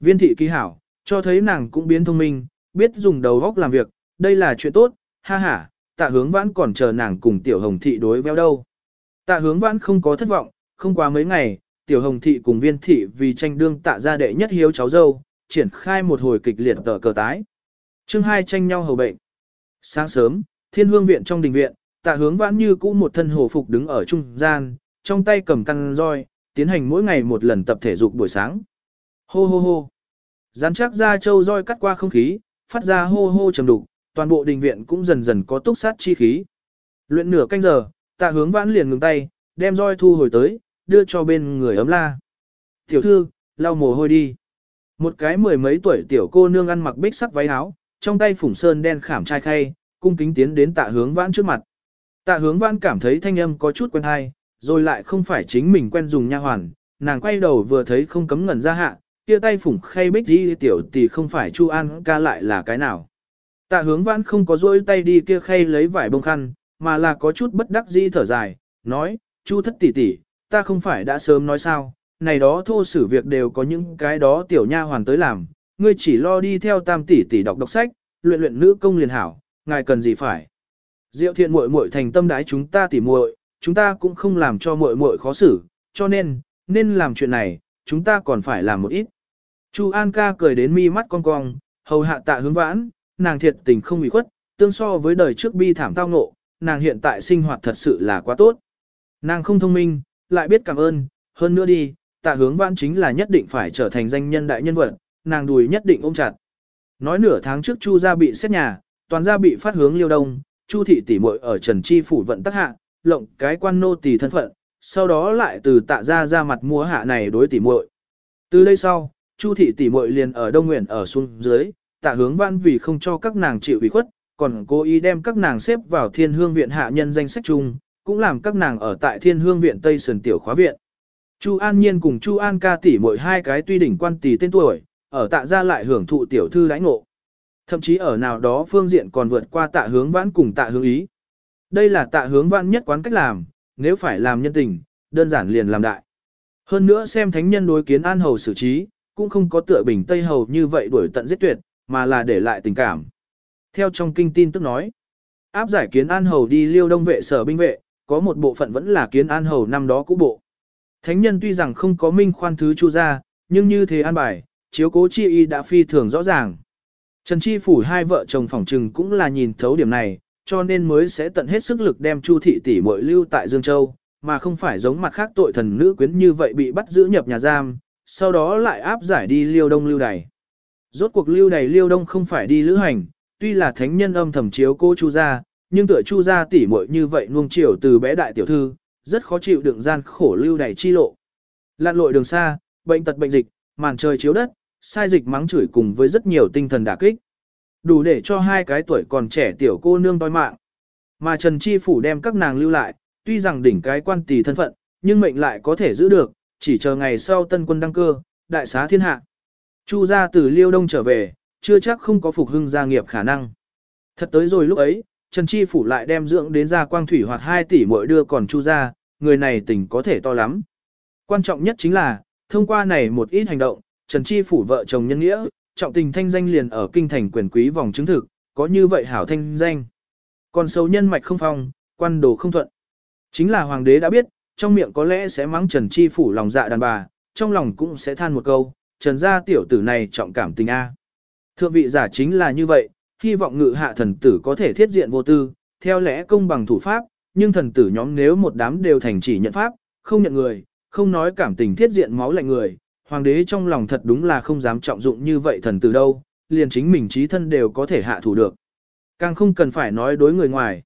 Viên thị Kỳ hảo, cho thấy nàng cũng biến thông minh, biết dùng đầu góc làm việc, đây là chuyện tốt, ha ha, tạ hướng vãn còn chờ nàng cùng tiểu hồng thị đối véo đâu. Tạ hướng vãn không có thất vọng, không qua mấy ngày, tiểu hồng thị cùng viên thị vì tranh đương tạ gia đệ nhất hiếu cháu dâu, triển khai một hồi kịch liệt tờ cờ tái. chương hai tranh nhau hầu bệnh. Sáng sớm, thiên hương viện trong đình viện, tạ hướng vãn như cũ một thân hồ phục đứng ở trung gian, trong tay cầm căn roi, tiến hành mỗi ngày một lần tập thể dục buổi sáng. Hô hô hô. Rắn chắc ra châu roi cắt qua không khí, phát ra hô hô trầm đục, toàn bộ đình viện cũng dần dần có túc sát chi khí. Luyện nửa canh giờ, tạ hướng vãn liền ngừng tay, đem roi thu hồi tới, đưa cho bên người ấm la. Tiểu thư, lau mồ hôi đi. Một cái mười mấy tuổi tiểu cô nương ăn mặc bích sắc váy áo, trong tay phủng sơn đen khảm trai khay, cung kính tiến đến tạ hướng vãn trước mặt. Tạ hướng vãn cảm thấy thanh âm có chút quen hay, rồi lại không phải chính mình quen dùng nha hoàn, nàng quay đầu vừa thấy không cấm ngẩn ra hạ, kia tay phủng khay bích đi tiểu tỷ không phải Chu An ca lại là cái nào. Tạ hướng vãn không có rỗi tay đi kia khay lấy vải bông khăn, mà là có chút bất đắc dĩ thở dài, nói, Chu thất tỷ tỷ, ta không phải đã sớm nói sao, này đó thô sử việc đều có những cái đó tiểu nha hoàn tới làm, ngươi chỉ lo đi theo tam tỷ tỷ đọc đọc sách, luyện luyện nữ công liền hảo, ngài cần gì phải. Diệu thiện muội muội thành tâm đái chúng ta tỉ muội, chúng ta cũng không làm cho muội muội khó xử, cho nên, nên làm chuyện này, chúng ta còn phải làm một ít. Chu An ca cười đến mi mắt cong cong, hầu hạ tạ hướng vãn, nàng thiệt tình không bị khuất, tương so với đời trước bi thảm tao ngộ, nàng hiện tại sinh hoạt thật sự là quá tốt. Nàng không thông minh, lại biết cảm ơn, hơn nữa đi, tạ hướng vãn chính là nhất định phải trở thành danh nhân đại nhân vật, nàng đùi nhất định ôm chặt. Nói nửa tháng trước Chu gia bị xét nhà, toàn gia bị phát hướng liêu đông, Chu thị tỷ muội ở Trần Chi phủ vận tắc hạ, lộng cái quan nô tỷ thân phận, sau đó lại từ tạ gia ra mặt mua hạ này đối tỷ muội. Từ đây sau, Chu thị tỷ muội liền ở Đông Nguyện ở xuống dưới, tạ hướng văn vì không cho các nàng chịu ủy khuất, còn cố ý đem các nàng xếp vào thiên hương viện hạ nhân danh sách chung, cũng làm các nàng ở tại thiên hương viện Tây Sơn Tiểu Khóa Viện. Chu An Nhiên cùng Chu An ca tỷ mỗi hai cái tuy đỉnh quan tỷ tên tuổi, ở tạ gia lại hưởng thụ tiểu thư lãnh ngộ. Thậm chí ở nào đó phương diện còn vượt qua tạ hướng vãn cùng tạ hướng ý. Đây là tạ hướng vãn nhất quán cách làm, nếu phải làm nhân tình, đơn giản liền làm đại. Hơn nữa xem thánh nhân đối kiến an hầu xử trí, cũng không có tựa bình Tây hầu như vậy đuổi tận giết tuyệt, mà là để lại tình cảm. Theo trong kinh tin tức nói, áp giải kiến an hầu đi liêu đông vệ sở binh vệ, có một bộ phận vẫn là kiến an hầu năm đó cũ bộ. Thánh nhân tuy rằng không có minh khoan thứ chu ra, nhưng như thế an bài, chiếu cố chi y đã phi thường rõ ràng. Trần Chi phủ hai vợ chồng phỏng trừng cũng là nhìn thấu điểm này, cho nên mới sẽ tận hết sức lực đem Chu thị tỷ muội lưu tại Dương Châu, mà không phải giống mặt khác tội thần nữ quyến như vậy bị bắt giữ nhập nhà giam, sau đó lại áp giải đi Liêu Đông lưu đày. Rốt cuộc lưu đày Liêu Đông không phải đi lữ hành, tuy là thánh nhân âm thầm chiếu cô Chu gia, nhưng tựa Chu gia tỷ muội như vậy nuông chiều từ bé đại tiểu thư, rất khó chịu đựng gian khổ lưu đày chi lộ. Lặn lội đường xa, bệnh tật bệnh dịch, màn trời chiếu đất, sai dịch mắng chửi cùng với rất nhiều tinh thần đả kích. Đủ để cho hai cái tuổi còn trẻ tiểu cô nương đói mạng. Mà Trần Chi Phủ đem các nàng lưu lại, tuy rằng đỉnh cái quan tỷ thân phận, nhưng mệnh lại có thể giữ được, chỉ chờ ngày sau tân quân đăng cơ, đại xá thiên hạ. Chu gia từ Liêu Đông trở về, chưa chắc không có phục hưng gia nghiệp khả năng. Thật tới rồi lúc ấy, Trần Chi Phủ lại đem dưỡng đến gia quang thủy hoặc 2 tỷ mỗi đưa còn Chu gia, người này tình có thể to lắm. Quan trọng nhất chính là, thông qua này một ít hành động, Trần Chi Phủ vợ chồng nhân nghĩa, trọng tình thanh danh liền ở kinh thành quyền quý vòng chứng thực, có như vậy hảo thanh danh. Còn xấu nhân mạch không phong, quan đồ không thuận. Chính là hoàng đế đã biết, trong miệng có lẽ sẽ mắng Trần Chi Phủ lòng dạ đàn bà, trong lòng cũng sẽ than một câu, Trần gia tiểu tử này trọng cảm tình A. Thượng vị giả chính là như vậy, hy vọng ngự hạ thần tử có thể thiết diện vô tư, theo lẽ công bằng thủ pháp, nhưng thần tử nhóm nếu một đám đều thành chỉ nhận pháp, không nhận người, không nói cảm tình thiết diện máu lạnh người, hoàng đế trong lòng thật đúng là không dám trọng dụng như vậy thần tử đâu, liền chính mình trí thân đều có thể hạ thủ được. Càng không cần phải nói đối người ngoài.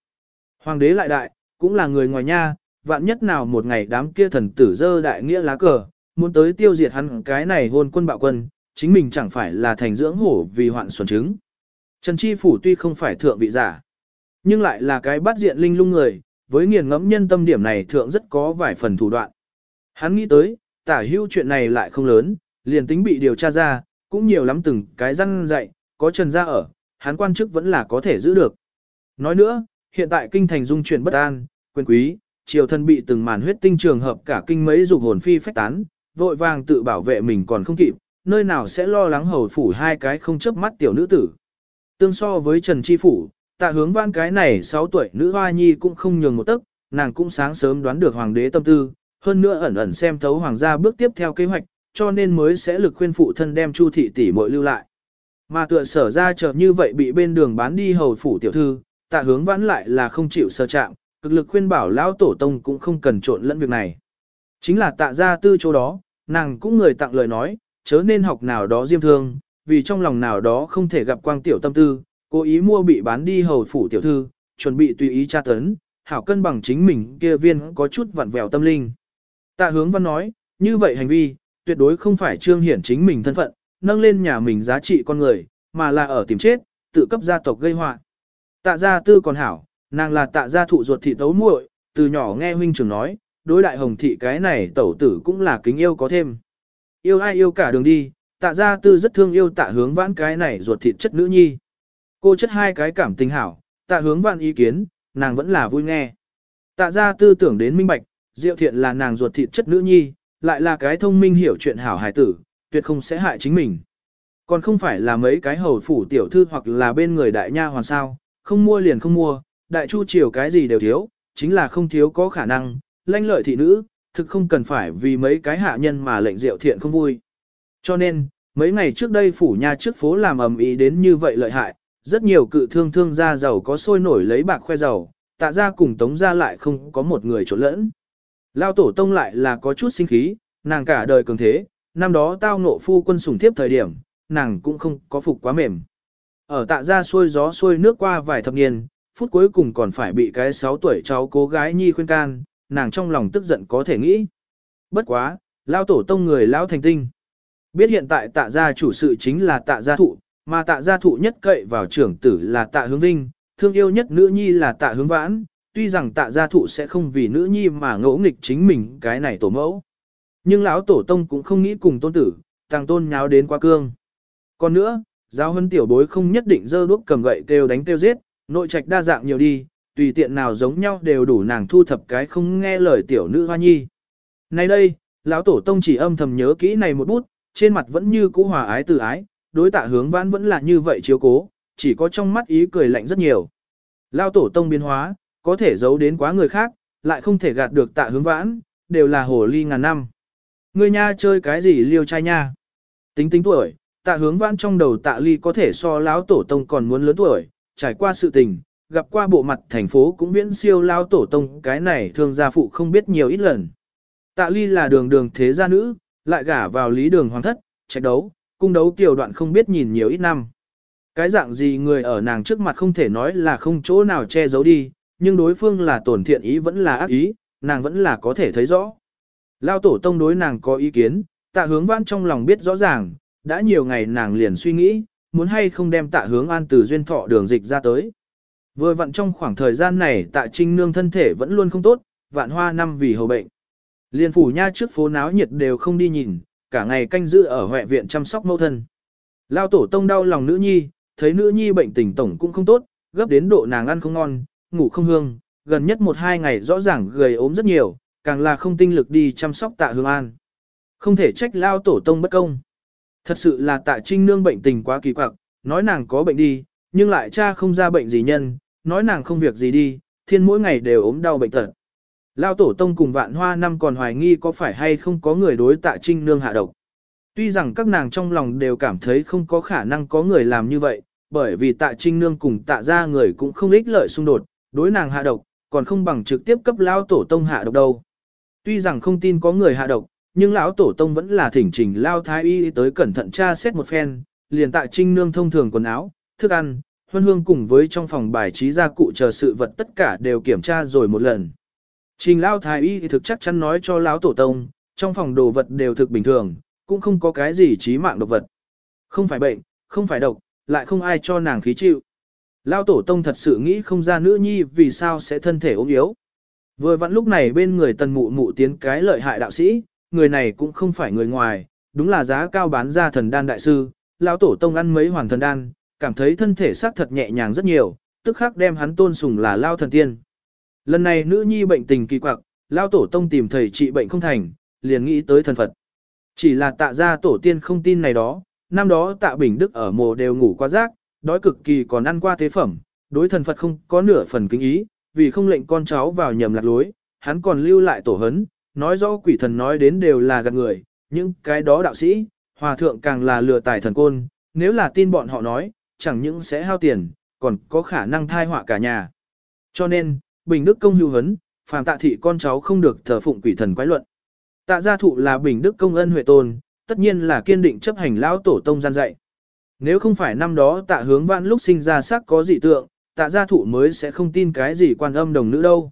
Hoàng đế lại đại, cũng là người ngoài nha, vạn nhất nào một ngày đám kia thần tử dơ đại nghĩa lá cờ, muốn tới tiêu diệt hắn cái này hôn quân bạo quân, chính mình chẳng phải là thành dưỡng hổ vì hoạn xuẩn trứng Trần Chi Phủ tuy không phải thượng vị giả, nhưng lại là cái bắt diện linh lung người, với nghiền ngẫm nhân tâm điểm này thượng rất có vài phần thủ đoạn. Hắn nghĩ tới, tả hưu chuyện này lại không lớn, liền tính bị điều tra ra, cũng nhiều lắm từng cái răng dạy, có trần ra ở, hắn quan chức vẫn là có thể giữ được. Nói nữa, hiện tại kinh thành dung chuyển bất an, quyền quý, triều thân bị từng màn huyết tinh trường hợp cả kinh mấy dục hồn phi phách tán, vội vàng tự bảo vệ mình còn không kịp, nơi nào sẽ lo lắng hầu phủ hai cái không chớp mắt tiểu nữ tử. Tương so với Trần Chi Phủ, tạ hướng văn cái này 6 tuổi nữ hoa nhi cũng không nhường một tấc, nàng cũng sáng sớm đoán được hoàng đế tâm tư, hơn nữa ẩn ẩn xem thấu hoàng gia bước tiếp theo kế hoạch, cho nên mới sẽ lực khuyên phụ thân đem Chu thị tỷ muội lưu lại. Mà tựa sở ra chợt như vậy bị bên đường bán đi hầu phủ tiểu thư, tạ hướng vãn lại là không chịu sơ chạm, cực lực khuyên bảo lão tổ tông cũng không cần trộn lẫn việc này. Chính là tạ gia tư chỗ đó, nàng cũng người tặng lời nói, chớ nên học nào đó diêm thương, vì trong lòng nào đó không thể gặp quang tiểu tâm tư, cố ý mua bị bán đi hầu phủ tiểu thư, chuẩn bị tùy ý tra tấn, hảo cân bằng chính mình kia viên có chút vặn vẹo tâm linh. Tạ hướng văn nói, như vậy hành vi, tuyệt đối không phải trương hiển chính mình thân phận, nâng lên nhà mình giá trị con người, mà là ở tìm chết, tự cấp gia tộc gây họa. Tạ gia tư còn hảo, nàng là tạ gia thụ ruột thị tấu muội, từ nhỏ nghe huynh trưởng nói, đối đại hồng thị cái này tẩu tử cũng là kính yêu có thêm. Yêu ai yêu cả đường đi, tạ gia tư rất thương yêu tạ hướng vãn cái này ruột thịt chất nữ nhi. Cô chất hai cái cảm tình hảo, tạ hướng vãn ý kiến, nàng vẫn là vui nghe. Tạ gia tư tưởng đến minh bạch, diệu thiện là nàng ruột thịt chất nữ nhi, lại là cái thông minh hiểu chuyện hảo hài tử, tuyệt không sẽ hại chính mình. Còn không phải là mấy cái hầu phủ tiểu thư hoặc là bên người đại nha hoàn sao, không mua liền không mua, đại chu triều cái gì đều thiếu, chính là không thiếu có khả năng, lanh lợi thị nữ, thực không cần phải vì mấy cái hạ nhân mà lệnh diệu thiện không vui. Cho nên, mấy ngày trước đây phủ nha trước phố làm ầm ĩ đến như vậy lợi hại, rất nhiều cự thương thương gia giàu có sôi nổi lấy bạc khoe giàu, tạ ra cùng tống ra lại không có một người trộn lẫn. Lao tổ tông lại là có chút sinh khí, nàng cả đời cường thế, năm đó tao ngộ phu quân sủng thiếp thời điểm, nàng cũng không có phục quá mềm. Ở tạ ra xuôi gió xuôi nước qua vài thập niên, phút cuối cùng còn phải bị cái 6 tuổi cháu cô gái nhi khuyên can, nàng trong lòng tức giận có thể nghĩ. Bất quá, lao tổ tông người lao thành tinh. Biết hiện tại tạ gia chủ sự chính là tạ gia thụ, mà tạ gia thụ nhất cậy vào trưởng tử là tạ hướng vinh, thương yêu nhất nữ nhi là tạ hướng vãn, tuy rằng tạ gia thụ sẽ không vì nữ nhi mà ngỗ nghịch chính mình cái này tổ mẫu. Nhưng lão tổ tông cũng không nghĩ cùng tôn tử, tàng tôn nháo đến quá cương. Còn nữa, giáo huấn tiểu bối không nhất định dơ đuốc cầm gậy kêu đánh kêu giết, nội trạch đa dạng nhiều đi, tùy tiện nào giống nhau đều đủ nàng thu thập cái không nghe lời tiểu nữ hoa nhi. Nay đây, lão tổ tông chỉ âm thầm nhớ kỹ này một bút, trên mặt vẫn như cũ hòa ái từ ái, đối tạ hướng vãn vẫn là như vậy chiếu cố, chỉ có trong mắt ý cười lạnh rất nhiều. Lão tổ tông biến hóa, có thể giấu đến quá người khác, lại không thể gạt được tạ hướng vãn, đều là hồ ly ngàn năm. Người nha chơi cái gì liêu trai nha? Tính tính tuổi, tạ hướng vãn trong đầu tạ ly có thể so lão tổ tông còn muốn lớn tuổi, trải qua sự tình, gặp qua bộ mặt thành phố cũng viễn siêu lao tổ tông cái này thương gia phụ không biết nhiều ít lần. Tạ ly là đường đường thế gia nữ, lại gả vào lý đường hoàng thất, trạch đấu, cung đấu tiểu đoạn không biết nhìn nhiều ít năm. Cái dạng gì người ở nàng trước mặt không thể nói là không chỗ nào che giấu đi, nhưng đối phương là tổn thiện ý vẫn là ác ý, nàng vẫn là có thể thấy rõ. Lao tổ tông đối nàng có ý kiến, tạ hướng vãn trong lòng biết rõ ràng, đã nhiều ngày nàng liền suy nghĩ, muốn hay không đem tạ hướng an từ duyên thọ đường dịch ra tới. Vừa vặn trong khoảng thời gian này tạ trinh nương thân thể vẫn luôn không tốt, vạn hoa năm vì hầu bệnh. Liên phủ nha trước phố náo nhiệt đều không đi nhìn, cả ngày canh giữ ở huệ viện chăm sóc mẫu thân. Lao tổ tông đau lòng nữ nhi, thấy nữ nhi bệnh tình tổng cũng không tốt, gấp đến độ nàng ăn không ngon, ngủ không hương, gần nhất một hai ngày rõ ràng gầy ốm rất nhiều, càng là không tinh lực đi chăm sóc tạ hương an. Không thể trách lao tổ tông bất công. Thật sự là tạ trinh nương bệnh tình quá kỳ quặc, nói nàng có bệnh đi, nhưng lại cha không ra bệnh gì nhân, nói nàng không việc gì đi, thiên mỗi ngày đều ốm đau bệnh tật. Lao tổ tông cùng vạn hoa năm còn hoài nghi có phải hay không có người đối tạ trinh nương hạ độc. Tuy rằng các nàng trong lòng đều cảm thấy không có khả năng có người làm như vậy, bởi vì tạ trinh nương cùng tạ ra người cũng không ích lợi xung đột, đối nàng hạ độc, còn không bằng trực tiếp cấp lao tổ tông hạ độc đâu. Tuy rằng không tin có người hạ độc, nhưng lão tổ tông vẫn là thỉnh trình lao thái y tới cẩn thận tra xét một phen, liền tại trinh nương thông thường quần áo, thức ăn, huân hương cùng với trong phòng bài trí gia cụ chờ sự vật tất cả đều kiểm tra rồi một lần. Trình lao thái y thì thực chắc chắn nói cho lão tổ tông, trong phòng đồ vật đều thực bình thường, cũng không có cái gì chí mạng độc vật. Không phải bệnh, không phải độc, lại không ai cho nàng khí chịu. Lao tổ tông thật sự nghĩ không ra nữ nhi vì sao sẽ thân thể ốm yếu. Vừa vặn lúc này bên người tần mụ mụ tiến cái lợi hại đạo sĩ, người này cũng không phải người ngoài, đúng là giá cao bán ra thần đan đại sư, lão tổ tông ăn mấy hoàn thần đan, cảm thấy thân thể xác thật nhẹ nhàng rất nhiều, tức khắc đem hắn tôn sùng là lao thần tiên. Lần này nữ nhi bệnh tình kỳ quặc, lao tổ tông tìm thầy trị bệnh không thành, liền nghĩ tới thần Phật. Chỉ là tạ ra tổ tiên không tin này đó, năm đó tạ Bình Đức ở mồ đều ngủ qua rác, đói cực kỳ còn ăn qua tế phẩm, đối thần Phật không có nửa phần kính ý, vì không lệnh con cháu vào nhầm lạc lối, hắn còn lưu lại tổ hấn, nói rõ quỷ thần nói đến đều là gạt người, những cái đó đạo sĩ, hòa thượng càng là lừa tài thần côn, nếu là tin bọn họ nói, chẳng những sẽ hao tiền, còn có khả năng thai họa cả nhà. Cho nên, Bình Đức công hưu hấn, phàm tạ thị con cháu không được thờ phụng quỷ thần quái luận. Tạ gia thụ là Bình Đức công ân huệ tôn, tất nhiên là kiên định chấp hành lão tổ tông gian dạy. Nếu không phải năm đó tạ hướng vãn lúc sinh ra sắc có dị tượng, tạ gia thụ mới sẽ không tin cái gì quan âm đồng nữ đâu.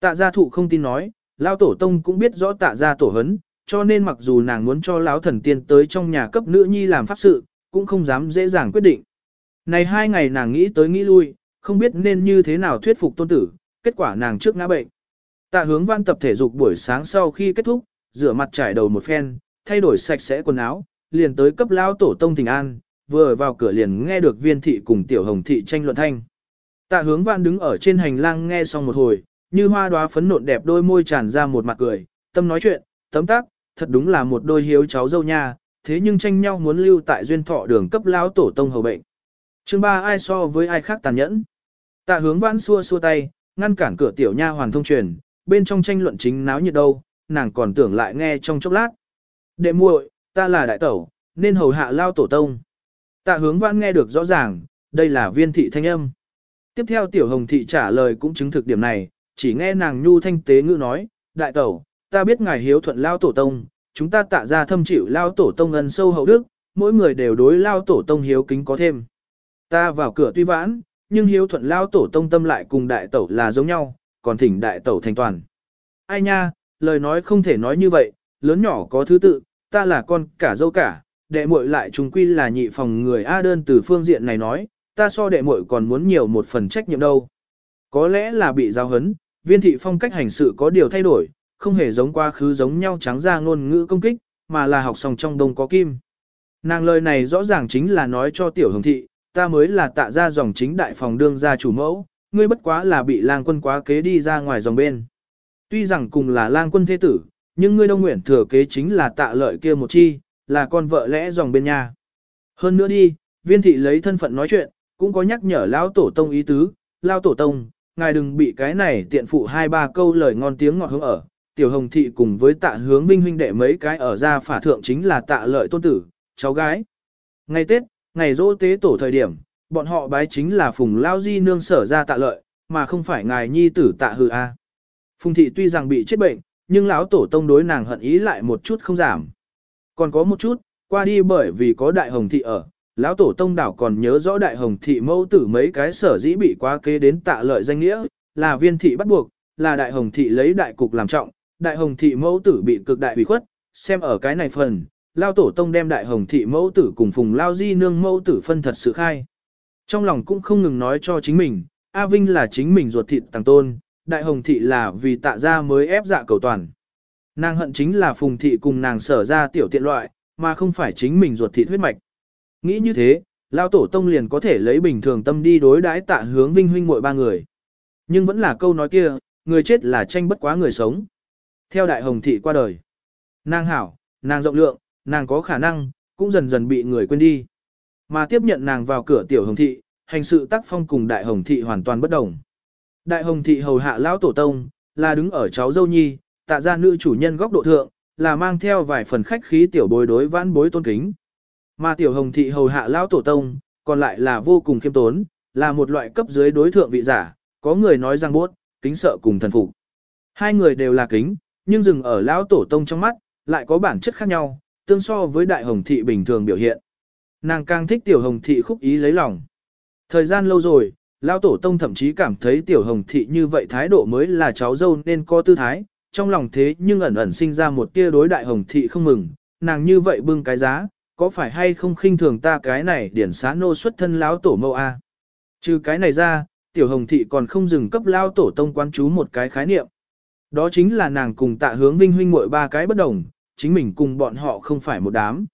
Tạ gia thụ không tin nói, lão tổ tông cũng biết rõ tạ gia tổ hấn, cho nên mặc dù nàng muốn cho lão thần tiên tới trong nhà cấp nữ nhi làm pháp sự, cũng không dám dễ dàng quyết định. Này hai ngày nàng nghĩ tới nghĩ lui, không biết nên như thế nào thuyết phục tôn tử, kết quả nàng trước ngã bệnh. Tạ hướng văn tập thể dục buổi sáng sau khi kết thúc, rửa mặt trải đầu một phen, thay đổi sạch sẽ quần áo, liền tới cấp lão tổ tông thỉnh an, vừa vào cửa liền nghe được viên thị cùng tiểu hồng thị tranh luận thanh. Tạ hướng văn đứng ở trên hành lang nghe xong một hồi, như hoa đóa phấn nộn đẹp đôi môi tràn ra một mặt cười, tâm nói chuyện, tấm tác, thật đúng là một đôi hiếu cháu dâu nha, thế nhưng tranh nhau muốn lưu tại duyên thọ đường cấp lão tổ tông hầu bệnh. Chương ba ai so với ai khác tàn nhẫn. Tạ hướng vãn xua xua tay, ngăn cản cửa tiểu nha hoàn thông truyền, bên trong tranh luận chính náo nhiệt đâu, nàng còn tưởng lại nghe trong chốc lát. Đệ muội, ta là đại tẩu, nên hầu hạ lao tổ tông. Tạ hướng vãn nghe được rõ ràng, đây là viên thị thanh âm. Tiếp theo tiểu hồng thị trả lời cũng chứng thực điểm này, chỉ nghe nàng nhu thanh tế ngữ nói, đại tẩu, ta biết ngài hiếu thuận lao tổ tông, chúng ta tạ ra thâm chịu lao tổ tông ân sâu hậu đức, mỗi người đều đối lao tổ tông hiếu kính có thêm. Ta vào cửa tuy vãn, nhưng hiếu thuận lao tổ tông tâm lại cùng đại tẩu là giống nhau, còn thỉnh đại tẩu thành toàn. Ai nha, lời nói không thể nói như vậy, lớn nhỏ có thứ tự, ta là con cả dâu cả, đệ muội lại trùng quy là nhị phòng người A đơn từ phương diện này nói, ta so đệ muội còn muốn nhiều một phần trách nhiệm đâu. Có lẽ là bị giao hấn, viên thị phong cách hành sự có điều thay đổi, không hề giống quá khứ giống nhau trắng ra ngôn ngữ công kích, mà là học xong trong đông có kim. Nàng lời này rõ ràng chính là nói cho tiểu hồng thị, ta mới là tạ ra dòng chính đại phòng đương gia chủ mẫu, ngươi bất quá là bị lang quân quá kế đi ra ngoài dòng bên. Tuy rằng cùng là lang quân thế tử, nhưng ngươi đông nguyện thừa kế chính là tạ lợi kia một chi, là con vợ lẽ dòng bên nhà. Hơn nữa đi, viên thị lấy thân phận nói chuyện, cũng có nhắc nhở lão tổ tông ý tứ, lao tổ tông, ngài đừng bị cái này tiện phụ hai ba câu lời ngon tiếng ngọt hướng ở. Tiểu hồng thị cùng với tạ hướng vinh huynh đệ mấy cái ở ra phả thượng chính là tạ lợi tôn tử, cháu gái. Ngày Tết, ngày dỗ tế tổ thời điểm, bọn họ bái chính là phùng lao di nương sở ra tạ lợi, mà không phải ngài nhi tử tạ hư a. Phùng thị tuy rằng bị chết bệnh, nhưng lão tổ tông đối nàng hận ý lại một chút không giảm. Còn có một chút, qua đi bởi vì có đại hồng thị ở, lão tổ tông đảo còn nhớ rõ đại hồng thị mẫu tử mấy cái sở dĩ bị quá kế đến tạ lợi danh nghĩa, là viên thị bắt buộc, là đại hồng thị lấy đại cục làm trọng, đại hồng thị mẫu tử bị cực đại ủy khuất, xem ở cái này phần, lao tổ tông đem đại hồng thị mẫu tử cùng phùng lao di nương mẫu tử phân thật sự khai. Trong lòng cũng không ngừng nói cho chính mình, A Vinh là chính mình ruột thịt tàng tôn, đại hồng thị là vì tạ ra mới ép dạ cầu toàn. Nàng hận chính là phùng thị cùng nàng sở ra tiểu tiện loại, mà không phải chính mình ruột thịt huyết mạch. Nghĩ như thế, lao tổ tông liền có thể lấy bình thường tâm đi đối đãi tạ hướng vinh huynh muội ba người. Nhưng vẫn là câu nói kia, người chết là tranh bất quá người sống. Theo đại hồng thị qua đời, nàng hảo, nàng rộng lượng, nàng có khả năng, cũng dần dần bị người quên đi. Mà tiếp nhận nàng vào cửa tiểu hồng thị, hành sự tác phong cùng đại hồng thị hoàn toàn bất đồng. Đại hồng thị hầu hạ lão tổ tông, là đứng ở cháu dâu nhi, tạ ra nữ chủ nhân góc độ thượng, là mang theo vài phần khách khí tiểu bối đối vãn bối tôn kính. Mà tiểu hồng thị hầu hạ lão tổ tông, còn lại là vô cùng khiêm tốn, là một loại cấp dưới đối thượng vị giả, có người nói rằng bốt, kính sợ cùng thần phục. Hai người đều là kính, nhưng dừng ở lão tổ tông trong mắt, lại có bản chất khác nhau, tương so với đại hồng thị bình thường biểu hiện. Nàng càng thích tiểu hồng thị khúc ý lấy lòng. Thời gian lâu rồi, lão tổ tông thậm chí cảm thấy tiểu hồng thị như vậy thái độ mới là cháu dâu nên có tư thái, trong lòng thế nhưng ẩn ẩn sinh ra một tia đối đại hồng thị không mừng, nàng như vậy bưng cái giá, có phải hay không khinh thường ta cái này điển xá nô xuất thân lão tổ mâu a? Trừ cái này ra, tiểu hồng thị còn không dừng cấp lao tổ tông quan chú một cái khái niệm. Đó chính là nàng cùng tạ hướng vinh huynh muội ba cái bất đồng, chính mình cùng bọn họ không phải một đám.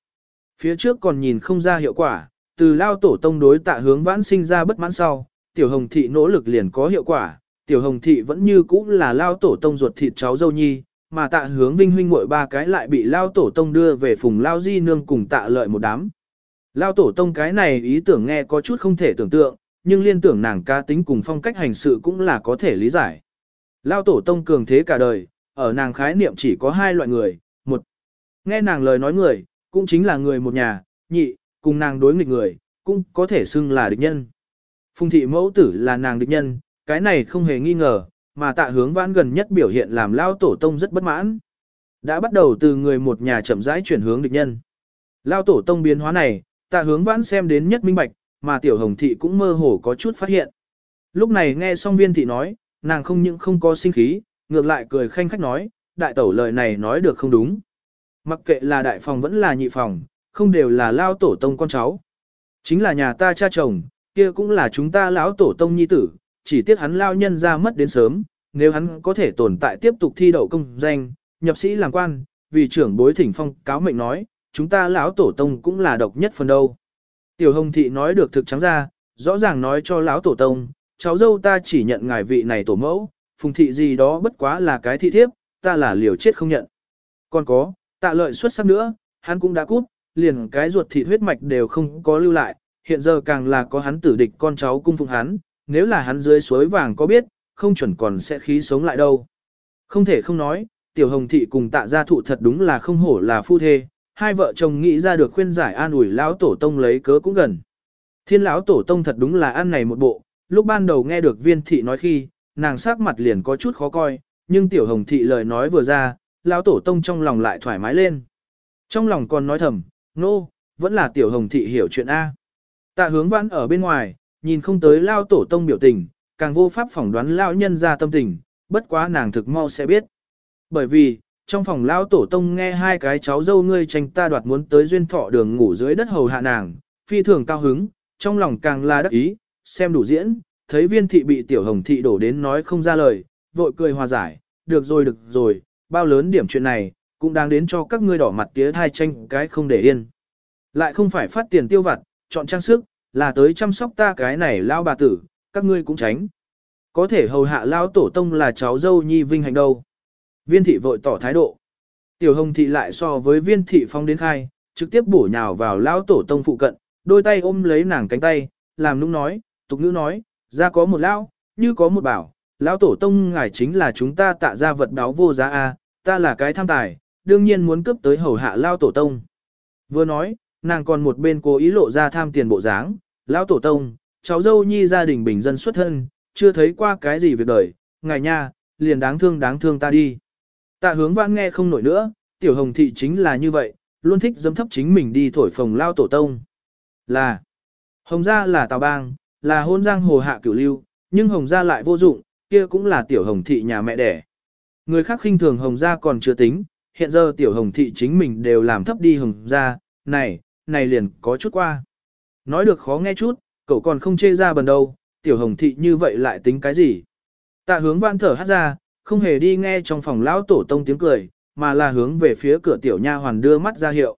Phía trước còn nhìn không ra hiệu quả, từ lao tổ tông đối tạ hướng vãn sinh ra bất mãn sau, tiểu hồng thị nỗ lực liền có hiệu quả, tiểu hồng thị vẫn như cũ là lao tổ tông ruột thịt cháu dâu nhi, mà tạ hướng vinh huynh muội ba cái lại bị lao tổ tông đưa về phùng lao di nương cùng tạ lợi một đám. Lao tổ tông cái này ý tưởng nghe có chút không thể tưởng tượng, nhưng liên tưởng nàng ca tính cùng phong cách hành sự cũng là có thể lý giải. Lao tổ tông cường thế cả đời, ở nàng khái niệm chỉ có hai loại người, một, nghe nàng lời nói người, cũng chính là người một nhà, nhị, cùng nàng đối nghịch người, cũng có thể xưng là địch nhân. Phùng thị mẫu tử là nàng địch nhân, cái này không hề nghi ngờ, mà tạ hướng vãn gần nhất biểu hiện làm lao tổ tông rất bất mãn. Đã bắt đầu từ người một nhà chậm rãi chuyển hướng địch nhân. Lao tổ tông biến hóa này, tạ hướng vãn xem đến nhất minh bạch, mà tiểu hồng thị cũng mơ hồ có chút phát hiện. Lúc này nghe xong viên thị nói, nàng không những không có sinh khí, ngược lại cười khanh khách nói, đại tẩu lời này nói được không đúng. Mặc kệ là đại phòng vẫn là nhị phòng, không đều là lao tổ tông con cháu. Chính là nhà ta cha chồng, kia cũng là chúng ta lão tổ tông nhi tử, chỉ tiếc hắn lao nhân ra mất đến sớm, nếu hắn có thể tồn tại tiếp tục thi đậu công danh, nhập sĩ làm quan, vì trưởng bối thỉnh phong cáo mệnh nói, chúng ta lão tổ tông cũng là độc nhất phần đâu. Tiểu Hồng thị nói được thực trắng ra, rõ ràng nói cho lão tổ tông, cháu dâu ta chỉ nhận ngài vị này tổ mẫu, phùng thị gì đó bất quá là cái thị thiếp, ta là liều chết không nhận. Còn có, tạ lợi xuất sắc nữa, hắn cũng đã cút, liền cái ruột thịt huyết mạch đều không có lưu lại, hiện giờ càng là có hắn tử địch con cháu cung phụng hắn, nếu là hắn dưới suối vàng có biết, không chuẩn còn sẽ khí sống lại đâu. Không thể không nói, tiểu hồng thị cùng tạ gia thụ thật đúng là không hổ là phu thê, hai vợ chồng nghĩ ra được khuyên giải an ủi lão tổ tông lấy cớ cũng gần. Thiên lão tổ tông thật đúng là ăn này một bộ, lúc ban đầu nghe được viên thị nói khi, nàng sắc mặt liền có chút khó coi, nhưng tiểu hồng thị lời nói vừa ra, lão tổ tông trong lòng lại thoải mái lên. Trong lòng còn nói thầm, nô, no, vẫn là tiểu hồng thị hiểu chuyện A. Tạ hướng vãn ở bên ngoài, nhìn không tới lao tổ tông biểu tình, càng vô pháp phỏng đoán lao nhân ra tâm tình, bất quá nàng thực mau sẽ biết. Bởi vì, trong phòng lao tổ tông nghe hai cái cháu dâu ngươi tranh ta đoạt muốn tới duyên thọ đường ngủ dưới đất hầu hạ nàng, phi thường cao hứng, trong lòng càng là đắc ý, xem đủ diễn, thấy viên thị bị tiểu hồng thị đổ đến nói không ra lời, vội cười hòa giải, được rồi được rồi, bao lớn điểm chuyện này, cũng đang đến cho các ngươi đỏ mặt tía thai tranh cái không để yên. Lại không phải phát tiền tiêu vặt, chọn trang sức, là tới chăm sóc ta cái này lao bà tử, các ngươi cũng tránh. Có thể hầu hạ lao tổ tông là cháu dâu nhi vinh hạnh đâu. Viên thị vội tỏ thái độ. Tiểu hồng thị lại so với viên thị phong đến khai, trực tiếp bổ nhào vào lao tổ tông phụ cận, đôi tay ôm lấy nàng cánh tay, làm nũng nói, tục ngữ nói, ra có một lao, như có một bảo, lão tổ tông ngài chính là chúng ta tạ ra vật báo vô giá a, ta là cái tham tài, đương nhiên muốn cướp tới hầu hạ lao tổ tông. Vừa nói, nàng còn một bên cố ý lộ ra tham tiền bộ dáng, lão tổ tông, cháu dâu nhi gia đình bình dân xuất thân, chưa thấy qua cái gì việc đời, ngài nha, liền đáng thương đáng thương ta đi. Tạ hướng vãn nghe không nổi nữa, tiểu hồng thị chính là như vậy, luôn thích dấm thấp chính mình đi thổi phồng lao tổ tông. Là, hồng gia là tào bang, là hôn giang hồ hạ cửu lưu, nhưng hồng gia lại vô dụng, kia cũng là tiểu hồng thị nhà mẹ đẻ. Người khác khinh thường hồng gia còn chưa tính, hiện giờ tiểu hồng thị chính mình đều làm thấp đi hồng gia, này, này liền có chút qua. Nói được khó nghe chút, cậu còn không chê ra bần đâu, tiểu hồng thị như vậy lại tính cái gì. Tạ hướng văn thở hát ra, không hề đi nghe trong phòng lão tổ tông tiếng cười, mà là hướng về phía cửa tiểu nha hoàn đưa mắt ra hiệu.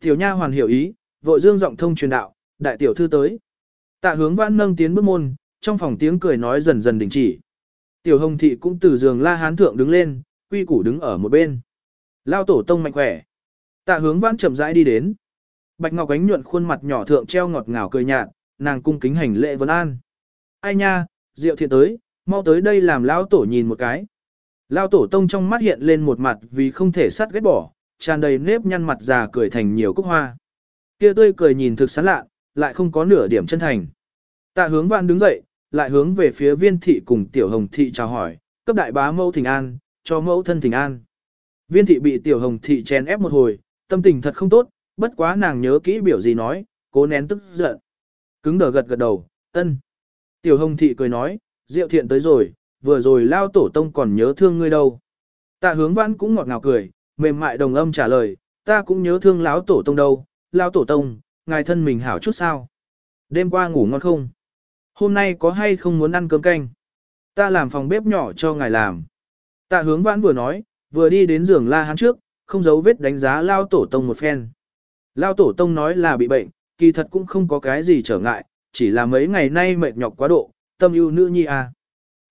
Tiểu nha hoàn hiểu ý, vội dương giọng thông truyền đạo, đại tiểu thư tới. Tạ hướng văn nâng tiến bước môn, trong phòng tiếng cười nói dần dần đình chỉ. Tiểu hồng thị cũng từ giường la hán thượng đứng lên, quy củ đứng ở một bên. Lao tổ tông mạnh khỏe. Tạ hướng văn chậm rãi đi đến. Bạch Ngọc ánh nhuận khuôn mặt nhỏ thượng treo ngọt ngào cười nhạt, nàng cung kính hành lễ vấn an. Ai nha, Diệu thiện tới, mau tới đây làm lão tổ nhìn một cái. Lão tổ tông trong mắt hiện lên một mặt vì không thể sắt ghét bỏ, tràn đầy nếp nhăn mặt già cười thành nhiều cúc hoa. Kia tươi cười nhìn thực sán lạ, lại không có nửa điểm chân thành. Tạ hướng vạn đứng dậy, lại hướng về phía viên thị cùng tiểu hồng thị chào hỏi, cấp đại bá mẫu thỉnh an, cho mẫu thân thỉnh an. Viên thị bị tiểu hồng thị chèn ép một hồi, tâm tình thật không tốt, bất quá nàng nhớ kỹ biểu gì nói, cố nén tức giận. Cứng đờ gật gật đầu, ân. Tiểu hồng thị cười nói, diệu thiện tới rồi, vừa rồi lao tổ tông còn nhớ thương ngươi đâu. Tạ hướng vãn cũng ngọt ngào cười, mềm mại đồng âm trả lời, ta cũng nhớ thương lão tổ tông đâu, lao tổ tông, ngài thân mình hảo chút sao. Đêm qua ngủ ngon không? Hôm nay có hay không muốn ăn cơm canh? Ta làm phòng bếp nhỏ cho ngài làm. Tạ hướng vãn vừa nói, vừa đi đến giường la hắn trước, không giấu vết đánh giá lao tổ tông một phen. Lao tổ tông nói là bị bệnh, kỳ thật cũng không có cái gì trở ngại, chỉ là mấy ngày nay mệt nhọc quá độ, tâm ưu nữ nhi à.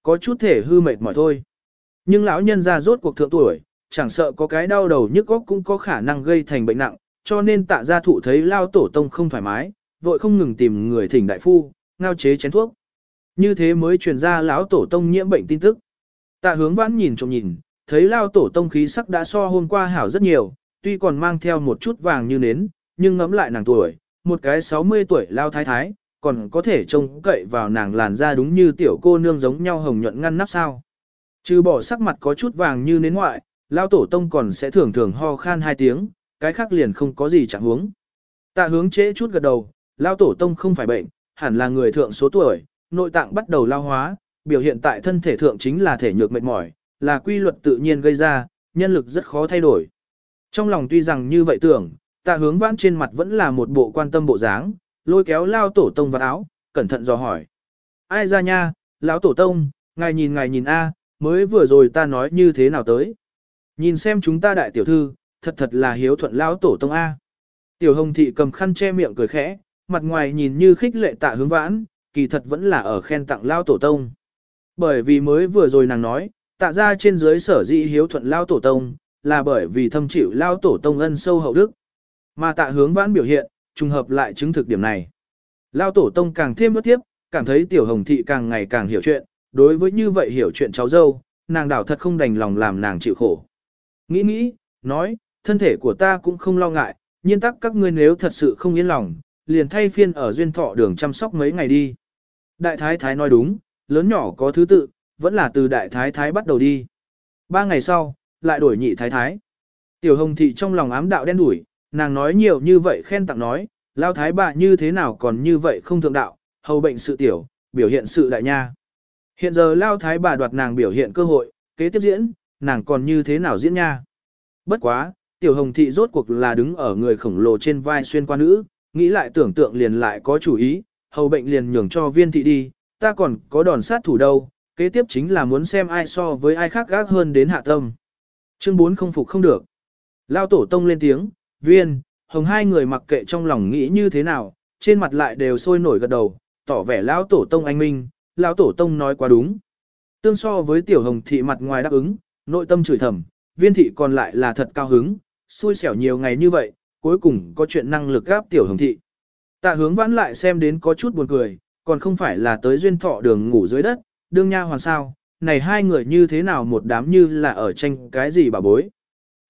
Có chút thể hư mệt mỏi thôi. Nhưng lão nhân ra rốt cuộc thượng tuổi, chẳng sợ có cái đau đầu nhức óc cũng có khả năng gây thành bệnh nặng, cho nên tạ gia thụ thấy lao tổ tông không thoải mái, vội không ngừng tìm người thỉnh đại phu, ngao chế chén thuốc. Như thế mới truyền ra lão tổ tông nhiễm bệnh tin tức. Tạ hướng vãn nhìn trông nhìn, thấy lao tổ tông khí sắc đã so hôm qua hảo rất nhiều, tuy còn mang theo một chút vàng như nến, nhưng ngẫm lại nàng tuổi, một cái 60 tuổi lao thái thái, còn có thể trông cậy vào nàng làn da đúng như tiểu cô nương giống nhau hồng nhuận ngăn nắp sao. Trừ bỏ sắc mặt có chút vàng như nến ngoại, lao tổ tông còn sẽ thường thường ho khan hai tiếng, cái khác liền không có gì chẳng hướng. Tạ hướng trễ chút gật đầu, lao tổ tông không phải bệnh, hẳn là người thượng số tuổi, nội tạng bắt đầu lao hóa, biểu hiện tại thân thể thượng chính là thể nhược mệt mỏi, là quy luật tự nhiên gây ra, nhân lực rất khó thay đổi. Trong lòng tuy rằng như vậy tưởng, tạ hướng vãn trên mặt vẫn là một bộ quan tâm bộ dáng, lôi kéo lao tổ tông vào áo, cẩn thận dò hỏi. Ai ra nha, lão tổ tông, ngài nhìn ngài nhìn a, mới vừa rồi ta nói như thế nào tới. Nhìn xem chúng ta đại tiểu thư, thật thật là hiếu thuận lão tổ tông a. Tiểu hồng thị cầm khăn che miệng cười khẽ, mặt ngoài nhìn như khích lệ tạ hướng vãn, kỳ thật vẫn là ở khen tặng lao tổ tông. Bởi vì mới vừa rồi nàng nói, tạ ra trên dưới sở dĩ hiếu thuận lao tổ tông, là bởi vì thâm chịu lao tổ tông ân sâu hậu đức. Mà tạ hướng vãn biểu hiện, trùng hợp lại chứng thực điểm này. Lao tổ tông càng thêm bất tiếp, cảm thấy tiểu hồng thị càng ngày càng hiểu chuyện, đối với như vậy hiểu chuyện cháu dâu, nàng đảo thật không đành lòng làm nàng chịu khổ. Nghĩ nghĩ, nói, thân thể của ta cũng không lo ngại, nhiên tắc các ngươi nếu thật sự không yên lòng, liền thay phiên ở duyên thọ đường chăm sóc mấy ngày đi. Đại thái thái nói đúng, lớn nhỏ có thứ tự, vẫn là từ đại thái thái bắt đầu đi. Ba ngày sau, lại đổi nhị thái thái. Tiểu hồng thị trong lòng ám đạo đen đủi, nàng nói nhiều như vậy khen tặng nói, lao thái bà như thế nào còn như vậy không thượng đạo, hầu bệnh sự tiểu, biểu hiện sự đại nha. Hiện giờ lao thái bà đoạt nàng biểu hiện cơ hội, kế tiếp diễn, nàng còn như thế nào diễn nha. Bất quá, tiểu hồng thị rốt cuộc là đứng ở người khổng lồ trên vai xuyên qua nữ, nghĩ lại tưởng tượng liền lại có chủ ý, hầu bệnh liền nhường cho viên thị đi, ta còn có đòn sát thủ đâu, kế tiếp chính là muốn xem ai so với ai khác gác hơn đến hạ tâm. Chương 4 không phục không được. Lao tổ tông lên tiếng, viên, hồng hai người mặc kệ trong lòng nghĩ như thế nào, trên mặt lại đều sôi nổi gật đầu, tỏ vẻ lão tổ tông anh minh, lão tổ tông nói quá đúng. Tương so với tiểu hồng thị mặt ngoài đáp ứng, nội tâm chửi thầm, viên thị còn lại là thật cao hứng, xui xẻo nhiều ngày như vậy, cuối cùng có chuyện năng lực gáp tiểu hồng thị. Tạ hướng vãn lại xem đến có chút buồn cười, còn không phải là tới duyên thọ đường ngủ dưới đất, đương nha hoàn sao, này hai người như thế nào một đám như là ở tranh cái gì bà bối.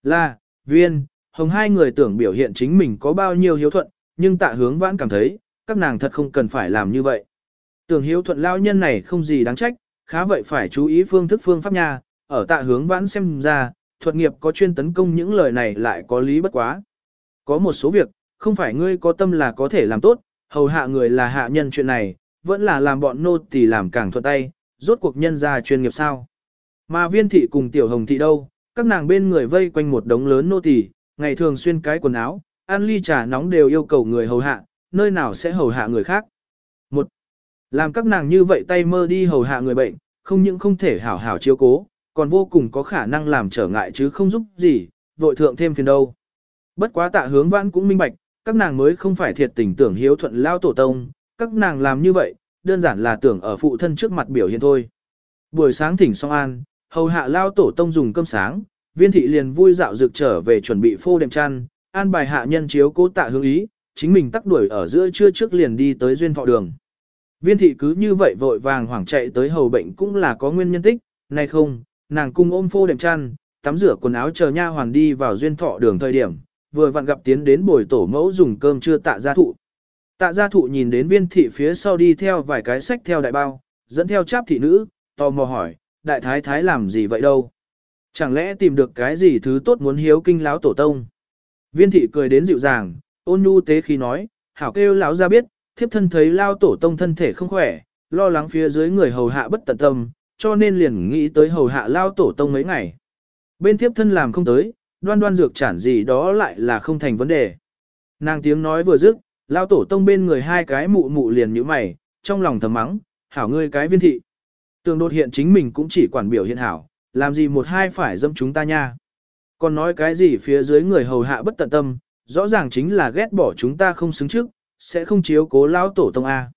Là, viên, hồng hai người tưởng biểu hiện chính mình có bao nhiêu hiếu thuận, nhưng tạ hướng vãn cảm thấy, các nàng thật không cần phải làm như vậy. Tưởng hiếu thuận lao nhân này không gì đáng trách, khá vậy phải chú ý phương thức phương pháp nha, ở tạ hướng vãn xem ra, thuật nghiệp có chuyên tấn công những lời này lại có lý bất quá. Có một số việc, không phải ngươi có tâm là có thể làm tốt, hầu hạ người là hạ nhân chuyện này, vẫn là làm bọn nô tỳ làm càng thuận tay, rốt cuộc nhân gia chuyên nghiệp sao. Mà viên thị cùng tiểu hồng thị đâu, các nàng bên người vây quanh một đống lớn nô tỳ, ngày thường xuyên cái quần áo, ăn ly trà nóng đều yêu cầu người hầu hạ, nơi nào sẽ hầu hạ người khác. Một, làm các nàng như vậy tay mơ đi hầu hạ người bệnh, không những không thể hảo hảo chiếu cố, còn vô cùng có khả năng làm trở ngại chứ không giúp gì, vội thượng thêm phiền đâu. Bất quá tạ hướng vãn cũng minh bạch, các nàng mới không phải thiệt tình tưởng hiếu thuận lao tổ tông, các nàng làm như vậy, đơn giản là tưởng ở phụ thân trước mặt biểu hiện thôi. Buổi sáng thỉnh xong an, hầu hạ lao tổ tông dùng cơm sáng, viên thị liền vui dạo dược trở về chuẩn bị phô đệm chăn, an bài hạ nhân chiếu cố tạ hướng ý, chính mình tắc đuổi ở giữa trưa trước liền đi tới duyên thọ đường. Viên thị cứ như vậy vội vàng hoảng chạy tới hầu bệnh cũng là có nguyên nhân tích, nay không, nàng cung ôm phô đệm chăn, tắm rửa quần áo chờ nha hoàn đi vào duyên thọ đường thời điểm, vừa vặn gặp tiến đến bồi tổ mẫu dùng cơm trưa tạ gia thụ. Tạ gia thụ nhìn đến viên thị phía sau đi theo vài cái sách theo đại bao, dẫn theo cháp thị nữ, tò mò hỏi, đại thái thái làm gì vậy đâu? Chẳng lẽ tìm được cái gì thứ tốt muốn hiếu kinh láo tổ tông? Viên thị cười đến dịu dàng, ôn nhu tế khi nói, hảo kêu lão ra biết, thiếp thân thấy lao tổ tông thân thể không khỏe, lo lắng phía dưới người hầu hạ bất tận tâm, cho nên liền nghĩ tới hầu hạ lao tổ tông mấy ngày. Bên thiếp thân làm không tới, đoan đoan dược chản gì đó lại là không thành vấn đề. Nàng tiếng nói vừa dứt, lao tổ tông bên người hai cái mụ mụ liền như mày, trong lòng thầm mắng, hảo ngươi cái viên thị. Tường đột hiện chính mình cũng chỉ quản biểu hiện hảo, làm gì một hai phải dâm chúng ta nha. Còn nói cái gì phía dưới người hầu hạ bất tận tâm, rõ ràng chính là ghét bỏ chúng ta không xứng trước, sẽ không chiếu cố lao tổ tông A.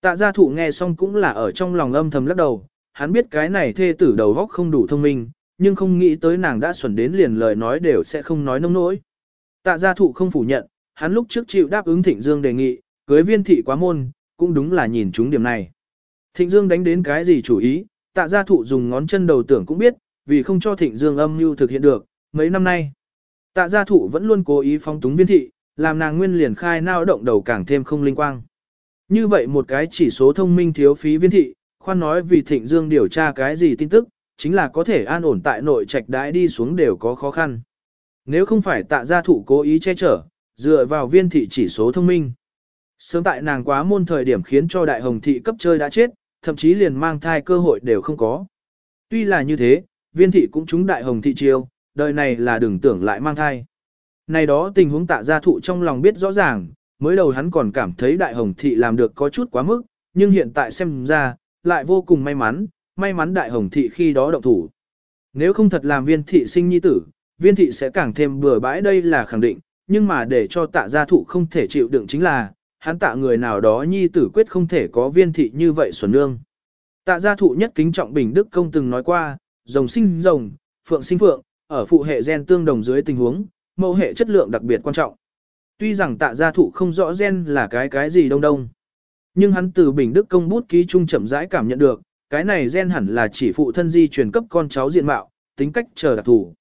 Tạ gia thụ nghe xong cũng là ở trong lòng âm thầm lắc đầu, hắn biết cái này thê tử đầu góc không đủ thông minh, nhưng không nghĩ tới nàng đã xuẩn đến liền lời nói đều sẽ không nói nông nỗi. Tạ gia thụ không phủ nhận, hắn lúc trước chịu đáp ứng Thịnh Dương đề nghị, cưới viên thị quá môn, cũng đúng là nhìn chúng điểm này. Thịnh Dương đánh đến cái gì chủ ý, tạ gia thụ dùng ngón chân đầu tưởng cũng biết, vì không cho Thịnh Dương âm mưu thực hiện được, mấy năm nay. Tạ gia thụ vẫn luôn cố ý phong túng viên thị, làm nàng nguyên liền khai nao động đầu càng thêm không linh quang. Như vậy một cái chỉ số thông minh thiếu phí viên thị, khoan nói vì Thịnh Dương điều tra cái gì tin tức, chính là có thể an ổn tại nội trạch đãi đi xuống đều có khó khăn. Nếu không phải tạ gia thụ cố ý che chở, dựa vào viên thị chỉ số thông minh. Sớm tại nàng quá môn thời điểm khiến cho đại hồng thị cấp chơi đã chết, thậm chí liền mang thai cơ hội đều không có. Tuy là như thế, viên thị cũng trúng đại hồng thị chiêu, đời này là đừng tưởng lại mang thai. Này đó tình huống tạ gia thụ trong lòng biết rõ ràng, mới đầu hắn còn cảm thấy đại hồng thị làm được có chút quá mức, nhưng hiện tại xem ra, lại vô cùng may mắn, may mắn đại hồng thị khi đó động thủ. Nếu không thật làm viên thị sinh nhi tử, viên thị sẽ càng thêm bừa bãi đây là khẳng định, nhưng mà để cho tạ gia thụ không thể chịu đựng chính là, hắn tạ người nào đó nhi tử quyết không thể có viên thị như vậy xuẩn nương. Tạ gia thụ nhất kính trọng Bình Đức Công từng nói qua, rồng sinh rồng, phượng sinh phượng, ở phụ hệ gen tương đồng dưới tình huống, mẫu hệ chất lượng đặc biệt quan trọng. Tuy rằng tạ gia thụ không rõ gen là cái cái gì đông đông, nhưng hắn từ Bình Đức Công bút ký trung chậm rãi cảm nhận được, cái này gen hẳn là chỉ phụ thân di truyền cấp con cháu diện mạo, tính cách chờ đặc thủ.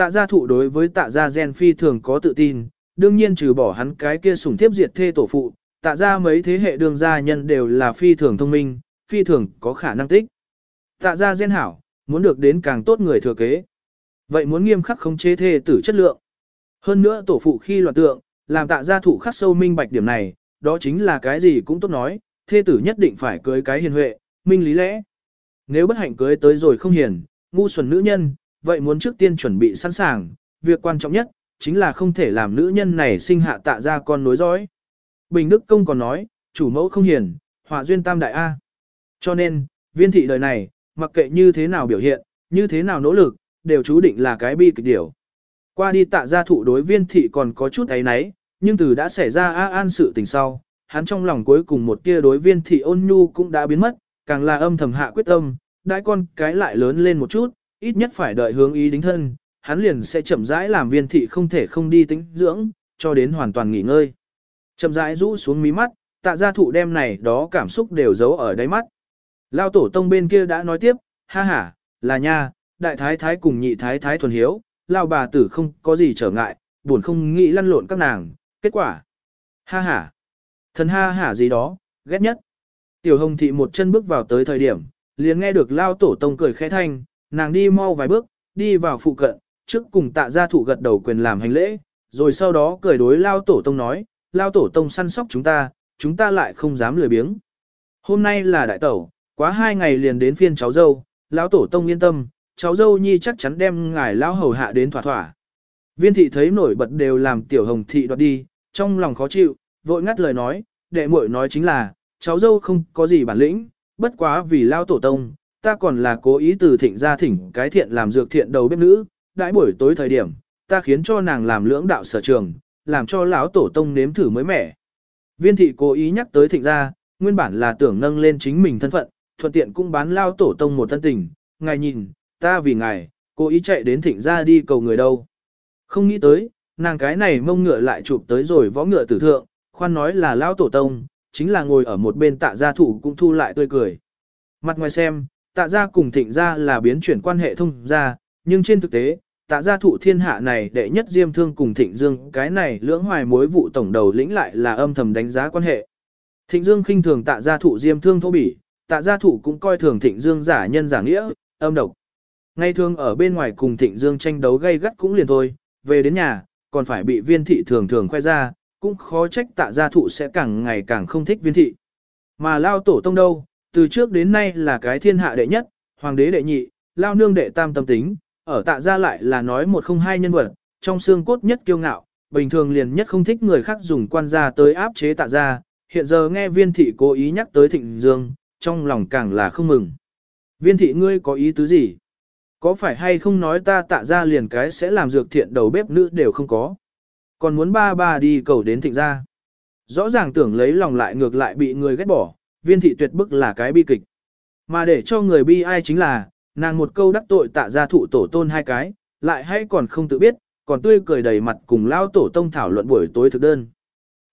Tạ gia thụ đối với tạ gia gen phi thường có tự tin, đương nhiên trừ bỏ hắn cái kia sủng thiếp diệt thê tổ phụ, tạ gia mấy thế hệ đường gia nhân đều là phi thường thông minh, phi thường có khả năng tích. Tạ gia gen hảo, muốn được đến càng tốt người thừa kế. Vậy muốn nghiêm khắc khống chế thê tử chất lượng. Hơn nữa tổ phụ khi loạn tượng, làm tạ gia thụ khắc sâu minh bạch điểm này, đó chính là cái gì cũng tốt nói, thê tử nhất định phải cưới cái hiền huệ, minh lý lẽ. Nếu bất hạnh cưới tới rồi không hiền, ngu xuẩn nữ nhân, vậy muốn trước tiên chuẩn bị sẵn sàng, việc quan trọng nhất, chính là không thể làm nữ nhân này sinh hạ tạ ra con nối dõi. Bình Đức Công còn nói, chủ mẫu không hiền, họa duyên tam đại A. Cho nên, viên thị đời này, mặc kệ như thế nào biểu hiện, như thế nào nỗ lực, đều chú định là cái bi kịch điểu. Qua đi tạ gia thụ đối viên thị còn có chút ấy náy, nhưng từ đã xảy ra A an sự tình sau, hắn trong lòng cuối cùng một tia đối viên thị ôn nhu cũng đã biến mất, càng là âm thầm hạ quyết tâm, đại con cái lại lớn lên một chút, ít nhất phải đợi hướng ý đính thân, hắn liền sẽ chậm rãi làm viên thị không thể không đi tính dưỡng, cho đến hoàn toàn nghỉ ngơi. Chậm rãi rũ xuống mí mắt, tạ gia thụ đem này đó cảm xúc đều giấu ở đáy mắt. Lao tổ tông bên kia đã nói tiếp, ha ha, là nha, đại thái thái cùng nhị thái thái thuần hiếu, lao bà tử không có gì trở ngại, buồn không nghĩ lăn lộn các nàng, kết quả. Ha ha, thần ha ha gì đó, ghét nhất. Tiểu hồng thị một chân bước vào tới thời điểm, liền nghe được lao tổ tông cười khẽ thanh, nàng đi mau vài bước, đi vào phụ cận, trước cùng tạ gia thủ gật đầu quyền làm hành lễ, rồi sau đó cười đối lao tổ tông nói, lao tổ tông săn sóc chúng ta, chúng ta lại không dám lười biếng. Hôm nay là đại tẩu, quá hai ngày liền đến phiên cháu dâu, lão tổ tông yên tâm, cháu dâu nhi chắc chắn đem ngài lão hầu hạ đến thỏa thỏa. Viên thị thấy nổi bật đều làm tiểu hồng thị đoạt đi, trong lòng khó chịu, vội ngắt lời nói, đệ muội nói chính là, cháu dâu không có gì bản lĩnh, bất quá vì lao tổ tông, ta còn là cố ý từ thịnh gia thỉnh cái thiện làm dược thiện đầu bếp nữ, đãi buổi tối thời điểm, ta khiến cho nàng làm lưỡng đạo sở trường, làm cho lão tổ tông nếm thử mới mẻ. Viên thị cố ý nhắc tới thịnh gia, nguyên bản là tưởng nâng lên chính mình thân phận, thuận tiện cũng bán lao tổ tông một thân tình, ngài nhìn, ta vì ngài, cố ý chạy đến thịnh gia đi cầu người đâu. Không nghĩ tới, nàng cái này mông ngựa lại chụp tới rồi võ ngựa tử thượng, khoan nói là lao tổ tông, chính là ngồi ở một bên tạ gia thủ cũng thu lại tươi cười. Mặt ngoài xem, tạ gia cùng thịnh gia là biến chuyển quan hệ thông gia, nhưng trên thực tế, tạ gia thụ thiên hạ này đệ nhất diêm thương cùng thịnh dương cái này lưỡng hoài mối vụ tổng đầu lĩnh lại là âm thầm đánh giá quan hệ. Thịnh dương khinh thường tạ gia thụ diêm thương thô bỉ, tạ gia thụ cũng coi thường thịnh dương giả nhân giả nghĩa, âm độc. Ngay thường ở bên ngoài cùng thịnh dương tranh đấu gay gắt cũng liền thôi, về đến nhà, còn phải bị viên thị thường thường khoe ra, cũng khó trách tạ gia thụ sẽ càng ngày càng không thích viên thị. Mà lao tổ tông đâu, từ trước đến nay là cái thiên hạ đệ nhất, hoàng đế đệ nhị, lao nương đệ tam tâm tính, ở tạ gia lại là nói một không hai nhân vật, trong xương cốt nhất kiêu ngạo, bình thường liền nhất không thích người khác dùng quan gia tới áp chế tạ gia, hiện giờ nghe viên thị cố ý nhắc tới thịnh dương, trong lòng càng là không mừng. Viên thị ngươi có ý tứ gì? Có phải hay không nói ta tạ gia liền cái sẽ làm dược thiện đầu bếp nữ đều không có? Còn muốn ba ba đi cầu đến thịnh gia. Rõ ràng tưởng lấy lòng lại ngược lại bị người ghét bỏ, viên thị tuyệt bức là cái bi kịch. Mà để cho người bi ai chính là, nàng một câu đắc tội tạ gia thụ tổ tôn hai cái, lại hay còn không tự biết, còn tươi cười đầy mặt cùng lao tổ tông thảo luận buổi tối thực đơn.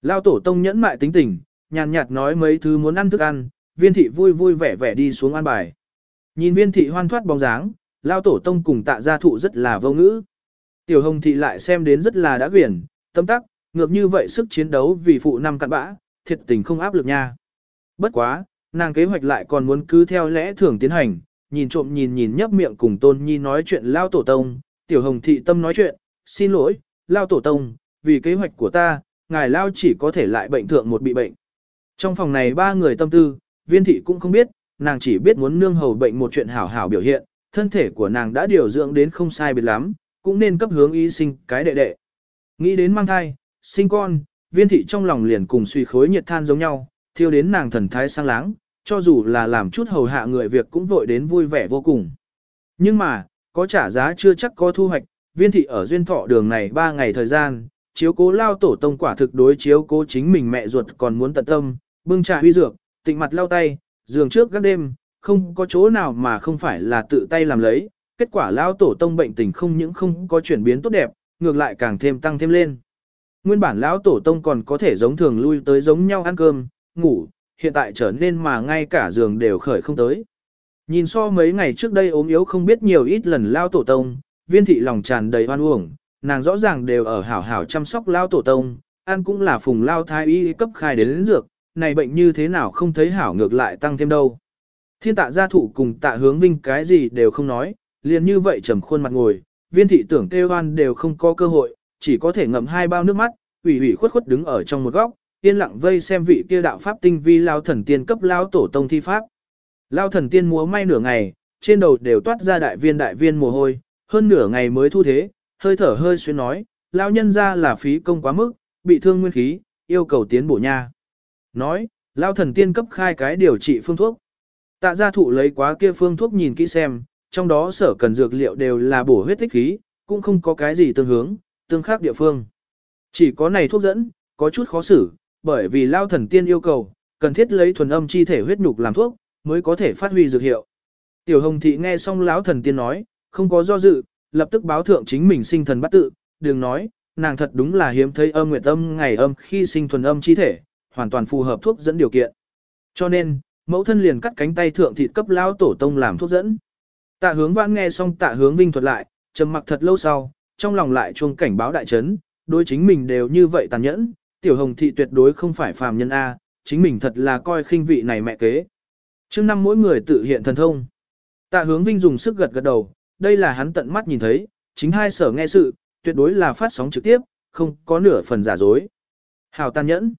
Lao tổ tông nhẫn mại tính tình, nhàn nhạt nói mấy thứ muốn ăn thức ăn, viên thị vui vui vẻ vẻ đi xuống ăn bài. Nhìn viên thị hoan thoát bóng dáng, lao tổ tông cùng tạ gia thụ rất là vô ngữ. Tiểu hồng thị lại xem đến rất là đã quyển, tâm tắc, ngược như vậy sức chiến đấu vì phụ năm cặn bã, thiệt tình không áp lực nha. Bất quá, nàng kế hoạch lại còn muốn cứ theo lẽ thường tiến hành, nhìn trộm nhìn nhìn nhấp miệng cùng tôn nhi nói chuyện lao tổ tông, tiểu hồng thị tâm nói chuyện, xin lỗi, lao tổ tông, vì kế hoạch của ta, ngài lao chỉ có thể lại bệnh thượng một bị bệnh. Trong phòng này ba người tâm tư, viên thị cũng không biết, nàng chỉ biết muốn nương hầu bệnh một chuyện hảo hảo biểu hiện, thân thể của nàng đã điều dưỡng đến không sai biệt lắm, cũng nên cấp hướng y sinh cái đệ đệ. Nghĩ đến mang thai, sinh con, viên thị trong lòng liền cùng suy khối nhiệt than giống nhau, thiêu đến nàng thần thái sang láng, cho dù là làm chút hầu hạ người việc cũng vội đến vui vẻ vô cùng. Nhưng mà, có trả giá chưa chắc có thu hoạch, viên thị ở duyên thọ đường này 3 ngày thời gian, chiếu cố lao tổ tông quả thực đối chiếu cố chính mình mẹ ruột còn muốn tận tâm, bưng trà huy dược, tịnh mặt lau tay, giường trước các đêm, không có chỗ nào mà không phải là tự tay làm lấy, kết quả lao tổ tông bệnh tình không những không có chuyển biến tốt đẹp, ngược lại càng thêm tăng thêm lên. Nguyên bản lão tổ tông còn có thể giống thường lui tới giống nhau ăn cơm, ngủ, hiện tại trở nên mà ngay cả giường đều khởi không tới. Nhìn so mấy ngày trước đây ốm yếu không biết nhiều ít lần lao tổ tông, viên thị lòng tràn đầy oan uổng, nàng rõ ràng đều ở hảo hảo chăm sóc lao tổ tông, ăn cũng là phùng lao thái y cấp khai đến, lĩnh dược, này bệnh như thế nào không thấy hảo ngược lại tăng thêm đâu. Thiên tạ gia thụ cùng tạ hướng vinh cái gì đều không nói, liền như vậy trầm khuôn mặt ngồi, viên thị tưởng kêu hoan đều không có cơ hội, chỉ có thể ngậm hai bao nước mắt, ủy ủy khuất khuất đứng ở trong một góc, yên lặng vây xem vị kia đạo pháp tinh vi lao thần tiên cấp lao tổ tông thi pháp. Lao thần tiên múa may nửa ngày, trên đầu đều toát ra đại viên đại viên mồ hôi, hơn nửa ngày mới thu thế, hơi thở hơi xuyên nói, lao nhân ra là phí công quá mức, bị thương nguyên khí, yêu cầu tiến bổ nha. Nói, lao thần tiên cấp khai cái điều trị phương thuốc. Tạ gia thụ lấy quá kia phương thuốc nhìn kỹ xem, trong đó sở cần dược liệu đều là bổ huyết tích khí, cũng không có cái gì tương hướng, tương khác địa phương. Chỉ có này thuốc dẫn, có chút khó xử, bởi vì lao thần tiên yêu cầu, cần thiết lấy thuần âm chi thể huyết nhục làm thuốc, mới có thể phát huy dược hiệu. Tiểu Hồng Thị nghe xong lão thần tiên nói, không có do dự, lập tức báo thượng chính mình sinh thần bắt tự, đừng nói, nàng thật đúng là hiếm thấy âm nguyệt âm ngày âm khi sinh thuần âm chi thể, hoàn toàn phù hợp thuốc dẫn điều kiện. Cho nên, mẫu thân liền cắt cánh tay thượng thịt cấp lao tổ tông làm thuốc dẫn. Tạ hướng vãn nghe xong tạ hướng vinh thuật lại, trầm mặc thật lâu sau, trong lòng lại chuông cảnh báo đại chấn, đối chính mình đều như vậy tàn nhẫn, tiểu hồng thị tuyệt đối không phải phàm nhân A, chính mình thật là coi khinh vị này mẹ kế. trước năm mỗi người tự hiện thần thông. Tạ hướng vinh dùng sức gật gật đầu, đây là hắn tận mắt nhìn thấy, chính hai sở nghe sự, tuyệt đối là phát sóng trực tiếp, không có nửa phần giả dối. Hào tàn nhẫn.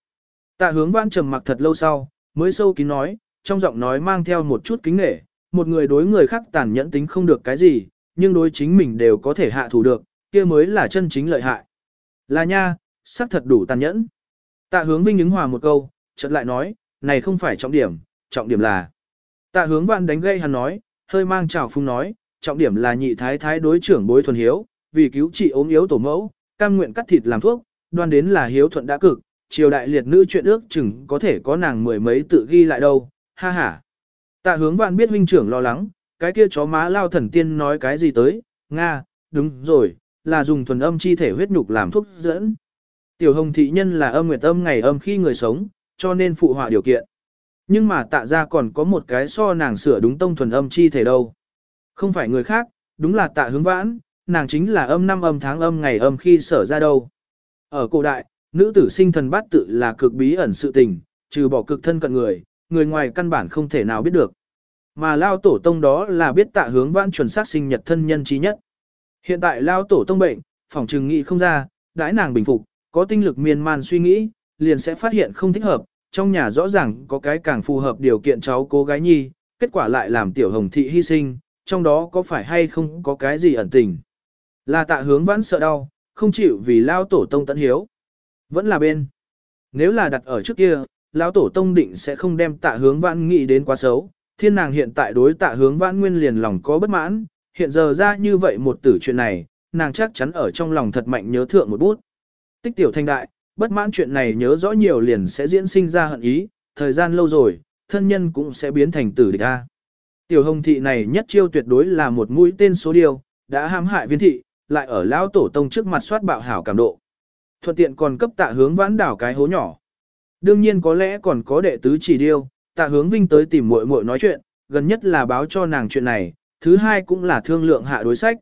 Tạ hướng vãn trầm mặc thật lâu sau, mới sâu kín nói, trong giọng nói mang theo một chút kính nghệ, một người đối người khác tàn nhẫn tính không được cái gì, nhưng đối chính mình đều có thể hạ thủ được, kia mới là chân chính lợi hại. Là nha, sắc thật đủ tàn nhẫn. Tạ hướng vinh ứng hòa một câu, chợt lại nói, này không phải trọng điểm, trọng điểm là. Tạ hướng vạn đánh gây hắn nói, hơi mang trào phung nói, trọng điểm là nhị thái thái đối trưởng bối thuần hiếu, vì cứu trị ốm yếu tổ mẫu, cam nguyện cắt thịt làm thuốc, đoan đến là hiếu thuận đã cực, triều đại liệt nữ chuyện ước chừng có thể có nàng mười mấy tự ghi lại đâu, ha ha. Tạ hướng vạn biết huynh trưởng lo lắng, cái kia chó má lao thần tiên nói cái gì tới, Nga, đúng rồi, là dùng thuần âm chi thể huyết nhục làm thuốc dẫn. Tiểu hồng thị nhân là âm nguyệt âm ngày âm khi người sống, cho nên phụ họa điều kiện. Nhưng mà tạ ra còn có một cái so nàng sửa đúng tông thuần âm chi thể đâu. Không phải người khác, đúng là tạ hướng vãn, nàng chính là âm năm âm tháng âm ngày âm khi sở ra đâu. Ở cổ đại, nữ tử sinh thần bát tự là cực bí ẩn sự tình, trừ bỏ cực thân cận người, người ngoài căn bản không thể nào biết được. Mà lao tổ tông đó là biết tạ hướng vãn chuẩn xác sinh nhật thân nhân trí nhất. Hiện tại lao tổ tông bệnh, phòng trừng nghị không ra, đãi nàng bình phục, có tinh lực miên man suy nghĩ, liền sẽ phát hiện không thích hợp, trong nhà rõ ràng có cái càng phù hợp điều kiện cháu cô gái nhi, kết quả lại làm tiểu hồng thị hy sinh, trong đó có phải hay không có cái gì ẩn tình. Là tạ hướng vãn sợ đau, không chịu vì lao tổ tông tận hiếu. Vẫn là bên. Nếu là đặt ở trước kia, lão tổ tông định sẽ không đem tạ hướng vãn nghĩ đến quá xấu. Thiên nàng hiện tại đối tạ hướng vãn nguyên liền lòng có bất mãn, hiện giờ ra như vậy một tử chuyện này, nàng chắc chắn ở trong lòng thật mạnh nhớ thượng một bút. Tích tiểu thanh đại, bất mãn chuyện này nhớ rõ nhiều liền sẽ diễn sinh ra hận ý, thời gian lâu rồi, thân nhân cũng sẽ biến thành tử địch a. Tiểu hồng thị này nhất chiêu tuyệt đối là một mũi tên số điều, đã hãm hại viên thị, lại ở lão tổ tông trước mặt soát bạo hảo cảm độ. Thuận tiện còn cấp tạ hướng vãn đảo cái hố nhỏ. Đương nhiên có lẽ còn có đệ tứ chỉ điêu, tạ hướng vinh tới tìm muội muội nói chuyện, gần nhất là báo cho nàng chuyện này, thứ hai cũng là thương lượng hạ đối sách.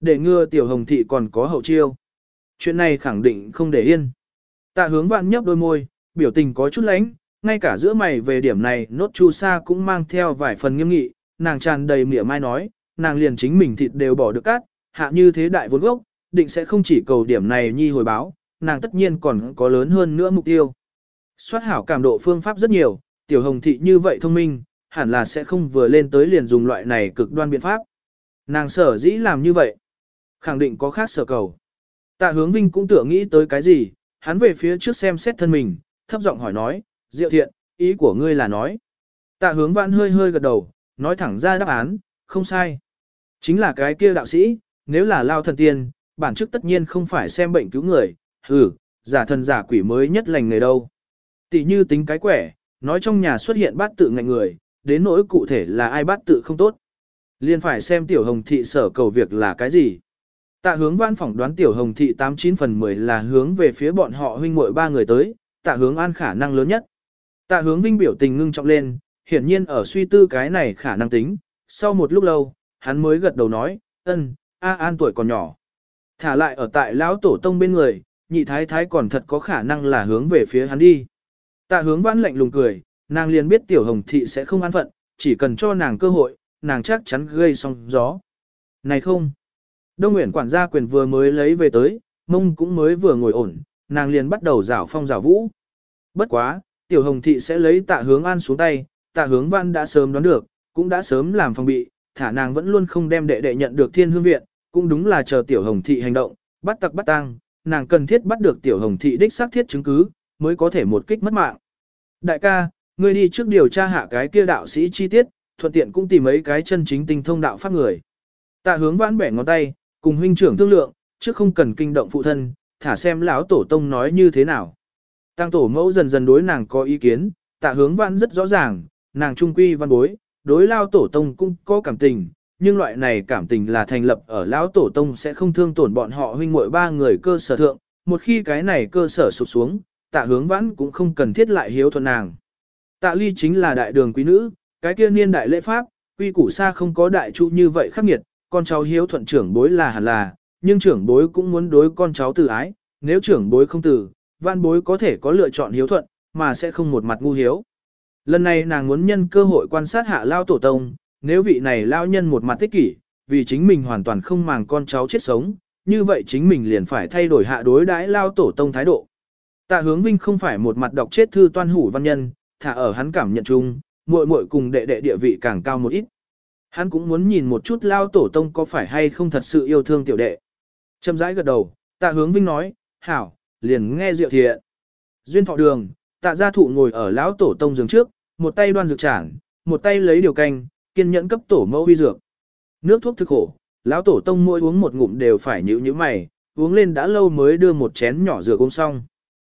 Để ngừa tiểu hồng thị còn có hậu chiêu. Chuyện này khẳng định không để yên. Tạ hướng vạn nhấp đôi môi, biểu tình có chút lánh, ngay cả giữa mày về điểm này nốt chu sa cũng mang theo vài phần nghiêm nghị, nàng tràn đầy mỉa mai nói, nàng liền chính mình thịt đều bỏ được cắt, hạ như thế đại vốn gốc, định sẽ không chỉ cầu điểm này nhi hồi báo, nàng tất nhiên còn có lớn hơn nữa mục tiêu. Xoát hảo cảm độ phương pháp rất nhiều, tiểu hồng thị như vậy thông minh, hẳn là sẽ không vừa lên tới liền dùng loại này cực đoan biện pháp. Nàng sở dĩ làm như vậy, khẳng định có khác sở cầu. Tạ hướng vinh cũng tưởng nghĩ tới cái gì, hắn về phía trước xem xét thân mình, thấp giọng hỏi nói, diệu thiện, ý của ngươi là nói. Tạ hướng vãn hơi hơi gật đầu, nói thẳng ra đáp án, không sai. Chính là cái kia đạo sĩ, nếu là lao thần tiên, bản chức tất nhiên không phải xem bệnh cứu người, hừ, giả thần giả quỷ mới nhất lành người đâu. Tỷ như tính cái quẻ, nói trong nhà xuất hiện bát tự ngạnh người, đến nỗi cụ thể là ai bát tự không tốt. Liên phải xem tiểu hồng thị sở cầu việc là cái gì. Tạ hướng văn phỏng đoán tiểu hồng thị 89 phần 10 là hướng về phía bọn họ huynh muội ba người tới, tạ hướng an khả năng lớn nhất. Tạ hướng vinh biểu tình ngưng trọng lên, hiển nhiên ở suy tư cái này khả năng tính, sau một lúc lâu, hắn mới gật đầu nói, ân, A An tuổi còn nhỏ. Thả lại ở tại lão tổ tông bên người, nhị thái thái còn thật có khả năng là hướng về phía hắn đi. Tạ hướng vãn lạnh lùng cười, nàng liền biết tiểu hồng thị sẽ không an phận, chỉ cần cho nàng cơ hội, nàng chắc chắn gây sóng gió. Này không! Đông Nguyễn quản gia quyền vừa mới lấy về tới, mông cũng mới vừa ngồi ổn, nàng liền bắt đầu rảo phong rảo vũ. Bất quá, tiểu hồng thị sẽ lấy tạ hướng an xuống tay, tạ hướng văn đã sớm đoán được, cũng đã sớm làm phòng bị, thả nàng vẫn luôn không đem đệ đệ nhận được thiên hương viện, cũng đúng là chờ tiểu hồng thị hành động, bắt tặc bắt tang, nàng cần thiết bắt được tiểu hồng thị đích xác thiết chứng cứ, mới có thể một kích mất mạng. Đại ca, ngươi đi trước điều tra hạ cái kia đạo sĩ chi tiết, thuận tiện cũng tìm mấy cái chân chính tinh thông đạo pháp người. Tạ hướng vãn bẻ ngón tay, cùng huynh trưởng thương lượng, trước không cần kinh động phụ thân, thả xem lão tổ tông nói như thế nào. Tăng tổ mẫu dần dần đối nàng có ý kiến, tạ hướng vãn rất rõ ràng, nàng trung quy văn bối, đối lao tổ tông cũng có cảm tình, nhưng loại này cảm tình là thành lập ở lão tổ tông sẽ không thương tổn bọn họ huynh muội ba người cơ sở thượng, một khi cái này cơ sở sụp xuống, tạ hướng vãn cũng không cần thiết lại hiếu thuận nàng. Tạ ly chính là đại đường quý nữ, cái kia niên đại lễ pháp, quy củ xa không có đại trụ như vậy khắc nghiệt, con cháu hiếu thuận trưởng bối là hẳn là, nhưng trưởng bối cũng muốn đối con cháu từ ái, nếu trưởng bối không từ, văn bối có thể có lựa chọn hiếu thuận, mà sẽ không một mặt ngu hiếu. Lần này nàng muốn nhân cơ hội quan sát hạ lao tổ tông, nếu vị này lao nhân một mặt tích kỷ, vì chính mình hoàn toàn không màng con cháu chết sống, như vậy chính mình liền phải thay đổi hạ đối đãi lao tổ tông thái độ. Tạ hướng vinh không phải một mặt đọc chết thư toan hủ văn nhân, thả ở hắn cảm nhận chung, muội muội cùng đệ đệ địa vị càng cao một ít. Hắn cũng muốn nhìn một chút lao tổ tông có phải hay không thật sự yêu thương tiểu đệ. Châm rãi gật đầu, tạ hướng vinh nói, hảo, liền nghe rượu thiện. Duyên thọ đường, tạ gia thụ ngồi ở lão tổ tông giường trước, một tay đoan dược chản, một tay lấy điều canh, kiên nhẫn cấp tổ mẫu huy dược. Nước thuốc thực khổ, lão tổ tông mỗi uống một ngụm đều phải nhữ nhữ mày, uống lên đã lâu mới đưa một chén nhỏ rửa uống xong.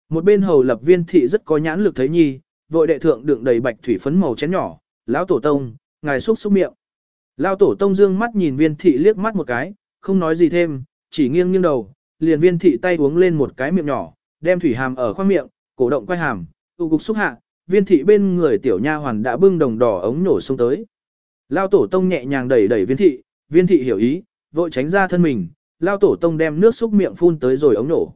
Một bên hầu lập viên thị rất có nhãn lực thấy nhi, vội đệ thượng đựng đầy bạch thủy phấn màu chén nhỏ, lão tổ tông, ngài xúc xúc miệng. Lão tổ tông dương mắt nhìn viên thị liếc mắt một cái, không nói gì thêm, chỉ nghiêng nghiêng đầu, liền viên thị tay uống lên một cái miệng nhỏ, đem thủy hàm ở khoang miệng, cổ động quay hàm, tụ cục xúc hạ, viên thị bên người tiểu nha hoàn đã bưng đồng đỏ ống nổ xuống tới. Lão tổ tông nhẹ nhàng đẩy đẩy viên thị, viên thị hiểu ý, vội tránh ra thân mình, Lão tổ tông đem nước xúc miệng phun tới rồi ống nổ.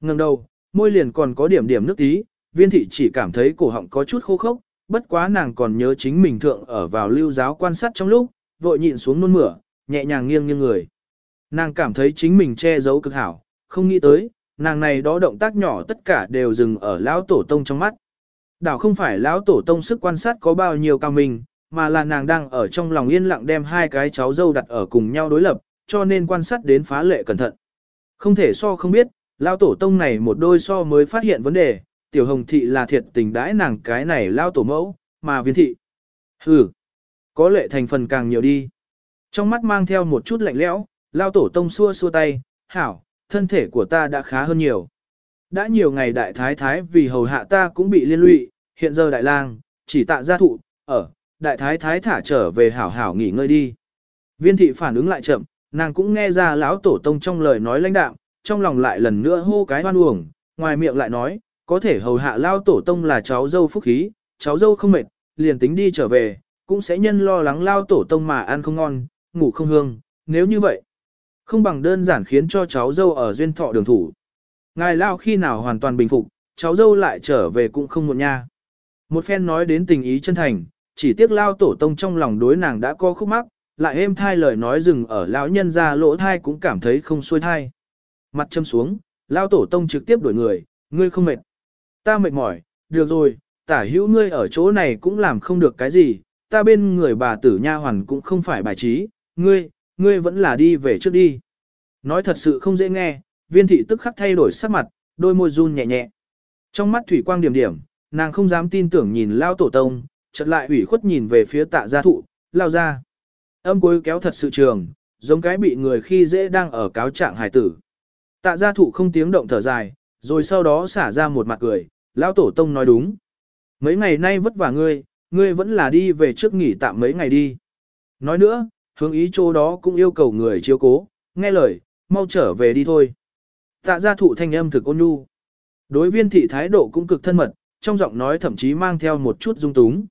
Ngừng đầu, môi liền còn có điểm điểm nước tí, viên thị chỉ cảm thấy cổ họng có chút khô khốc, bất quá nàng còn nhớ chính mình thượng ở vào lưu giáo quan sát trong lúc, vội nhịn xuống nôn mửa, nhẹ nhàng nghiêng nghiêng người. Nàng cảm thấy chính mình che giấu cực hảo, không nghĩ tới, nàng này đó động tác nhỏ tất cả đều dừng ở lão tổ tông trong mắt. Đảo không phải lão tổ tông sức quan sát có bao nhiêu cao mình, mà là nàng đang ở trong lòng yên lặng đem hai cái cháu dâu đặt ở cùng nhau đối lập, cho nên quan sát đến phá lệ cẩn thận. Không thể so không biết, lão tổ tông này một đôi so mới phát hiện vấn đề, tiểu hồng thị là thiệt tình đãi nàng cái này lão tổ mẫu, mà viên thị. Hừ, có lệ thành phần càng nhiều đi. Trong mắt mang theo một chút lạnh lẽo, lao tổ tông xua xua tay, hảo, thân thể của ta đã khá hơn nhiều. Đã nhiều ngày đại thái thái vì hầu hạ ta cũng bị liên lụy, hiện giờ đại lang, chỉ tạ gia thụ, ở, đại thái thái thả trở về hảo hảo nghỉ ngơi đi. Viên thị phản ứng lại chậm, nàng cũng nghe ra lão tổ tông trong lời nói lãnh đạm, trong lòng lại lần nữa hô cái hoan uổng, ngoài miệng lại nói, có thể hầu hạ lao tổ tông là cháu dâu phúc khí, cháu dâu không mệt, liền tính đi trở về, cũng sẽ nhân lo lắng lao tổ tông mà ăn không ngon, ngủ không hương, nếu như vậy, không bằng đơn giản khiến cho cháu dâu ở duyên thọ đường thủ. Ngài lao khi nào hoàn toàn bình phục, cháu dâu lại trở về cũng không muộn nha. Một phen nói đến tình ý chân thành, chỉ tiếc lao tổ tông trong lòng đối nàng đã có khúc mắc, lại êm thai lời nói dừng ở lão nhân ra lỗ thai cũng cảm thấy không xuôi thai. Mặt châm xuống, lao tổ tông trực tiếp đổi người, ngươi không mệt. Ta mệt mỏi, được rồi, tả hữu ngươi ở chỗ này cũng làm không được cái gì, ta bên người bà tử nha hoàn cũng không phải bài trí, ngươi, ngươi vẫn là đi về trước đi. Nói thật sự không dễ nghe, viên thị tức khắc thay đổi sắc mặt, đôi môi run nhẹ nhẹ. Trong mắt thủy quang điểm điểm, nàng không dám tin tưởng nhìn lao tổ tông, chợt lại ủy khuất nhìn về phía tạ gia thụ, lao ra. Âm cuối kéo thật sự trường, giống cái bị người khi dễ đang ở cáo trạng hài tử. Tạ gia thụ không tiếng động thở dài, rồi sau đó xả ra một mặt cười, lao tổ tông nói đúng. Mấy ngày nay vất vả ngươi, ngươi vẫn là đi về trước nghỉ tạm mấy ngày đi. Nói nữa, hướng ý chỗ đó cũng yêu cầu người chiếu cố, nghe lời, mau trở về đi thôi. Tạ gia thụ thanh âm thực ôn nhu. Đối viên thị thái độ cũng cực thân mật, trong giọng nói thậm chí mang theo một chút dung túng.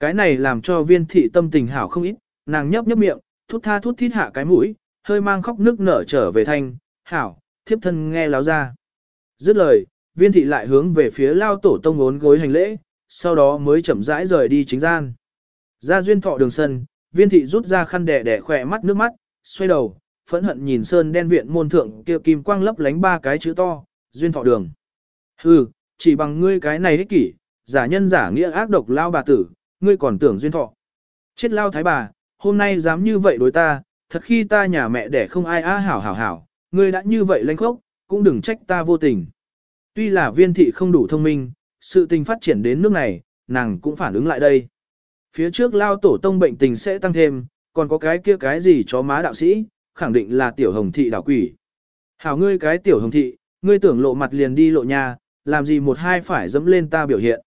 Cái này làm cho viên thị tâm tình hảo không ít, nàng nhấp nhấp miệng, thút tha thút thít hạ cái mũi, hơi mang khóc nước nở trở về thanh, hảo, thiếp thân nghe láo ra. Dứt lời, viên thị lại hướng về phía lao tổ tông ốn gối hành lễ, sau đó mới chậm rãi rời đi chính gian. Ra duyên thọ đường sân, viên thị rút ra khăn đẻ đẻ khỏe mắt nước mắt, xoay đầu, phẫn hận nhìn sơn đen viện môn thượng kia kim quang lấp lánh ba cái chữ to, duyên thọ đường. Hừ, chỉ bằng ngươi cái này ích kỷ, giả nhân giả nghĩa ác độc lao bà tử, ngươi còn tưởng duyên thọ. Chết lao thái bà, hôm nay dám như vậy đối ta, thật khi ta nhà mẹ đẻ không ai á hảo hảo hảo, ngươi đã như vậy lanh khốc, cũng đừng trách ta vô tình. Tuy là viên thị không đủ thông minh, sự tình phát triển đến nước này, nàng cũng phản ứng lại đây. Phía trước lao tổ tông bệnh tình sẽ tăng thêm, còn có cái kia cái gì chó má đạo sĩ, khẳng định là tiểu hồng thị đảo quỷ. Hảo ngươi cái tiểu hồng thị, ngươi tưởng lộ mặt liền đi lộ nhà, làm gì một hai phải dẫm lên ta biểu hiện.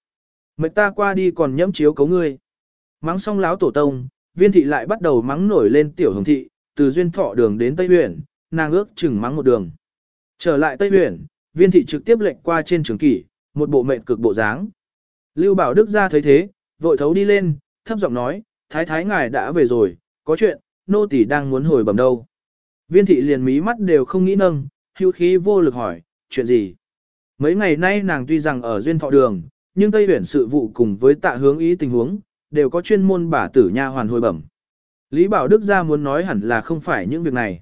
Mệnh ta qua đi còn nhẫm chiếu cấu ngươi. Mắng xong láo tổ tông, viên thị lại bắt đầu mắng nổi lên tiểu hồng thị, từ duyên thọ đường đến Tây Huyền, nàng ước chừng mắng một đường. Trở lại Tây Huyền, viên thị trực tiếp lệnh qua trên trường kỷ, một bộ mệnh cực bộ dáng. Lưu Bảo Đức ra thấy thế, vội thấu đi lên, thấp giọng nói, thái thái ngài đã về rồi, có chuyện, nô tỳ đang muốn hồi bẩm đâu. Viên thị liền mí mắt đều không nghĩ nâng, hưu khí vô lực hỏi, chuyện gì? Mấy ngày nay nàng tuy rằng ở duyên thọ đường, nhưng Tây Huyển sự vụ cùng với tạ hướng ý tình huống, đều có chuyên môn bả tử nha hoàn hồi bẩm. Lý Bảo Đức gia muốn nói hẳn là không phải những việc này.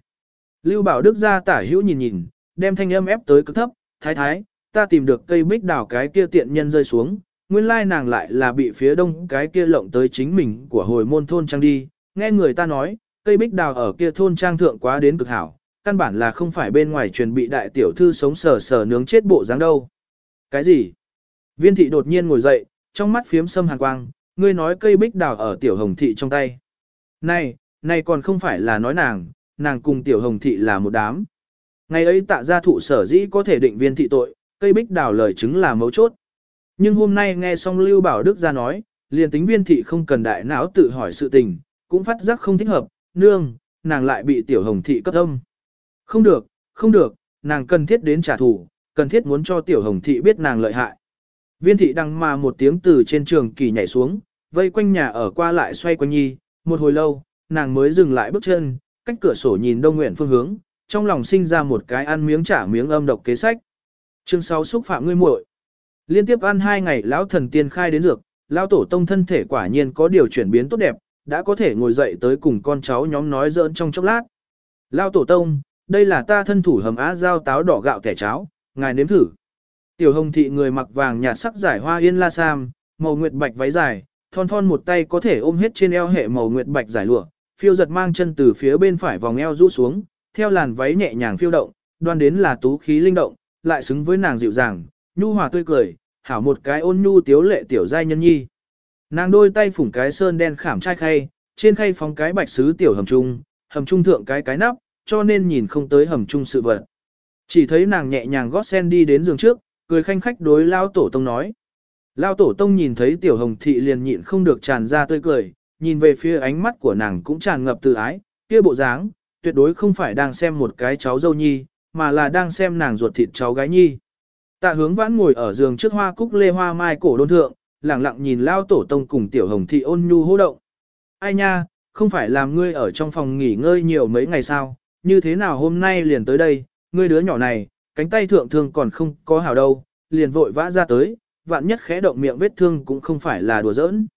Lưu Bảo Đức gia tả hữu nhìn nhìn, đem thanh âm ép tới cực thấp, thái thái, ta tìm được cây bích đào cái kia tiện nhân rơi xuống, nguyên lai nàng lại là bị phía đông cái kia lộng tới chính mình của hồi môn thôn trang đi, nghe người ta nói, cây bích đào ở kia thôn trang thượng quá đến cực hảo, căn bản là không phải bên ngoài truyền bị đại tiểu thư sống sờ sờ nướng chết bộ dáng đâu. Cái gì? Viên thị đột nhiên ngồi dậy, trong mắt phiếm sâm hàn quang, ngươi nói cây bích đào ở tiểu hồng thị trong tay. Này, này còn không phải là nói nàng, nàng cùng tiểu hồng thị là một đám. Ngày ấy tạ gia thụ sở dĩ có thể định viên thị tội, cây bích đào lời chứng là mấu chốt. Nhưng hôm nay nghe xong Lưu Bảo Đức ra nói, liền tính viên thị không cần đại não tự hỏi sự tình, cũng phát giác không thích hợp, nương, nàng lại bị tiểu hồng thị cấp âm. Không được, không được, nàng cần thiết đến trả thù, cần thiết muốn cho tiểu hồng thị biết nàng lợi hại. Viên thị đăng mà một tiếng từ trên trường kỳ nhảy xuống, vây quanh nhà ở qua lại xoay quanh nhi, một hồi lâu, nàng mới dừng lại bước chân, cách cửa sổ nhìn đông nguyện phương hướng, trong lòng sinh ra một cái ăn miếng trả miếng âm độc kế sách. Chương 6 xúc phạm ngươi muội. Liên tiếp ăn hai ngày lão thần tiên khai đến dược, lão tổ tông thân thể quả nhiên có điều chuyển biến tốt đẹp, đã có thể ngồi dậy tới cùng con cháu nhóm nói giỡn trong chốc lát. Lão tổ tông, đây là ta thân thủ hầm á giao táo đỏ gạo kẻ cháo, ngài nếm thử. Tiểu hồng thị người mặc vàng nhạt sắc giải hoa yên la sam, màu nguyệt bạch váy dài, thon thon một tay có thể ôm hết trên eo hệ màu nguyệt bạch giải lụa, phiêu giật mang chân từ phía bên phải vòng eo rũ xuống, theo làn váy nhẹ nhàng phiêu động, đoan đến là tú khí linh động, lại xứng với nàng dịu dàng, nhu hòa tươi cười, hảo một cái ôn nhu tiếu lệ tiểu giai nhân nhi. Nàng đôi tay phủng cái sơn đen khảm trai khay, trên khay phóng cái bạch sứ tiểu hầm trung, hầm trung thượng cái cái nắp, cho nên nhìn không tới hầm trung sự vật. Chỉ thấy nàng nhẹ nhàng gót sen đi đến giường trước, cười khanh khách đối lao tổ tông nói. Lao tổ tông nhìn thấy tiểu hồng thị liền nhịn không được tràn ra tươi cười, nhìn về phía ánh mắt của nàng cũng tràn ngập từ ái, kia bộ dáng, tuyệt đối không phải đang xem một cái cháu dâu nhi, mà là đang xem nàng ruột thịt cháu gái nhi. Tạ hướng vãn ngồi ở giường trước hoa cúc lê hoa mai cổ đôn thượng, lặng lặng nhìn lao tổ tông cùng tiểu hồng thị ôn nhu hô động. Ai nha, không phải làm ngươi ở trong phòng nghỉ ngơi nhiều mấy ngày sao, như thế nào hôm nay liền tới đây, ngươi đứa nhỏ này, cánh tay thượng thương còn không có hào đâu, liền vội vã ra tới, vạn nhất khẽ động miệng vết thương cũng không phải là đùa giỡn.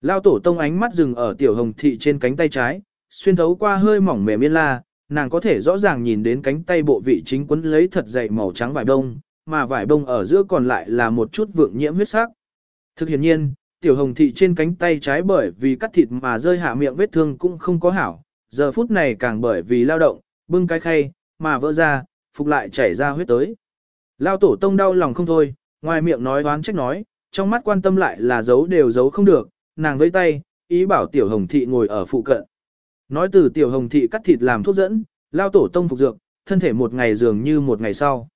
Lao tổ tông ánh mắt dừng ở tiểu hồng thị trên cánh tay trái, xuyên thấu qua hơi mỏng mềm yên la, nàng có thể rõ ràng nhìn đến cánh tay bộ vị chính quấn lấy thật dày màu trắng vải đông, mà vải đông ở giữa còn lại là một chút vượng nhiễm huyết sắc. Thực hiện nhiên, tiểu hồng thị trên cánh tay trái bởi vì cắt thịt mà rơi hạ miệng vết thương cũng không có hảo, giờ phút này càng bởi vì lao động, bưng cái khay, mà vỡ ra, phục lại chảy ra huyết tới. Lao tổ tông đau lòng không thôi, ngoài miệng nói đoán trách nói, trong mắt quan tâm lại là giấu đều giấu không được, nàng vẫy tay, ý bảo tiểu hồng thị ngồi ở phụ cận. Nói từ tiểu hồng thị cắt thịt làm thuốc dẫn, lao tổ tông phục dược, thân thể một ngày dường như một ngày sau.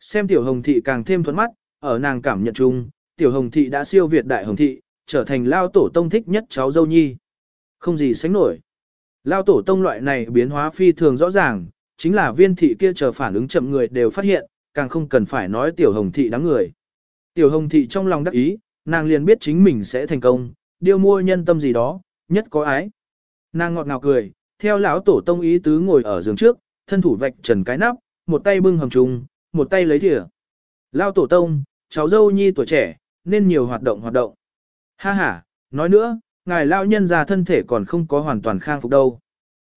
Xem tiểu hồng thị càng thêm thuẫn mắt, ở nàng cảm nhận chung, tiểu hồng thị đã siêu việt đại hồng thị, trở thành lao tổ tông thích nhất cháu dâu nhi. Không gì sánh nổi. Lao tổ tông loại này biến hóa phi thường rõ ràng, chính là viên thị kia chờ phản ứng chậm người đều phát hiện, càng không cần phải nói tiểu hồng thị đáng người. Tiểu hồng thị trong lòng đắc ý, nàng liền biết chính mình sẽ thành công, điêu mua nhân tâm gì đó, nhất có ái. Nàng ngọt ngào cười, theo lão tổ tông ý tứ ngồi ở giường trước, thân thủ vạch trần cái nắp, một tay bưng hầm trùng, một tay lấy thìa. Lão tổ tông, cháu dâu nhi tuổi trẻ, nên nhiều hoạt động hoạt động. Ha ha, nói nữa, ngài lão nhân già thân thể còn không có hoàn toàn khang phục đâu.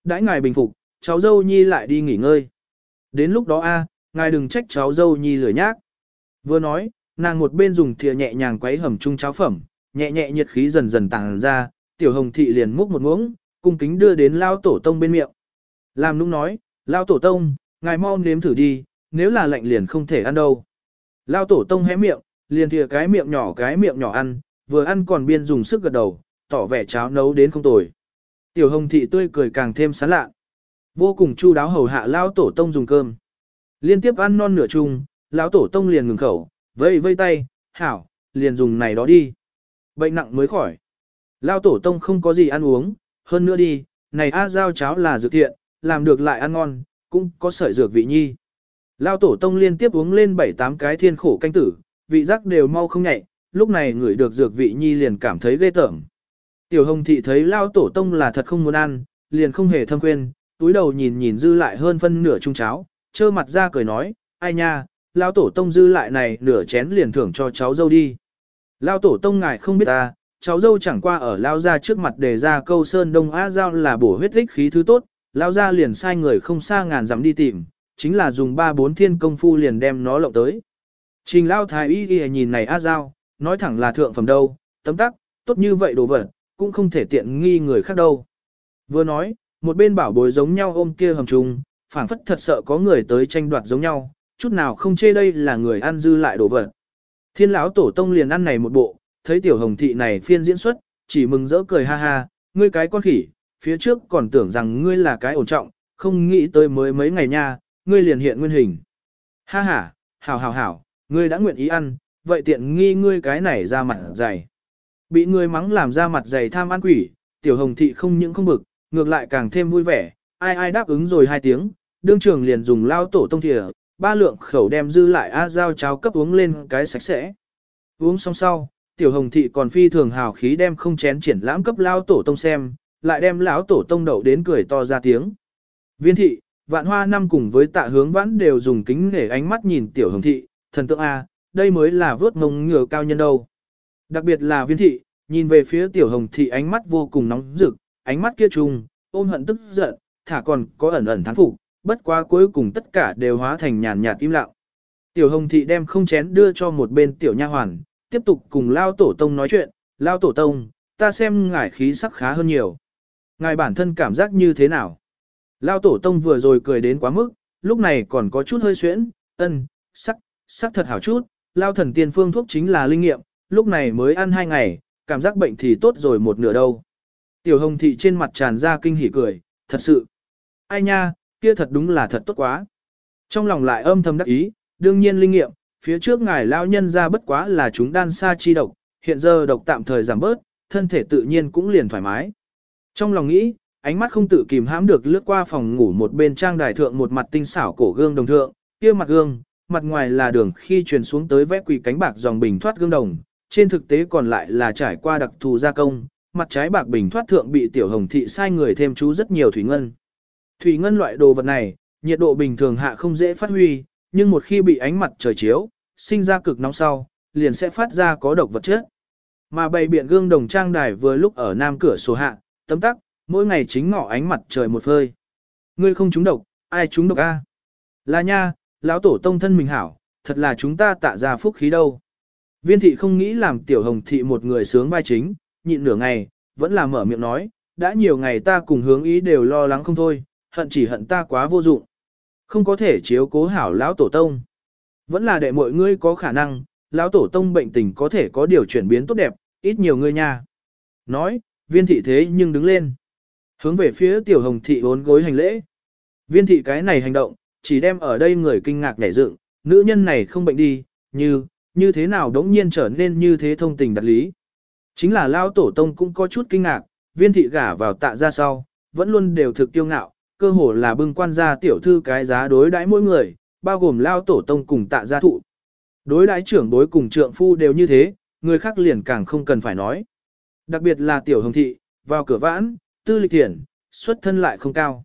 Đãi ngài bình phục, cháu dâu nhi lại đi nghỉ ngơi. Đến lúc đó a, ngài đừng trách cháu dâu nhi lười nhác. Vừa nói, nàng một bên dùng thìa nhẹ nhàng quấy hầm chung cháo phẩm, nhẹ nhẹ nhiệt khí dần dần tàng ra, tiểu hồng thị liền múc một muỗng, cung kính đưa đến lao tổ tông bên miệng. Làm nũng nói, lao tổ tông, ngài mau nếm thử đi, nếu là lạnh liền không thể ăn đâu. Lao tổ tông hé miệng, liền thìa cái miệng nhỏ cái miệng nhỏ ăn, vừa ăn còn biên dùng sức gật đầu, tỏ vẻ cháo nấu đến không tồi. Tiểu hồng thị tươi cười càng thêm sán lạ. Vô cùng chu đáo hầu hạ lao tổ tông dùng cơm. Liên tiếp ăn non nửa chung, lão tổ tông liền ngừng khẩu, vây vây tay, hảo, liền dùng này đó đi. Bệnh nặng mới khỏi. Lao tổ tông không có gì ăn uống, hơn nữa đi, này a giao cháo là dược thiện, làm được lại ăn ngon, cũng có sợi dược vị nhi. Lao tổ tông liên tiếp uống lên 7-8 cái thiên khổ canh tử, vị giác đều mau không nhạy, lúc này người được dược vị nhi liền cảm thấy ghê tởm. Tiểu hồng thị thấy Lao tổ tông là thật không muốn ăn, liền không hề thâm quên, túi đầu nhìn nhìn dư lại hơn phân nửa chung cháo, trơ mặt ra cười nói, ai nha, Lao tổ tông dư lại này nửa chén liền thưởng cho cháu dâu đi. Lao tổ tông ngài không biết ta, cháu dâu chẳng qua ở Lao ra trước mặt đề ra câu sơn đông á giao là bổ huyết thích khí thứ tốt, Lao ra liền sai người không xa ngàn dặm đi tìm, chính là dùng ba bốn thiên công phu liền đem nó lộng tới. Trình lao thái y ghi nhìn này a giao, nói thẳng là thượng phẩm đâu, tấm tắc, tốt như vậy đồ vật, cũng không thể tiện nghi người khác đâu. Vừa nói, một bên bảo bối giống nhau ôm kia hầm trùng, phảng phất thật sợ có người tới tranh đoạt giống nhau, chút nào không chê đây là người ăn dư lại đồ vật. Thiên lão tổ tông liền ăn này một bộ, thấy tiểu hồng thị này phiên diễn xuất, chỉ mừng rỡ cười ha ha, ngươi cái con khỉ, phía trước còn tưởng rằng ngươi là cái ổn trọng, không nghĩ tới mới mấy ngày nha, ngươi liền hiện nguyên hình. Ha ha, hảo hảo hảo, ngươi đã nguyện ý ăn, vậy tiện nghi ngươi cái này ra mặt dày. Bị ngươi mắng làm ra mặt dày tham ăn quỷ, tiểu hồng thị không những không bực, ngược lại càng thêm vui vẻ, ai ai đáp ứng rồi hai tiếng, đương trường liền dùng lao tổ tông thìa, ba lượng khẩu đem dư lại a giao cháo cấp uống lên cái sạch sẽ. Uống xong sau, tiểu hồng thị còn phi thường hào khí đem không chén triển lãm cấp lao tổ tông xem, lại đem lão tổ tông đậu đến cười to ra tiếng. Viên thị, vạn hoa năm cùng với tạ hướng vãn đều dùng kính để ánh mắt nhìn tiểu hồng thị, thần tượng A, đây mới là vớt mông ngựa cao nhân đâu. Đặc biệt là viên thị, nhìn về phía tiểu hồng thị ánh mắt vô cùng nóng rực, ánh mắt kia trùng, ôm hận tức giận, thả còn có ẩn ẩn thán phục, bất quá cuối cùng tất cả đều hóa thành nhàn nhạt im lặng. Tiểu hồng thị đem không chén đưa cho một bên tiểu nha hoàn, tiếp tục cùng lao tổ tông nói chuyện, lao tổ tông, ta xem ngài khí sắc khá hơn nhiều. Ngài bản thân cảm giác như thế nào? Lao tổ tông vừa rồi cười đến quá mức, lúc này còn có chút hơi xuyễn, ân, sắc, sắc thật hảo chút, lao thần tiên phương thuốc chính là linh nghiệm, lúc này mới ăn hai ngày, cảm giác bệnh thì tốt rồi một nửa đâu. Tiểu hồng thị trên mặt tràn ra kinh hỉ cười, thật sự. Ai nha, kia thật đúng là thật tốt quá. Trong lòng lại âm thầm đắc ý, đương nhiên linh nghiệm, phía trước ngài lao nhân ra bất quá là chúng đan sa chi độc, hiện giờ độc tạm thời giảm bớt, thân thể tự nhiên cũng liền thoải mái. Trong lòng nghĩ, ánh mắt không tự kìm hãm được lướt qua phòng ngủ một bên trang đài thượng một mặt tinh xảo cổ gương đồng thượng, kia mặt gương, mặt ngoài là đường khi truyền xuống tới vẽ quỳ cánh bạc dòng bình thoát gương đồng, trên thực tế còn lại là trải qua đặc thù gia công, mặt trái bạc bình thoát thượng bị tiểu hồng thị sai người thêm chú rất nhiều thủy ngân. Thủy ngân loại đồ vật này, nhiệt độ bình thường hạ không dễ phát huy, nhưng một khi bị ánh mặt trời chiếu, sinh ra cực nóng sau, liền sẽ phát ra có độc vật chất. Mà bày biện gương đồng trang đài vừa lúc ở nam cửa sổ hạ, tấm tắc, mỗi ngày chính ngọ ánh mặt trời một phơi. Ngươi không trúng độc, ai trúng độc a? Là nha, lão tổ tông thân mình hảo, thật là chúng ta tạ ra phúc khí đâu. Viên thị không nghĩ làm tiểu hồng thị một người sướng vai chính, nhịn nửa ngày, vẫn là mở miệng nói, đã nhiều ngày ta cùng hướng ý đều lo lắng không thôi, hận chỉ hận ta quá vô dụng. Không có thể chiếu cố hảo lão tổ tông. Vẫn là để mọi ngươi có khả năng, lão tổ tông bệnh tình có thể có điều chuyển biến tốt đẹp, ít nhiều ngươi nha. Nói, viên thị thế nhưng đứng lên. Hướng về phía tiểu hồng thị bốn gối hành lễ. Viên thị cái này hành động, chỉ đem ở đây người kinh ngạc nhảy dựng, nữ nhân này không bệnh đi, như, như thế nào đống nhiên trở nên như thế thông tình đặt lý. Chính là lao tổ tông cũng có chút kinh ngạc, viên thị gả vào tạ ra sau, vẫn luôn đều thực tiêu ngạo, cơ hồ là bưng quan gia tiểu thư cái giá đối đãi mỗi người, bao gồm lao tổ tông cùng tạ gia thụ. Đối đãi trưởng bối cùng trượng phu đều như thế, người khác liền càng không cần phải nói. Đặc biệt là tiểu hồng thị, vào cửa vãn, tư lịch tiền, xuất thân lại không cao.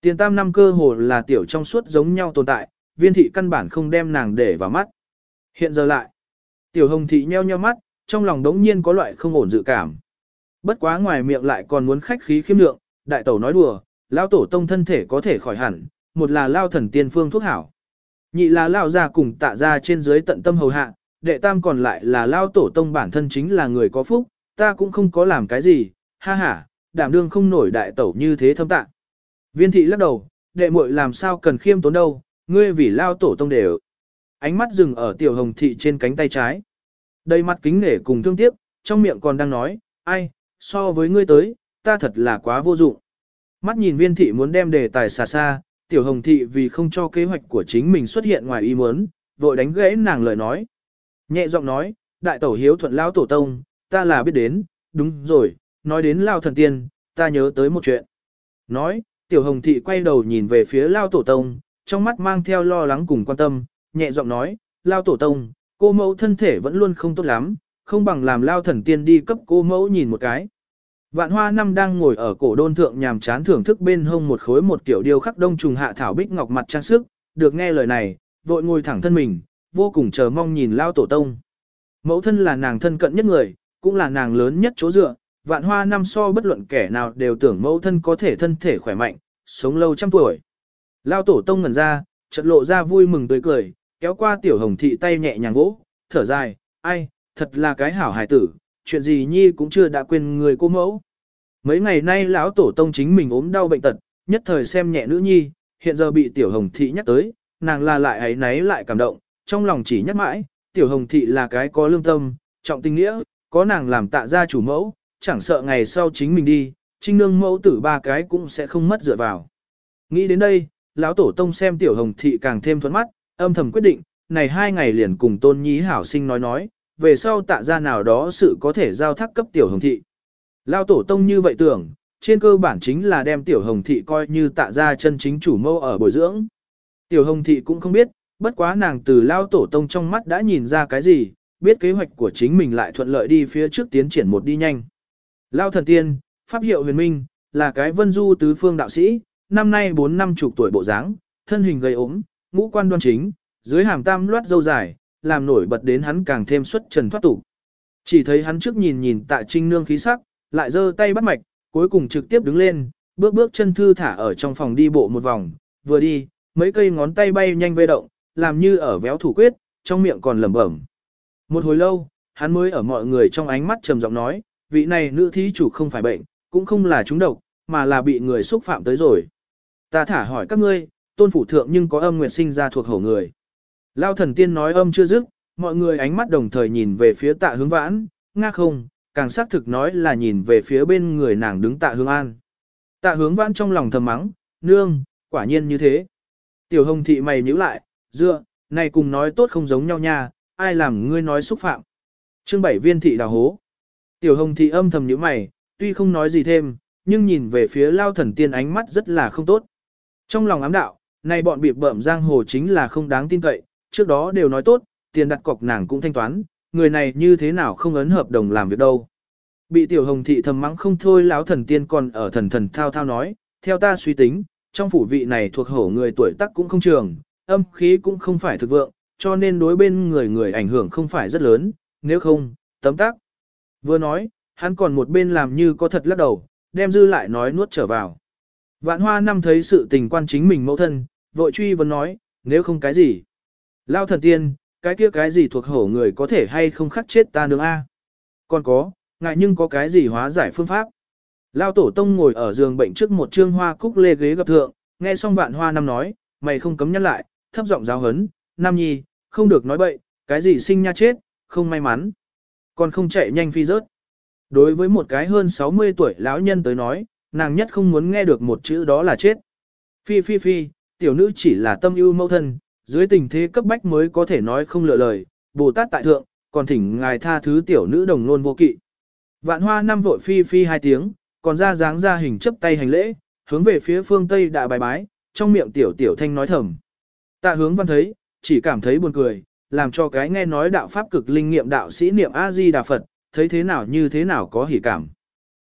Tiền tam năm cơ hồ là tiểu trong suốt giống nhau tồn tại, viên thị căn bản không đem nàng để vào mắt. Hiện giờ lại, tiểu hồng thị nheo nheo mắt, trong lòng đống nhiên có loại không ổn dự cảm. Bất quá ngoài miệng lại còn muốn khách khí khiêm lượng, đại tẩu nói đùa, lao tổ tông thân thể có thể khỏi hẳn, một là lao thần tiên phương thuốc hảo. Nhị là lao ra cùng tạ ra trên dưới tận tâm hầu hạ, đệ tam còn lại là lao tổ tông bản thân chính là người có phúc, ta cũng không có làm cái gì, ha ha, đảm đương không nổi đại tẩu như thế thâm tạ. Viên thị lắc đầu, đệ muội làm sao cần khiêm tốn đâu, ngươi vì lao tổ tông đều. Ánh mắt dừng ở tiểu hồng thị trên cánh tay trái. Đầy mặt kính nể cùng thương tiếc, trong miệng còn đang nói, ai, so với ngươi tới, ta thật là quá vô dụng. Mắt nhìn viên thị muốn đem đề tài xa xa, tiểu hồng thị vì không cho kế hoạch của chính mình xuất hiện ngoài ý muốn, vội đánh gãy nàng lời nói. Nhẹ giọng nói, đại tẩu hiếu thuận lao tổ tông, ta là biết đến, đúng rồi, nói đến lao thần tiên, ta nhớ tới một chuyện. Nói, tiểu hồng thị quay đầu nhìn về phía lao tổ tông, trong mắt mang theo lo lắng cùng quan tâm, nhẹ giọng nói, lao tổ tông, cô mẫu thân thể vẫn luôn không tốt lắm, không bằng làm lao thần tiên đi cấp cô mẫu nhìn một cái. Vạn hoa năm đang ngồi ở cổ đôn thượng nhàm chán thưởng thức bên hông một khối một kiểu điêu khắc đông trùng hạ thảo bích ngọc mặt trang sức, được nghe lời này, vội ngồi thẳng thân mình, vô cùng chờ mong nhìn lao tổ tông. Mẫu thân là nàng thân cận nhất người, cũng là nàng lớn nhất chỗ dựa, vạn hoa năm so bất luận kẻ nào đều tưởng mẫu thân có thể thân thể khỏe mạnh, sống lâu trăm tuổi. Lao tổ tông ngẩn ra, chợt lộ ra vui mừng tươi cười, kéo qua tiểu hồng thị tay nhẹ nhàng vỗ, thở dài, ai, thật là cái hảo hài tử, chuyện gì nhi cũng chưa đã quên người cô mẫu. Mấy ngày nay lão tổ tông chính mình ốm đau bệnh tật, nhất thời xem nhẹ nữ nhi, hiện giờ bị tiểu hồng thị nhắc tới, nàng là lại ấy náy lại cảm động, trong lòng chỉ nhắc mãi, tiểu hồng thị là cái có lương tâm, trọng tình nghĩa, có nàng làm tạ gia chủ mẫu, chẳng sợ ngày sau chính mình đi, trinh nương mẫu tử ba cái cũng sẽ không mất dựa vào. Nghĩ đến đây, lão tổ tông xem tiểu hồng thị càng thêm thuẫn mắt, âm thầm quyết định, này hai ngày liền cùng tôn nhí hảo sinh nói nói, về sau tạ ra nào đó sự có thể giao thác cấp tiểu hồng thị. Lao tổ tông như vậy tưởng, trên cơ bản chính là đem tiểu hồng thị coi như tạ ra chân chính chủ mâu ở bồi dưỡng. Tiểu hồng thị cũng không biết, bất quá nàng từ lao tổ tông trong mắt đã nhìn ra cái gì, biết kế hoạch của chính mình lại thuận lợi đi phía trước tiến triển một đi nhanh. Lao thần tiên, pháp hiệu huyền minh, là cái vân du tứ phương đạo sĩ, năm nay bốn năm chục tuổi bộ dáng, thân hình gầy ốm, ngũ quan đoan chính, dưới hàm tam loát dâu dài, làm nổi bật đến hắn càng thêm xuất trần thoát tục. Chỉ thấy hắn trước nhìn nhìn tạ trinh nương khí sắc, lại giơ tay bắt mạch, cuối cùng trực tiếp đứng lên, bước bước chân thư thả ở trong phòng đi bộ một vòng, vừa đi, mấy cây ngón tay bay nhanh vây động, làm như ở véo thủ quyết, trong miệng còn lẩm bẩm. Một hồi lâu, hắn mới ở mọi người trong ánh mắt trầm giọng nói, vị này nữ thí chủ không phải bệnh, cũng không là trúng độc, mà là bị người xúc phạm tới rồi. Ta thả hỏi các ngươi, tôn phủ thượng nhưng có âm nguyệt sinh ra thuộc hổ người. Lao thần tiên nói âm chưa dứt, mọi người ánh mắt đồng thời nhìn về phía tạ hướng vãn, nga không, càng xác thực nói là nhìn về phía bên người nàng đứng tạ hướng an. Tạ hướng vãn trong lòng thầm mắng, nương, quả nhiên như thế. Tiểu hồng thị mày nhíu lại, dựa, này cùng nói tốt không giống nhau nha, ai làm ngươi nói xúc phạm. Trương bảy viên thị đào hố. Tiểu hồng thị âm thầm nhíu mày, tuy không nói gì thêm, nhưng nhìn về phía lao thần tiên ánh mắt rất là không tốt. Trong lòng ám đạo, này bọn bị bợm giang hồ chính là không đáng tin cậy, trước đó đều nói tốt, tiền đặt cọc nàng cũng thanh toán, người này như thế nào không ấn hợp đồng làm việc đâu. Bị tiểu hồng thị thầm mắng không thôi lão thần tiên còn ở thần thần thao thao nói, theo ta suy tính, trong phủ vị này thuộc hổ người tuổi tác cũng không trường, âm khí cũng không phải thực vượng, cho nên đối bên người người ảnh hưởng không phải rất lớn, nếu không, tấm tác. Vừa nói, hắn còn một bên làm như có thật lắc đầu, đem dư lại nói nuốt trở vào. Vạn hoa năm thấy sự tình quan chính mình mẫu thân, vội truy vấn nói, nếu không cái gì. Lao thần tiên, cái kia cái gì thuộc hổ người có thể hay không khắc chết ta nương A. Còn có, ngại nhưng có cái gì hóa giải phương pháp. Lao tổ tông ngồi ở giường bệnh trước một trương hoa cúc lê ghế gặp thượng, nghe xong vạn hoa năm nói, mày không cấm nhắc lại, thấp giọng giáo hấn, nam nhi, không được nói bậy, cái gì sinh nha chết, không may mắn. Còn không chạy nhanh phi rớt. Đối với một cái hơn 60 tuổi lão nhân tới nói, nàng nhất không muốn nghe được một chữ đó là chết. Phi phi phi, tiểu nữ chỉ là tâm ưu mẫu thân, dưới tình thế cấp bách mới có thể nói không lựa lời, Bồ Tát tại thượng, còn thỉnh ngài tha thứ tiểu nữ đồng nôn vô kỵ. Vạn hoa năm vội phi phi hai tiếng, còn ra dáng ra hình chấp tay hành lễ, hướng về phía phương Tây đã bài bái, trong miệng tiểu tiểu thanh nói thầm. Tạ hướng văn thấy, chỉ cảm thấy buồn cười, làm cho cái nghe nói đạo pháp cực linh nghiệm đạo sĩ niệm A-di-đà Phật, thấy thế nào như thế nào có hỉ cảm.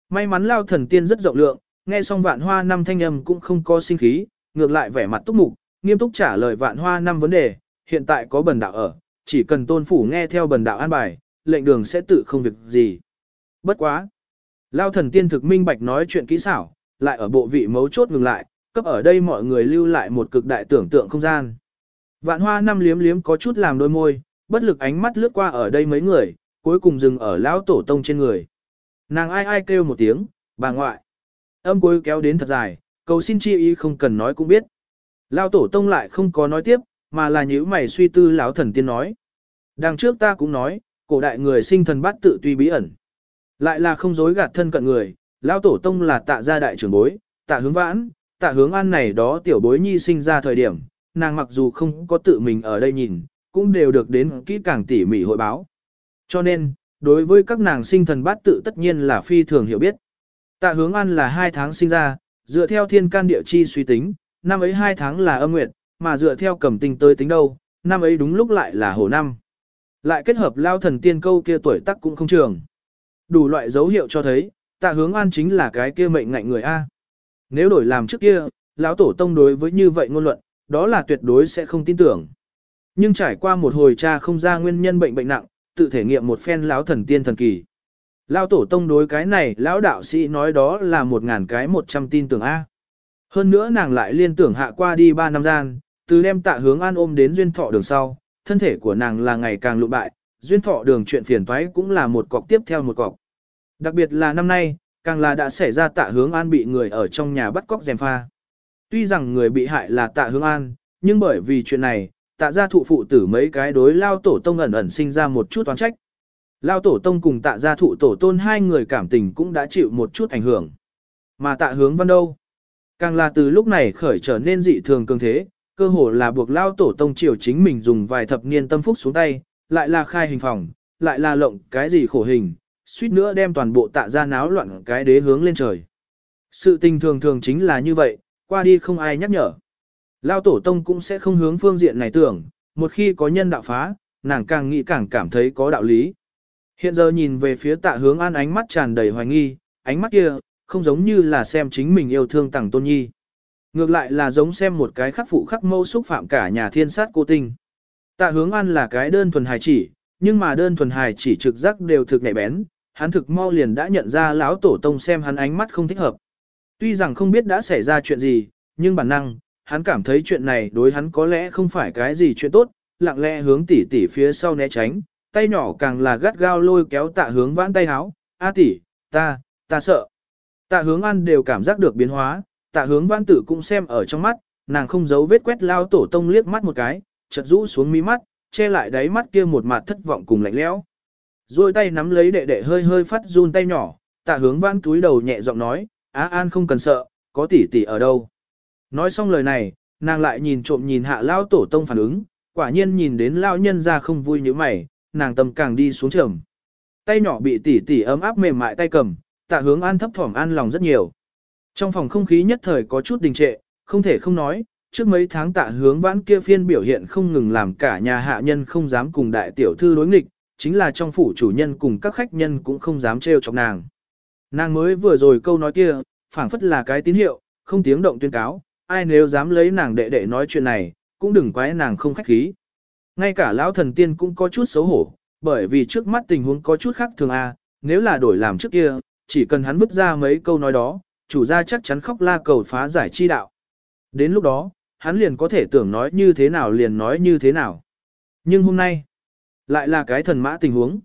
May mắn lao thần tiên rất rộng lượng, nghe xong vạn hoa năm thanh âm cũng không có sinh khí, ngược lại vẻ mặt túc mục, nghiêm túc trả lời vạn hoa năm vấn đề, hiện tại có bần đạo ở, chỉ cần tôn phủ nghe theo bần đạo an bài, lệnh đường sẽ tự không việc gì. Bất quá. Lao thần tiên thực minh bạch nói chuyện kỹ xảo, lại ở bộ vị mấu chốt ngừng lại, cấp ở đây mọi người lưu lại một cực đại tưởng tượng không gian. Vạn hoa năm liếm liếm có chút làm đôi môi, bất lực ánh mắt lướt qua ở đây mấy người, cuối cùng dừng ở lão tổ tông trên người. Nàng ai ai kêu một tiếng, bà ngoại. Âm cuối kéo đến thật dài, cầu xin chi ý không cần nói cũng biết. Lão tổ tông lại không có nói tiếp, mà là nhữ mày suy tư lão thần tiên nói. Đằng trước ta cũng nói, cổ đại người sinh thần bát tự tuy bí ẩn. Lại là không dối gạt thân cận người, lão tổ tông là tạ gia đại trưởng bối, tạ hướng vãn, tạ hướng an này đó tiểu bối nhi sinh ra thời điểm, nàng mặc dù không có tự mình ở đây nhìn, cũng đều được đến kỹ càng tỉ mỉ hội báo. Cho nên, đối với các nàng sinh thần bát tự tất nhiên là phi thường hiểu biết. Tạ hướng an là hai tháng sinh ra, dựa theo thiên can địa chi suy tính, năm ấy hai tháng là âm nguyệt, mà dựa theo cầm tinh tới tính đâu, năm ấy đúng lúc lại là hồ năm. Lại kết hợp lao thần tiên câu kia tuổi tắc cũng không trường. Đủ loại dấu hiệu cho thấy, tạ hướng an chính là cái kia mệnh ngạnh người A. Nếu đổi làm trước kia, lão tổ tông đối với như vậy ngôn luận, đó là tuyệt đối sẽ không tin tưởng. Nhưng trải qua một hồi cha không ra nguyên nhân bệnh bệnh nặng, tự thể nghiệm một phen lão thần tiên thần kỳ. Lão tổ tông đối cái này, lão đạo sĩ nói đó là một ngàn cái một trăm tin tưởng A. Hơn nữa nàng lại liên tưởng hạ qua đi ba năm gian, từ đem tạ hướng an ôm đến duyên thọ đường sau, thân thể của nàng là ngày càng lụ bại, duyên thọ đường chuyện phiền toái cũng là một cọc tiếp theo một cọc. Đặc biệt là năm nay, càng là đã xảy ra tạ hướng an bị người ở trong nhà bắt cóc dèm pha. Tuy rằng người bị hại là tạ hướng an, nhưng bởi vì chuyện này, tạ gia thụ phụ tử mấy cái đối lao tổ tông ẩn ẩn sinh ra một chút toán trách. Lao tổ tông cùng tạ gia thụ tổ tôn hai người cảm tình cũng đã chịu một chút ảnh hưởng. Mà tạ hướng văn đâu? Càng là từ lúc này khởi trở nên dị thường cường thế, cơ hồ là buộc lao tổ tông triều chính mình dùng vài thập niên tâm phúc xuống tay, lại là khai hình phòng, lại là lộng cái gì khổ hình, suýt nữa đem toàn bộ tạ ra náo loạn cái đế hướng lên trời. Sự tình thường thường chính là như vậy, qua đi không ai nhắc nhở. Lao tổ tông cũng sẽ không hướng phương diện này tưởng, một khi có nhân đạo phá, nàng càng nghĩ càng cảm thấy có đạo lý. Hiện giờ nhìn về phía tạ hướng an ánh mắt tràn đầy hoài nghi, ánh mắt kia, không giống như là xem chính mình yêu thương tằng tôn nhi. Ngược lại là giống xem một cái khắc phụ khắc mâu xúc phạm cả nhà thiên sát cô tinh. Tạ hướng an là cái đơn thuần hài chỉ, nhưng mà đơn thuần hài chỉ trực giác đều thực nhạy bén, hắn thực mau liền đã nhận ra lão tổ tông xem hắn ánh mắt không thích hợp. Tuy rằng không biết đã xảy ra chuyện gì, nhưng bản năng, hắn cảm thấy chuyện này đối hắn có lẽ không phải cái gì chuyện tốt, lặng lẽ hướng tỉ tỉ phía sau né tránh, tay nhỏ càng là gắt gao lôi kéo tạ hướng vãn tay háo, a tỷ, ta, ta sợ. Tạ hướng ăn đều cảm giác được biến hóa, tạ hướng văn tử cũng xem ở trong mắt, nàng không giấu vết quét lao tổ tông liếc mắt một cái, chợt rũ xuống mí mắt, che lại đáy mắt kia một mặt thất vọng cùng lạnh lẽo. Rồi tay nắm lấy đệ đệ hơi hơi phát run tay nhỏ, tạ hướng văn túi đầu nhẹ giọng nói, á an không cần sợ, có tỷ tỷ ở đâu. Nói xong lời này, nàng lại nhìn trộm nhìn hạ lao tổ tông phản ứng, Quả nhiên nhìn đến lao nhân ra không vui như mày, nàng tâm càng đi xuống trầm. Tay nhỏ bị tỉ tỉ ấm áp mềm mại tay cầm, tạ hướng an thấp thỏm an lòng rất nhiều. Trong phòng không khí nhất thời có chút đình trệ, không thể không nói, trước mấy tháng tạ hướng vãn kia phiên biểu hiện không ngừng làm cả nhà hạ nhân không dám cùng đại tiểu thư đối nghịch, chính là trong phủ chủ nhân cùng các khách nhân cũng không dám trêu chọc nàng. Nàng mới vừa rồi câu nói kia, phảng phất là cái tín hiệu, không tiếng động tuyên cáo, ai nếu dám lấy nàng đệ đệ nói chuyện này, cũng đừng quái nàng không khách khí. Ngay cả lão thần tiên cũng có chút xấu hổ, bởi vì trước mắt tình huống có chút khác thường a, nếu là đổi làm trước kia, chỉ cần hắn vứt ra mấy câu nói đó, chủ gia chắc chắn khóc la cầu phá giải chi đạo. Đến lúc đó, hắn liền có thể tưởng nói như thế nào liền nói như thế nào. Nhưng hôm nay, lại là cái thần mã tình huống.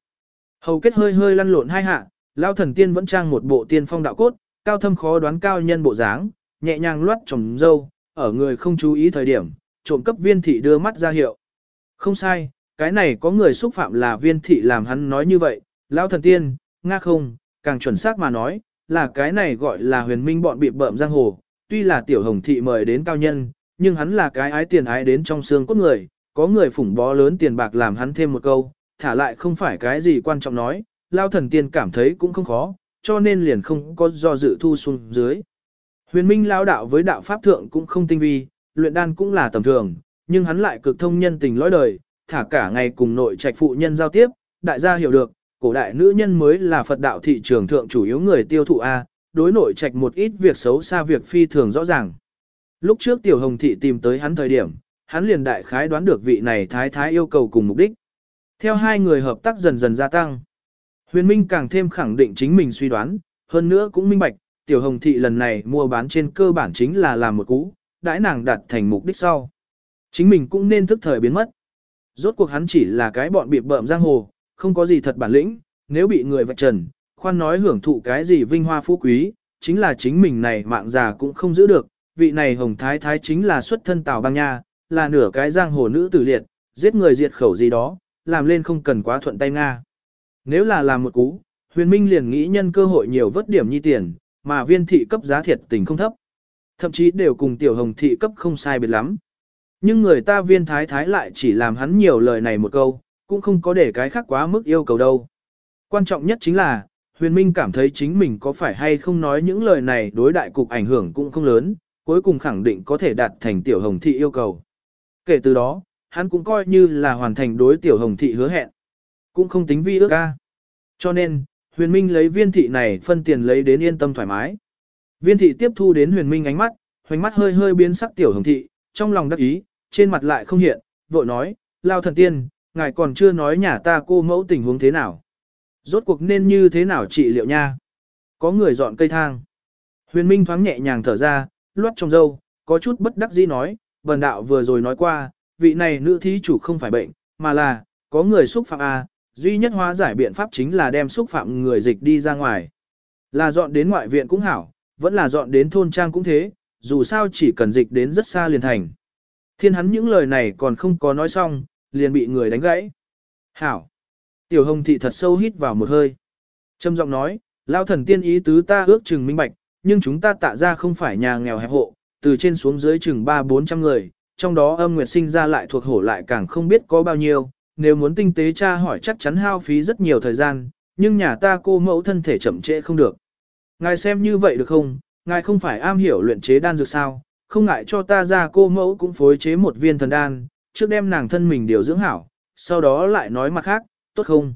Hầu kết hơi hơi lăn lộn hai hạ, lao thần tiên vẫn trang một bộ tiên phong đạo cốt, cao thâm khó đoán cao nhân bộ dáng, nhẹ nhàng loát trồng dâu, ở người không chú ý thời điểm, trộm cấp viên thị đưa mắt ra hiệu. Không sai, cái này có người xúc phạm là viên thị làm hắn nói như vậy, lao thần tiên, nga không, càng chuẩn xác mà nói, là cái này gọi là huyền minh bọn bị bợm giang hồ, tuy là tiểu hồng thị mời đến cao nhân, nhưng hắn là cái ái tiền ái đến trong xương cốt người, có người phủng bó lớn tiền bạc làm hắn thêm một câu, thả lại không phải cái gì quan trọng nói, lao thần tiên cảm thấy cũng không khó, cho nên liền không có do dự thu xuống dưới. Huyền minh lao đạo với đạo pháp thượng cũng không tinh vi, luyện đan cũng là tầm thường, nhưng hắn lại cực thông nhân tình lõi đời, thả cả ngày cùng nội trạch phụ nhân giao tiếp, đại gia hiểu được, cổ đại nữ nhân mới là Phật đạo thị trường thượng chủ yếu người tiêu thụ A, đối nội trạch một ít việc xấu xa việc phi thường rõ ràng. Lúc trước Tiểu Hồng Thị tìm tới hắn thời điểm, hắn liền đại khái đoán được vị này thái thái yêu cầu cùng mục đích. Theo hai người hợp tác dần dần gia tăng, huyền minh càng thêm khẳng định chính mình suy đoán, hơn nữa cũng minh bạch, Tiểu Hồng Thị lần này mua bán trên cơ bản chính là làm một cú, đãi nàng đạt thành mục đích sau. Chính mình cũng nên thức thời biến mất. Rốt cuộc hắn chỉ là cái bọn bị bợm giang hồ, không có gì thật bản lĩnh, nếu bị người vạch trần, khoan nói hưởng thụ cái gì vinh hoa phú quý, chính là chính mình này mạng già cũng không giữ được, vị này hồng thái thái chính là xuất thân tào bang nha, là nửa cái giang hồ nữ tử liệt, giết người diệt khẩu gì đó, làm lên không cần quá thuận tay Nga. Nếu là làm một cú, huyền minh liền nghĩ nhân cơ hội nhiều vớt điểm nhi tiền, mà viên thị cấp giá thiệt tình không thấp. Thậm chí đều cùng tiểu hồng thị cấp không sai biệt lắm. Nhưng người ta viên thái thái lại chỉ làm hắn nhiều lời này một câu, cũng không có để cái khác quá mức yêu cầu đâu. Quan trọng nhất chính là, huyền minh cảm thấy chính mình có phải hay không nói những lời này đối đại cục ảnh hưởng cũng không lớn, cuối cùng khẳng định có thể đạt thành tiểu hồng thị yêu cầu. Kể từ đó, hắn cũng coi như là hoàn thành đối tiểu hồng thị hứa hẹn. Cũng không tính vi ước ca. Cho nên, huyền minh lấy viên thị này phân tiền lấy đến yên tâm thoải mái. Viên thị tiếp thu đến huyền minh ánh mắt, hoành mắt hơi hơi biến sắc tiểu hồng thị, trong lòng đắc ý, trên mặt lại không hiện, vội nói, lao thần tiên, ngài còn chưa nói nhà ta cô mẫu tình huống thế nào. Rốt cuộc nên như thế nào trị liệu nha. Có người dọn cây thang. Huyền Minh thoáng nhẹ nhàng thở ra, luốt trong dâu, có chút bất đắc dĩ nói, bần đạo vừa rồi nói qua, vị này nữ thí chủ không phải bệnh, mà là, có người xúc phạm A, duy nhất hóa giải biện pháp chính là đem xúc phạm người dịch đi ra ngoài. Là dọn đến ngoại viện cũng hảo, vẫn là dọn đến thôn trang cũng thế, dù sao chỉ cần dịch đến rất xa liền thành. Thiên hắn những lời này còn không có nói xong, liền bị người đánh gãy. Hảo! Tiểu hồng thị thật sâu hít vào một hơi. Trâm giọng nói, lao thần tiên ý tứ ta ước chừng minh bạch, nhưng chúng ta tạ ra không phải nhà nghèo hẹp hộ, từ trên xuống dưới chừng 3-400 người, trong đó âm nguyệt sinh ra lại thuộc hổ lại càng không biết có bao nhiêu, nếu muốn tinh tế tra hỏi chắc chắn hao phí rất nhiều thời gian, nhưng nhà ta cô mẫu thân thể chậm trễ không được. Ngài xem như vậy được không, ngài không phải am hiểu luyện chế đan dược sao, không ngại cho ta ra cô mẫu cũng phối chế một viên thần đan, trước đem nàng thân mình điều dưỡng hảo, sau đó lại nói mặt khác, tốt không?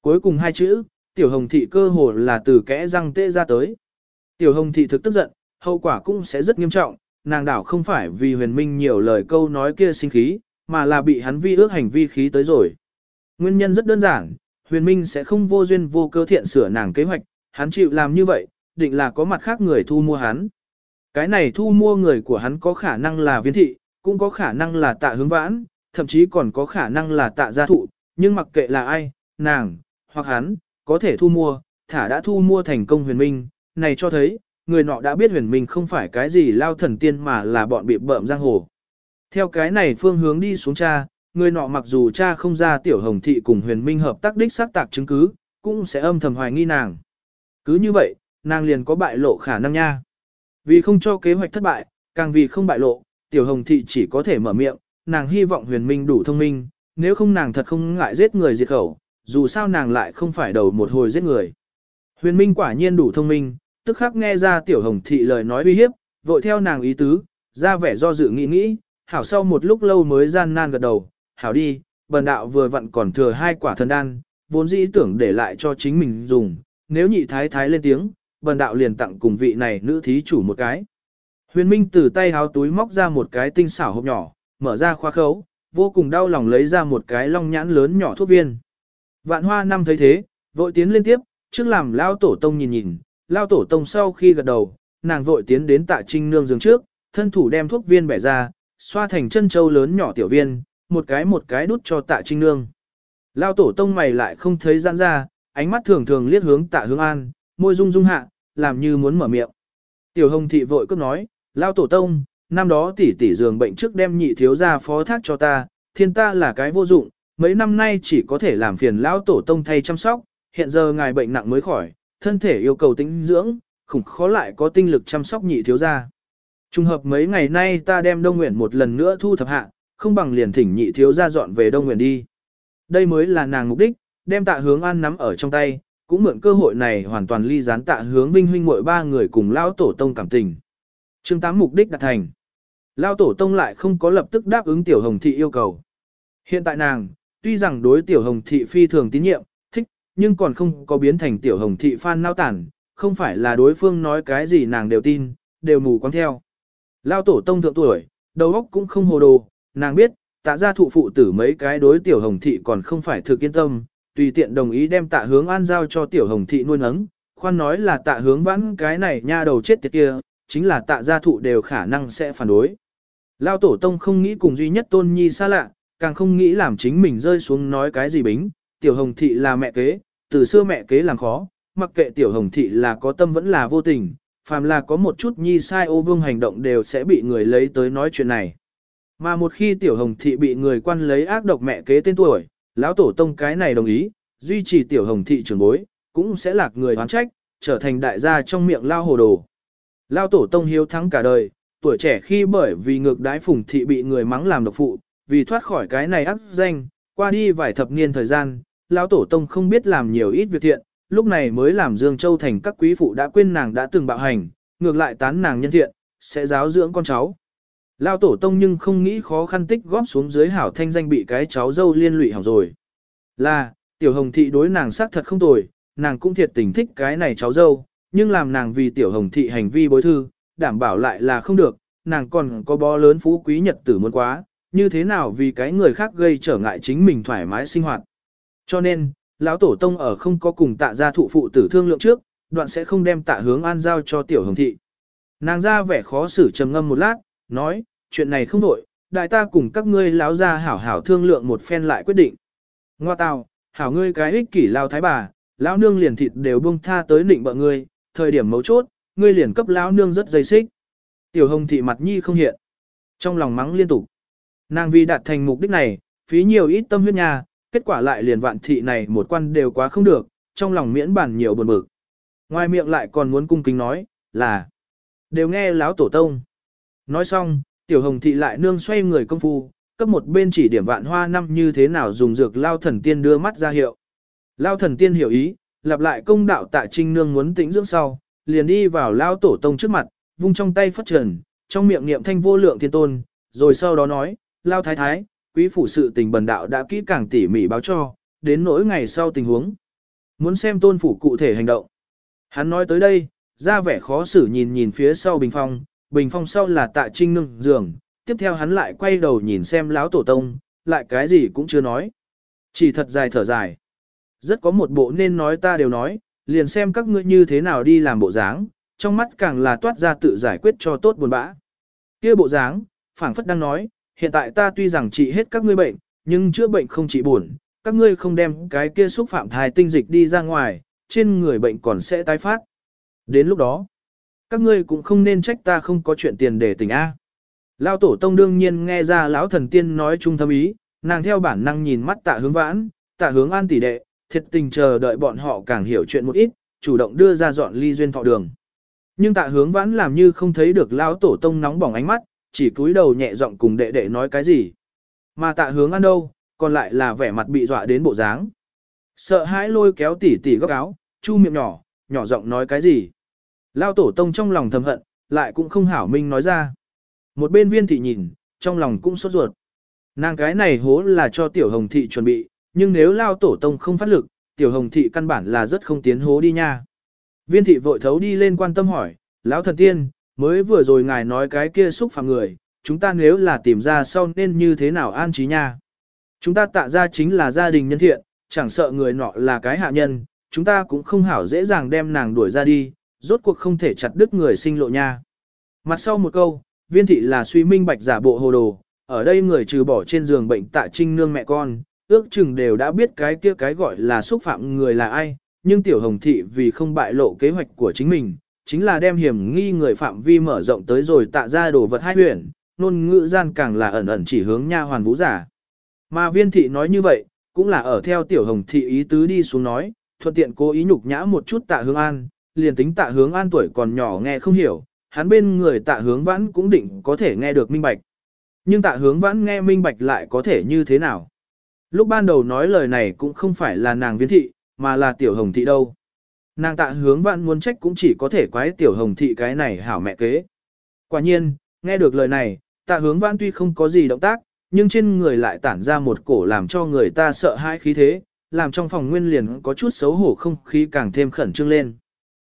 Cuối cùng hai chữ, tiểu hồng thị cơ hồ là từ kẽ răng tê ra tới. Tiểu hồng thị thực tức giận, hậu quả cũng sẽ rất nghiêm trọng, nàng đảo không phải vì huyền minh nhiều lời câu nói kia sinh khí, mà là bị hắn vi ước hành vi khí tới rồi. Nguyên nhân rất đơn giản, huyền minh sẽ không vô duyên vô cơ thiện sửa nàng kế hoạch, hắn chịu làm như vậy, định là có mặt khác người thu mua hắn. Cái này thu mua người của hắn có khả năng là viên thị, cũng có khả năng là tạ hướng vãn, thậm chí còn có khả năng là tạ gia thụ, nhưng mặc kệ là ai, nàng, hoặc hắn, có thể thu mua, thả đã thu mua thành công huyền minh, này cho thấy, người nọ đã biết huyền minh không phải cái gì lao thần tiên mà là bọn bị bợm giang hồ. Theo cái này phương hướng đi xuống cha, người nọ mặc dù cha không ra tiểu hồng thị cùng huyền minh hợp tác đích xác tạc chứng cứ, cũng sẽ âm thầm hoài nghi nàng. Cứ như vậy, nàng liền có bại lộ khả năng nha. Vì không cho kế hoạch thất bại, càng vì không bại lộ, tiểu hồng thị chỉ có thể mở miệng, nàng hy vọng huyền minh đủ thông minh, nếu không nàng thật không ngại giết người diệt khẩu, dù sao nàng lại không phải đầu một hồi giết người. Huyền minh quả nhiên đủ thông minh, tức khắc nghe ra tiểu hồng thị lời nói uy hiếp, vội theo nàng ý tứ, ra vẻ do dự nghĩ nghĩ, hảo sau một lúc lâu mới gian nan gật đầu, hảo đi, bần đạo vừa vặn còn thừa hai quả thần đan, vốn dĩ tưởng để lại cho chính mình dùng, nếu nhị thái thái lên tiếng, bần đạo liền tặng cùng vị này nữ thí chủ một cái. Huyền Minh từ tay háo túi móc ra một cái tinh xảo hộp nhỏ, mở ra khoa khấu, vô cùng đau lòng lấy ra một cái long nhãn lớn nhỏ thuốc viên. Vạn hoa năm thấy thế, vội tiến lên tiếp, trước làm lao tổ tông nhìn nhìn, lao tổ tông sau khi gật đầu, nàng vội tiến đến tạ trinh nương giường trước, thân thủ đem thuốc viên bẻ ra, xoa thành chân châu lớn nhỏ tiểu viên, một cái một cái đút cho tạ trinh nương. Lao tổ tông mày lại không thấy giãn ra, ánh mắt thường thường liếc hướng tạ hướng an, môi rung rung hạ, làm như muốn mở miệng. Tiểu hồng thị vội cấp nói, Lao tổ tông, năm đó tỷ tỷ giường bệnh trước đem nhị thiếu gia phó thác cho ta, thiên ta là cái vô dụng, mấy năm nay chỉ có thể làm phiền lão tổ tông thay chăm sóc, hiện giờ ngài bệnh nặng mới khỏi, thân thể yêu cầu tĩnh dưỡng, khủng khó lại có tinh lực chăm sóc nhị thiếu gia. Trùng hợp mấy ngày nay ta đem Đông Nguyện một lần nữa thu thập hạ, không bằng liền thỉnh nhị thiếu gia dọn về Đông Nguyện đi. Đây mới là nàng mục đích, đem tạ hướng an nắm ở trong tay, cũng mượn cơ hội này hoàn toàn ly gián tạ hướng vinh huynh muội ba người cùng lão tổ tông cảm tình. Chương 8 mục đích đạt thành. Lao tổ tông lại không có lập tức đáp ứng tiểu hồng thị yêu cầu. Hiện tại nàng, tuy rằng đối tiểu hồng thị phi thường tín nhiệm, thích, nhưng còn không có biến thành tiểu hồng thị phan nao tản, không phải là đối phương nói cái gì nàng đều tin, đều mù quáng theo. Lao tổ tông thượng tuổi, đầu óc cũng không hồ đồ, nàng biết, tạ gia thụ phụ tử mấy cái đối tiểu hồng thị còn không phải thực yên tâm, tùy tiện đồng ý đem tạ hướng an giao cho tiểu hồng thị nuôi nấng, khoan nói là tạ hướng vãn cái này nha đầu chết tiệt kia, chính là tạ gia thụ đều khả năng sẽ phản đối. Lao tổ tông không nghĩ cùng duy nhất tôn nhi xa lạ, càng không nghĩ làm chính mình rơi xuống nói cái gì bính, tiểu hồng thị là mẹ kế, từ xưa mẹ kế làm khó, mặc kệ tiểu hồng thị là có tâm vẫn là vô tình, phàm là có một chút nhi sai ô vương hành động đều sẽ bị người lấy tới nói chuyện này. Mà một khi tiểu hồng thị bị người quan lấy ác độc mẹ kế tên tuổi, lão tổ tông cái này đồng ý, duy trì tiểu hồng thị trưởng bối, cũng sẽ lạc người hoán trách, trở thành đại gia trong miệng lao hồ đồ. Lao tổ tông hiếu thắng cả đời, tuổi trẻ khi bởi vì ngược đái phùng thị bị người mắng làm độc phụ, vì thoát khỏi cái này ác danh, qua đi vài thập niên thời gian, lão tổ tông không biết làm nhiều ít việc thiện, lúc này mới làm Dương Châu thành các quý phụ đã quên nàng đã từng bạo hành, ngược lại tán nàng nhân thiện, sẽ giáo dưỡng con cháu. Lão tổ tông nhưng không nghĩ khó khăn tích góp xuống dưới hảo thanh danh bị cái cháu dâu liên lụy hỏng rồi. Là, tiểu hồng thị đối nàng xác thật không tồi, nàng cũng thiệt tình thích cái này cháu dâu, nhưng làm nàng vì tiểu hồng thị hành vi bối thư, đảm bảo lại là không được, nàng còn có bó lớn phú quý nhật tử muốn quá, như thế nào vì cái người khác gây trở ngại chính mình thoải mái sinh hoạt. Cho nên, lão tổ tông ở không có cùng tạ gia thụ phụ tử thương lượng trước, đoạn sẽ không đem tạ hướng an giao cho tiểu hồng thị. Nàng ra vẻ khó xử trầm ngâm một lát, nói, chuyện này không đổi, đại ta cùng các ngươi lão gia hảo hảo thương lượng một phen lại quyết định. Ngoa tào, hảo ngươi cái ích kỷ lao thái bà, lão nương liền thịt đều buông tha tới định bợ ngươi, thời điểm mấu chốt, ngươi liền cấp lão nương rất dây xích. Tiểu hồng thị mặt nhi không hiện. Trong lòng mắng liên tục. Nàng vì đạt thành mục đích này, phí nhiều ít tâm huyết nhà, kết quả lại liền vạn thị này một quan đều quá không được, trong lòng miễn bản nhiều buồn bực. Ngoài miệng lại còn muốn cung kính nói, là đều nghe láo tổ tông. Nói xong, tiểu hồng thị lại nương xoay người công phu, cấp một bên chỉ điểm vạn hoa năm như thế nào dùng dược lao thần tiên đưa mắt ra hiệu. Lao thần tiên hiểu ý, lặp lại công đạo tạ trinh nương muốn tĩnh dưỡng sau, liền đi vào lao tổ tông trước mặt, vung trong tay phất trần, trong miệng niệm thanh vô lượng thiên tôn, rồi sau đó nói, lao thái thái, quý phủ sự tình bần đạo đã kỹ càng tỉ mỉ báo cho, đến nỗi ngày sau tình huống. Muốn xem tôn phủ cụ thể hành động. Hắn nói tới đây, ra vẻ khó xử nhìn nhìn phía sau bình phong, bình phong sau là tạ trinh nương giường, tiếp theo hắn lại quay đầu nhìn xem lão tổ tông, lại cái gì cũng chưa nói. Chỉ thật dài thở dài. Rất có một bộ nên nói ta đều nói, liền xem các ngươi như thế nào đi làm bộ dáng, trong mắt càng là toát ra tự giải quyết cho tốt buồn bã. Kia bộ dáng, phảng phất đang nói, hiện tại ta tuy rằng trị hết các ngươi bệnh, nhưng chữa bệnh không trị buồn, các ngươi không đem cái kia xúc phạm thai tinh dịch đi ra ngoài, trên người bệnh còn sẽ tái phát. Đến lúc đó, các ngươi cũng không nên trách ta không có chuyện tiền để tình A. Lão tổ tông đương nhiên nghe ra lão thần tiên nói trung thâm ý, nàng theo bản năng nhìn mắt tạ hướng vãn, tạ hướng an tỷ đệ, thiệt tình chờ đợi bọn họ càng hiểu chuyện một ít, chủ động đưa ra dọn ly duyên thọ đường. Nhưng tạ hướng vãn làm như không thấy được lão tổ tông nóng bỏng ánh mắt, chỉ cúi đầu nhẹ giọng cùng đệ đệ nói cái gì. Mà tạ hướng ăn đâu, còn lại là vẻ mặt bị dọa đến bộ dáng. Sợ hãi lôi kéo tỉ tỉ góc áo, chu miệng nhỏ, nhỏ giọng nói cái gì. Lao tổ tông trong lòng thầm hận, lại cũng không hảo minh nói ra. Một bên viên thị nhìn, trong lòng cũng sốt ruột. Nàng cái này hố là cho tiểu hồng thị chuẩn bị, nhưng nếu lao tổ tông không phát lực, tiểu hồng thị căn bản là rất không tiến hố đi nha. Viên thị vội thấu đi lên quan tâm hỏi, lão thần tiên, mới vừa rồi ngài nói cái kia xúc phạm người, chúng ta nếu là tìm ra sau nên như thế nào an trí nha. Chúng ta tạ ra chính là gia đình nhân thiện, chẳng sợ người nọ là cái hạ nhân, chúng ta cũng không hảo dễ dàng đem nàng đuổi ra đi, rốt cuộc không thể chặt đứt người sinh lộ nha. Mặt sau một câu, viên thị là suy minh bạch giả bộ hồ đồ, ở đây người trừ bỏ trên giường bệnh tạ trinh nương mẹ con, ước chừng đều đã biết cái kia cái gọi là xúc phạm người là ai, nhưng tiểu hồng thị vì không bại lộ kế hoạch của chính mình, chính là đem hiểm nghi người phạm vi mở rộng tới rồi tạ ra đồ vật hai huyền, nôn ngữ gian càng là ẩn ẩn chỉ hướng nha hoàn vũ giả. Mà viên thị nói như vậy, cũng là ở theo tiểu hồng thị ý tứ đi xuống nói, thuận tiện cố ý nhục nhã một chút tạ hướng an, liền tính tạ hướng an tuổi còn nhỏ nghe không hiểu, hắn bên người tạ hướng vãn cũng định có thể nghe được minh bạch. Nhưng tạ hướng vãn nghe minh bạch lại có thể như thế nào? Lúc ban đầu nói lời này cũng không phải là nàng viên thị, mà là tiểu hồng thị đâu. Nàng tạ hướng vãn muốn trách cũng chỉ có thể quái tiểu hồng thị cái này hảo mẹ kế. Quả nhiên, nghe được lời này, tạ hướng vãn tuy không có gì động tác, nhưng trên người lại tản ra một cổ làm cho người ta sợ hãi khí thế, làm trong phòng nguyên liền có chút xấu hổ không khí càng thêm khẩn trương lên.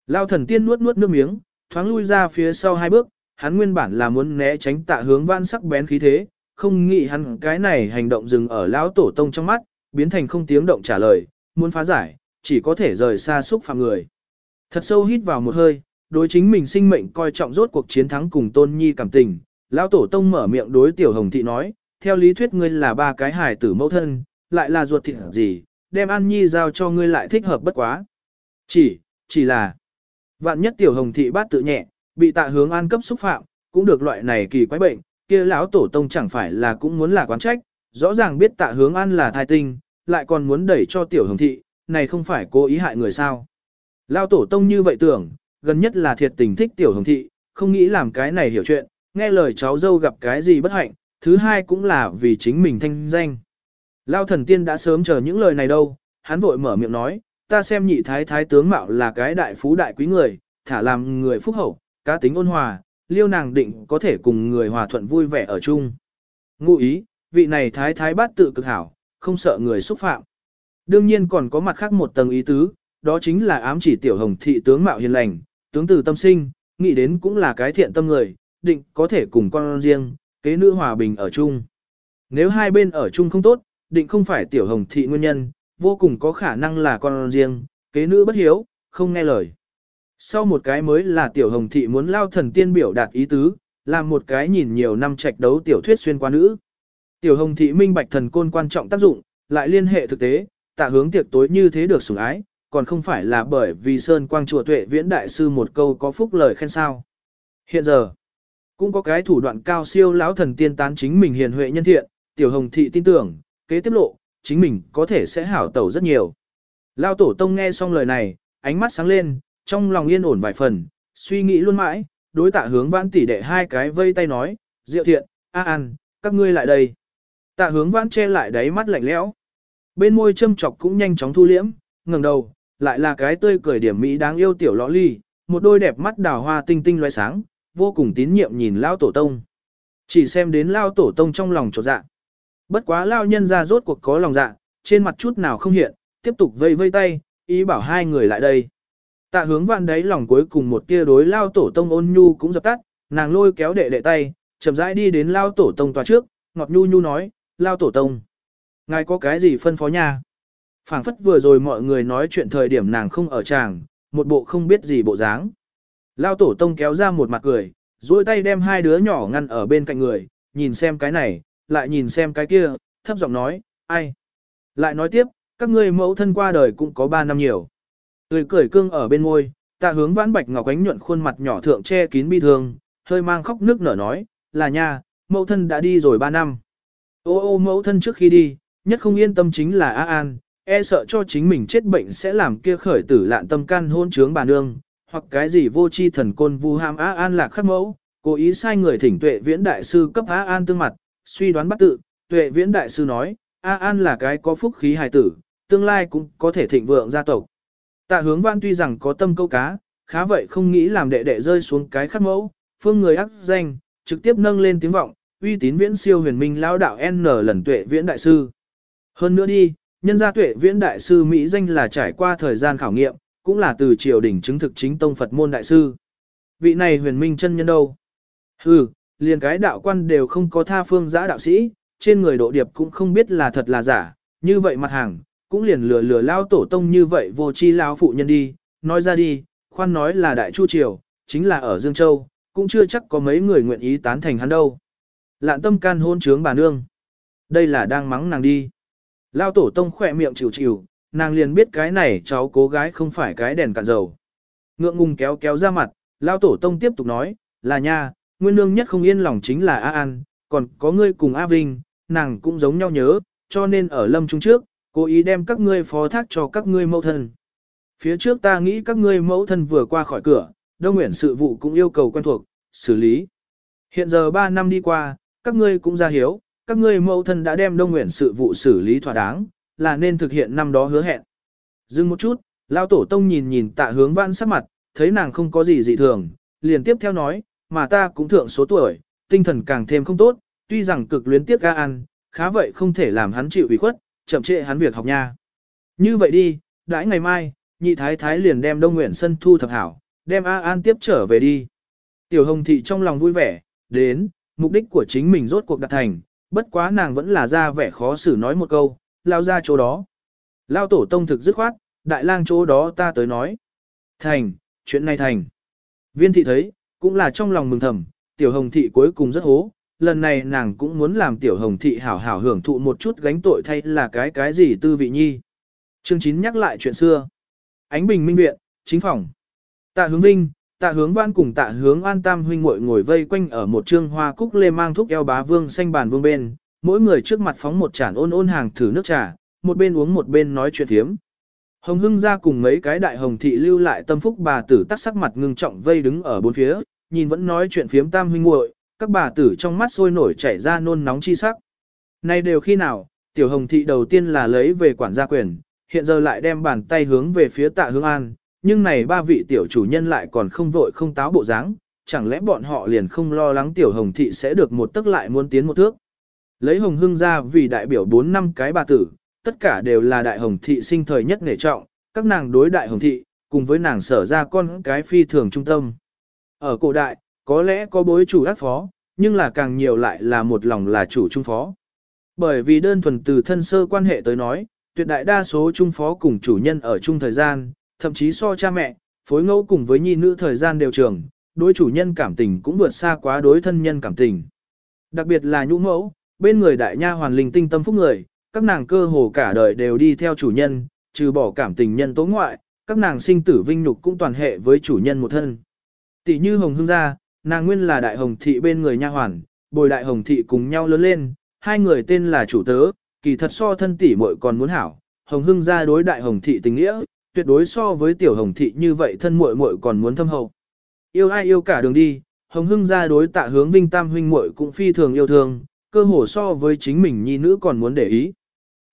Lao thần tiên nuốt nuốt nước miếng, thoáng lui ra phía sau hai bước, hắn nguyên bản là muốn né tránh tạ hướng vãn sắc bén khí thế, không nghĩ hắn cái này hành động dừng ở lão tổ tông trong mắt, biến thành không tiếng động trả lời, muốn phá giải, chỉ có thể rời xa xúc phạm người. Thật sâu hít vào một hơi, đối chính mình sinh mệnh coi trọng rốt cuộc chiến thắng cùng tôn nhi cảm tình, lão tổ tông mở miệng đối tiểu hồng thị nói, theo lý thuyết ngươi là ba cái hài tử mẫu thân, lại là ruột thịt gì, đem An Nhi giao cho ngươi lại thích hợp bất quá. Chỉ, chỉ là, vạn nhất tiểu hồng thị bát tự nhẹ, bị tạ hướng an cấp xúc phạm, cũng được loại này kỳ quái bệnh, kia lão tổ tông chẳng phải là cũng muốn là quán trách, rõ ràng biết tạ hướng an là thai tinh, lại còn muốn đẩy cho tiểu hồng thị, này không phải cố ý hại người sao. Lão tổ tông như vậy tưởng, gần nhất là thiệt tình thích tiểu hồng thị, không nghĩ làm cái này hiểu chuyện, nghe lời cháu dâu gặp cái gì bất hạnh, thứ hai cũng là vì chính mình thanh danh. Lao thần tiên đã sớm chờ những lời này đâu, hắn vội mở miệng nói, ta xem nhị thái thái tướng mạo là cái đại phú đại quý người, thả làm người phúc hậu, cá tính ôn hòa, liêu nàng định có thể cùng người hòa thuận vui vẻ ở chung. Ngụ ý, vị này thái thái bát tự cực hảo, không sợ người xúc phạm. Đương nhiên còn có mặt khác một tầng ý tứ, đó chính là ám chỉ tiểu hồng thị tướng mạo hiền lành, tướng từ tâm sinh, nghĩ đến cũng là cái thiện tâm người, định có thể cùng con riêng, kế nữ hòa bình ở chung. Nếu hai bên ở chung không tốt, định không phải tiểu hồng thị nguyên nhân, vô cùng có khả năng là con riêng, kế nữ bất hiếu, không nghe lời. Sau một cái mới là tiểu hồng thị muốn lao thần tiên biểu đạt ý tứ, làm một cái nhìn nhiều năm trạch đấu tiểu thuyết xuyên qua nữ. Tiểu hồng thị minh bạch thần côn quan trọng tác dụng, lại liên hệ thực tế, tạ hướng tiệc tối như thế được sủng ái, còn không phải là bởi vì Sơn Quang Chùa Tuệ Viễn Đại Sư một câu có phúc lời khen sao. Hiện giờ, cũng có cái thủ đoạn cao siêu lão thần tiên tán chính mình hiền huệ nhân thiện, tiểu hồng thị tin tưởng, kế tiếp lộ, chính mình có thể sẽ hảo tẩu rất nhiều. Lao tổ tông nghe xong lời này, ánh mắt sáng lên, trong lòng yên ổn vài phần, suy nghĩ luôn mãi, đối tạ hướng vãn tỷ đệ hai cái vây tay nói, diệu thiện, a an, các ngươi lại đây. Tạ hướng vãn che lại đáy mắt lạnh lẽo, bên môi châm chọc cũng nhanh chóng thu liễm, ngẩng đầu, lại là cái tươi cười điểm mỹ đáng yêu tiểu lõ ly, một đôi đẹp mắt đào hoa tinh tinh loé sáng, vô cùng tín nhiệm nhìn lao tổ tông. Chỉ xem đến lao tổ tông trong lòng trột dạ. Bất quá lao nhân ra rốt cuộc có lòng dạ, trên mặt chút nào không hiện, tiếp tục vây vây tay, ý bảo hai người lại đây. Tạ hướng vạn đấy lòng cuối cùng một tia đối lao tổ tông ôn nhu cũng dập tắt, nàng lôi kéo đệ đệ tay, chậm rãi đi đến lao tổ tông tòa trước, ngọt nhu nhu nói, lao tổ tông. Ngài có cái gì phân phó nha? phảng phất vừa rồi mọi người nói chuyện thời điểm nàng không ở tràng, một bộ không biết gì bộ dáng. Lao tổ tông kéo ra một mặt cười, duỗi tay đem hai đứa nhỏ ngăn ở bên cạnh người, nhìn xem cái này, lại nhìn xem cái kia, thấp giọng nói, ai? Lại nói tiếp, các ngươi mẫu thân qua đời cũng có ba năm nhiều. Tươi cười cương ở bên môi, tạ hướng vãn bạch ngọc ánh nhuận khuôn mặt nhỏ thượng che kín bi thương, hơi mang khóc nước nở nói, là nha, mẫu thân đã đi rồi ba năm. Ô ô mẫu thân trước khi đi, nhất không yên tâm chính là A An, e sợ cho chính mình chết bệnh sẽ làm kia khởi tử lạn tâm can hôn trướng bà nương, hoặc cái gì vô chi thần côn vu ham A An lạc khắc mẫu, cố ý sai người thỉnh tuệ viễn đại sư cấp A An tương mặt, suy đoán bắt tự, tuệ viễn đại sư nói, A An là cái có phúc khí hài tử, tương lai cũng có thể thịnh vượng gia tộc. Tạ hướng văn tuy rằng có tâm câu cá, khá vậy không nghĩ làm đệ đệ rơi xuống cái khắc mẫu, phương người ác danh, trực tiếp nâng lên tiếng vọng, uy tín viễn siêu huyền minh lao đạo N lần tuệ viễn đại sư. Hơn nữa đi, nhân gia tuệ viễn đại sư Mỹ danh là trải qua thời gian khảo nghiệm, cũng là từ triều đình chứng thực chính tông Phật môn đại sư. Vị này huyền minh chân nhân đâu? Hừ, liền cái đạo quan đều không có tha phương giã đạo sĩ, trên người độ điệp cũng không biết là thật là giả, như vậy mặt hàng, cũng liền lừa lừa lao tổ tông như vậy vô chi lao phụ nhân đi, nói ra đi, khoan nói là đại chu triều, chính là ở Dương Châu, cũng chưa chắc có mấy người nguyện ý tán thành hắn đâu. Lạn tâm can hôn trướng bà nương. Đây là đang mắng nàng đi. Lao tổ tông khỏe miệng chịu chịu, nàng liền biết cái này cháu cố gái không phải cái đèn cạn dầu. Ngượng ngùng kéo kéo ra mặt, Lao tổ tông tiếp tục nói, là nha, nguyên nương nhất không yên lòng chính là A An, còn có ngươi cùng A Vinh, nàng cũng giống nhau nhớ, cho nên ở lâm trung trước, cố ý đem các ngươi phó thác cho các ngươi mẫu thân. Phía trước ta nghĩ các ngươi mẫu thân vừa qua khỏi cửa, Đông Nguyện sự vụ cũng yêu cầu quen thuộc, xử lý. Hiện giờ 3 năm đi qua, các ngươi cũng ra hiếu, các ngươi mẫu thân đã đem Đông Nguyện sự vụ xử lý thỏa đáng, là nên thực hiện năm đó hứa hẹn. Dừng một chút, Lao Tổ Tông nhìn nhìn tạ hướng văn sắc mặt, thấy nàng không có gì dị thường, liền tiếp theo nói, mà ta cũng thượng số tuổi, tinh thần càng thêm không tốt, tuy rằng cực luyến tiếc ca ăn, khá vậy không thể làm hắn chịu ủy khuất, chậm trễ hắn việc học nha. Như vậy đi, đãi ngày mai, nhị thái thái liền đem Đông Nguyện Sân thu thập hảo, đem A An tiếp trở về đi. Tiểu Hồng Thị trong lòng vui vẻ, đến, mục đích của chính mình rốt cuộc đạt thành, bất quá nàng vẫn là ra vẻ khó xử nói một câu, lao ra chỗ đó. Lao tổ tông thực dứt khoát, đại lang chỗ đó ta tới nói. Thành, chuyện này thành. Viên thị thấy, cũng là trong lòng mừng thầm, tiểu hồng thị cuối cùng rất hố, lần này nàng cũng muốn làm tiểu hồng thị hảo hảo hưởng thụ một chút gánh tội thay là cái cái gì tư vị nhi. Chương 9 nhắc lại chuyện xưa. Ánh bình minh viện, chính phòng. Tạ hướng vinh, tạ hướng văn cùng tạ hướng an tam huynh muội ngồi vây quanh ở một trương hoa cúc lê mang thuốc eo bá vương xanh bàn vương bên, mỗi người trước mặt phóng một chản ôn ôn hàng thử nước trà, một bên uống một bên nói chuyện thiếm. Hồng hưng ra cùng mấy cái đại hồng thị lưu lại tâm phúc bà tử tắc sắc mặt ngưng trọng vây đứng ở bốn phía, nhìn vẫn nói chuyện phiếm tam huynh muội, các bà tử trong mắt sôi nổi chảy ra nôn nóng chi sắc. Này đều khi nào, tiểu hồng thị đầu tiên là lấy về quản gia quyền, hiện giờ lại đem bàn tay hướng về phía tạ hướng an, nhưng này ba vị tiểu chủ nhân lại còn không vội không táo bộ dáng, chẳng lẽ bọn họ liền không lo lắng tiểu hồng thị sẽ được một tức lại muốn tiến một thước. Lấy hồng hưng ra vì đại biểu 4 năm cái bà tử, tất cả đều là đại hồng thị sinh thời nhất nghề trọng, các nàng đối đại hồng thị, cùng với nàng sở ra con cái phi thường trung tâm. Ở cổ đại, có lẽ có bối chủ ác phó, nhưng là càng nhiều lại là một lòng là chủ trung phó. Bởi vì đơn thuần từ thân sơ quan hệ tới nói, tuyệt đại đa số trung phó cùng chủ nhân ở chung thời gian, thậm chí so cha mẹ, phối ngẫu cùng với nhi nữ thời gian đều trường, đối chủ nhân cảm tình cũng vượt xa quá đối thân nhân cảm tình. Đặc biệt là nhũ mẫu, bên người đại nha hoàn linh tinh tâm phúc người, các nàng cơ hồ cả đời đều đi theo chủ nhân, trừ bỏ cảm tình nhân tố ngoại, các nàng sinh tử vinh nhục cũng toàn hệ với chủ nhân một thân. Tỷ như Hồng Hương gia, nàng nguyên là đại hồng thị bên người nha hoàn, bồi đại hồng thị cùng nhau lớn lên, hai người tên là chủ tớ, kỳ thật so thân tỷ muội còn muốn hảo. Hồng Hưng gia đối đại hồng thị tình nghĩa, tuyệt đối so với tiểu hồng thị như vậy thân muội muội còn muốn thâm hậu. Yêu ai yêu cả đường đi, Hồng Hưng gia đối tạ hướng Vinh Tam huynh muội cũng phi thường yêu thương, cơ hồ so với chính mình nhi nữ còn muốn để ý.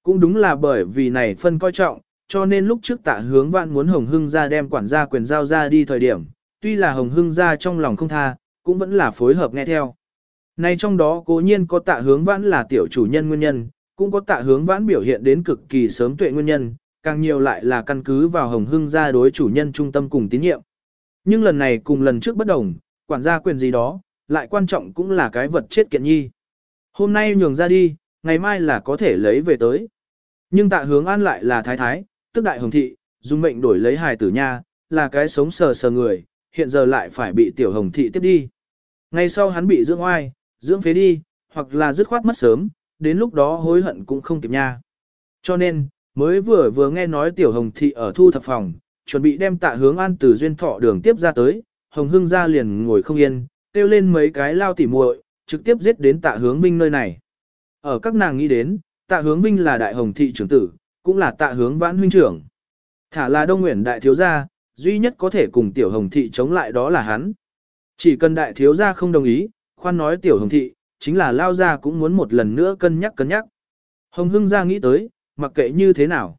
Cũng đúng là bởi vì này phân coi trọng, cho nên lúc trước tạ hướng vạn muốn Hồng Hưng gia đem quản gia quyền giao ra đi thời điểm, tuy là Hồng Hưng gia trong lòng không tha, cũng vẫn là phối hợp nghe theo. Này trong đó cố nhiên có tạ hướng vãn là tiểu chủ nhân nguyên nhân, cũng có tạ hướng vãn biểu hiện đến cực kỳ sớm tuệ nguyên nhân, càng nhiều lại là căn cứ vào Hồng Hưng gia đối chủ nhân trung tâm cùng tín nhiệm. Nhưng lần này cùng lần trước bất đồng, quản gia quyền gì đó, lại quan trọng cũng là cái vật chết kiện nhi. Hôm nay nhường ra đi, ngày mai là có thể lấy về tới. Nhưng tạ hướng an lại là thái thái, tức đại hồng thị, dùng mệnh đổi lấy hài tử nha, là cái sống sờ sờ người, hiện giờ lại phải bị tiểu hồng thị tiếp đi. Ngay sau hắn bị dưỡng oai, dưỡng phế đi, hoặc là dứt khoát mất sớm, đến lúc đó hối hận cũng không kịp nha. Cho nên, mới vừa vừa nghe nói tiểu hồng thị ở thu thập phòng, chuẩn bị đem tạ hướng an từ duyên thọ đường tiếp ra tới, hồng hưng ra liền ngồi không yên, kêu lên mấy cái lao tỉ muội, trực tiếp giết đến tạ hướng vinh nơi này. Ở các nàng nghĩ đến, tạ hướng vinh là đại hồng thị trưởng tử, cũng là tạ hướng vãn huynh trưởng. Thả là đông nguyện đại thiếu gia, duy nhất có thể cùng tiểu hồng thị chống lại đó là hắn. Chỉ cần đại thiếu gia không đồng ý, khoan nói tiểu hồng thị, chính là lao gia cũng muốn một lần nữa cân nhắc cân nhắc. Hồng Hưng gia nghĩ tới, mặc kệ như thế nào.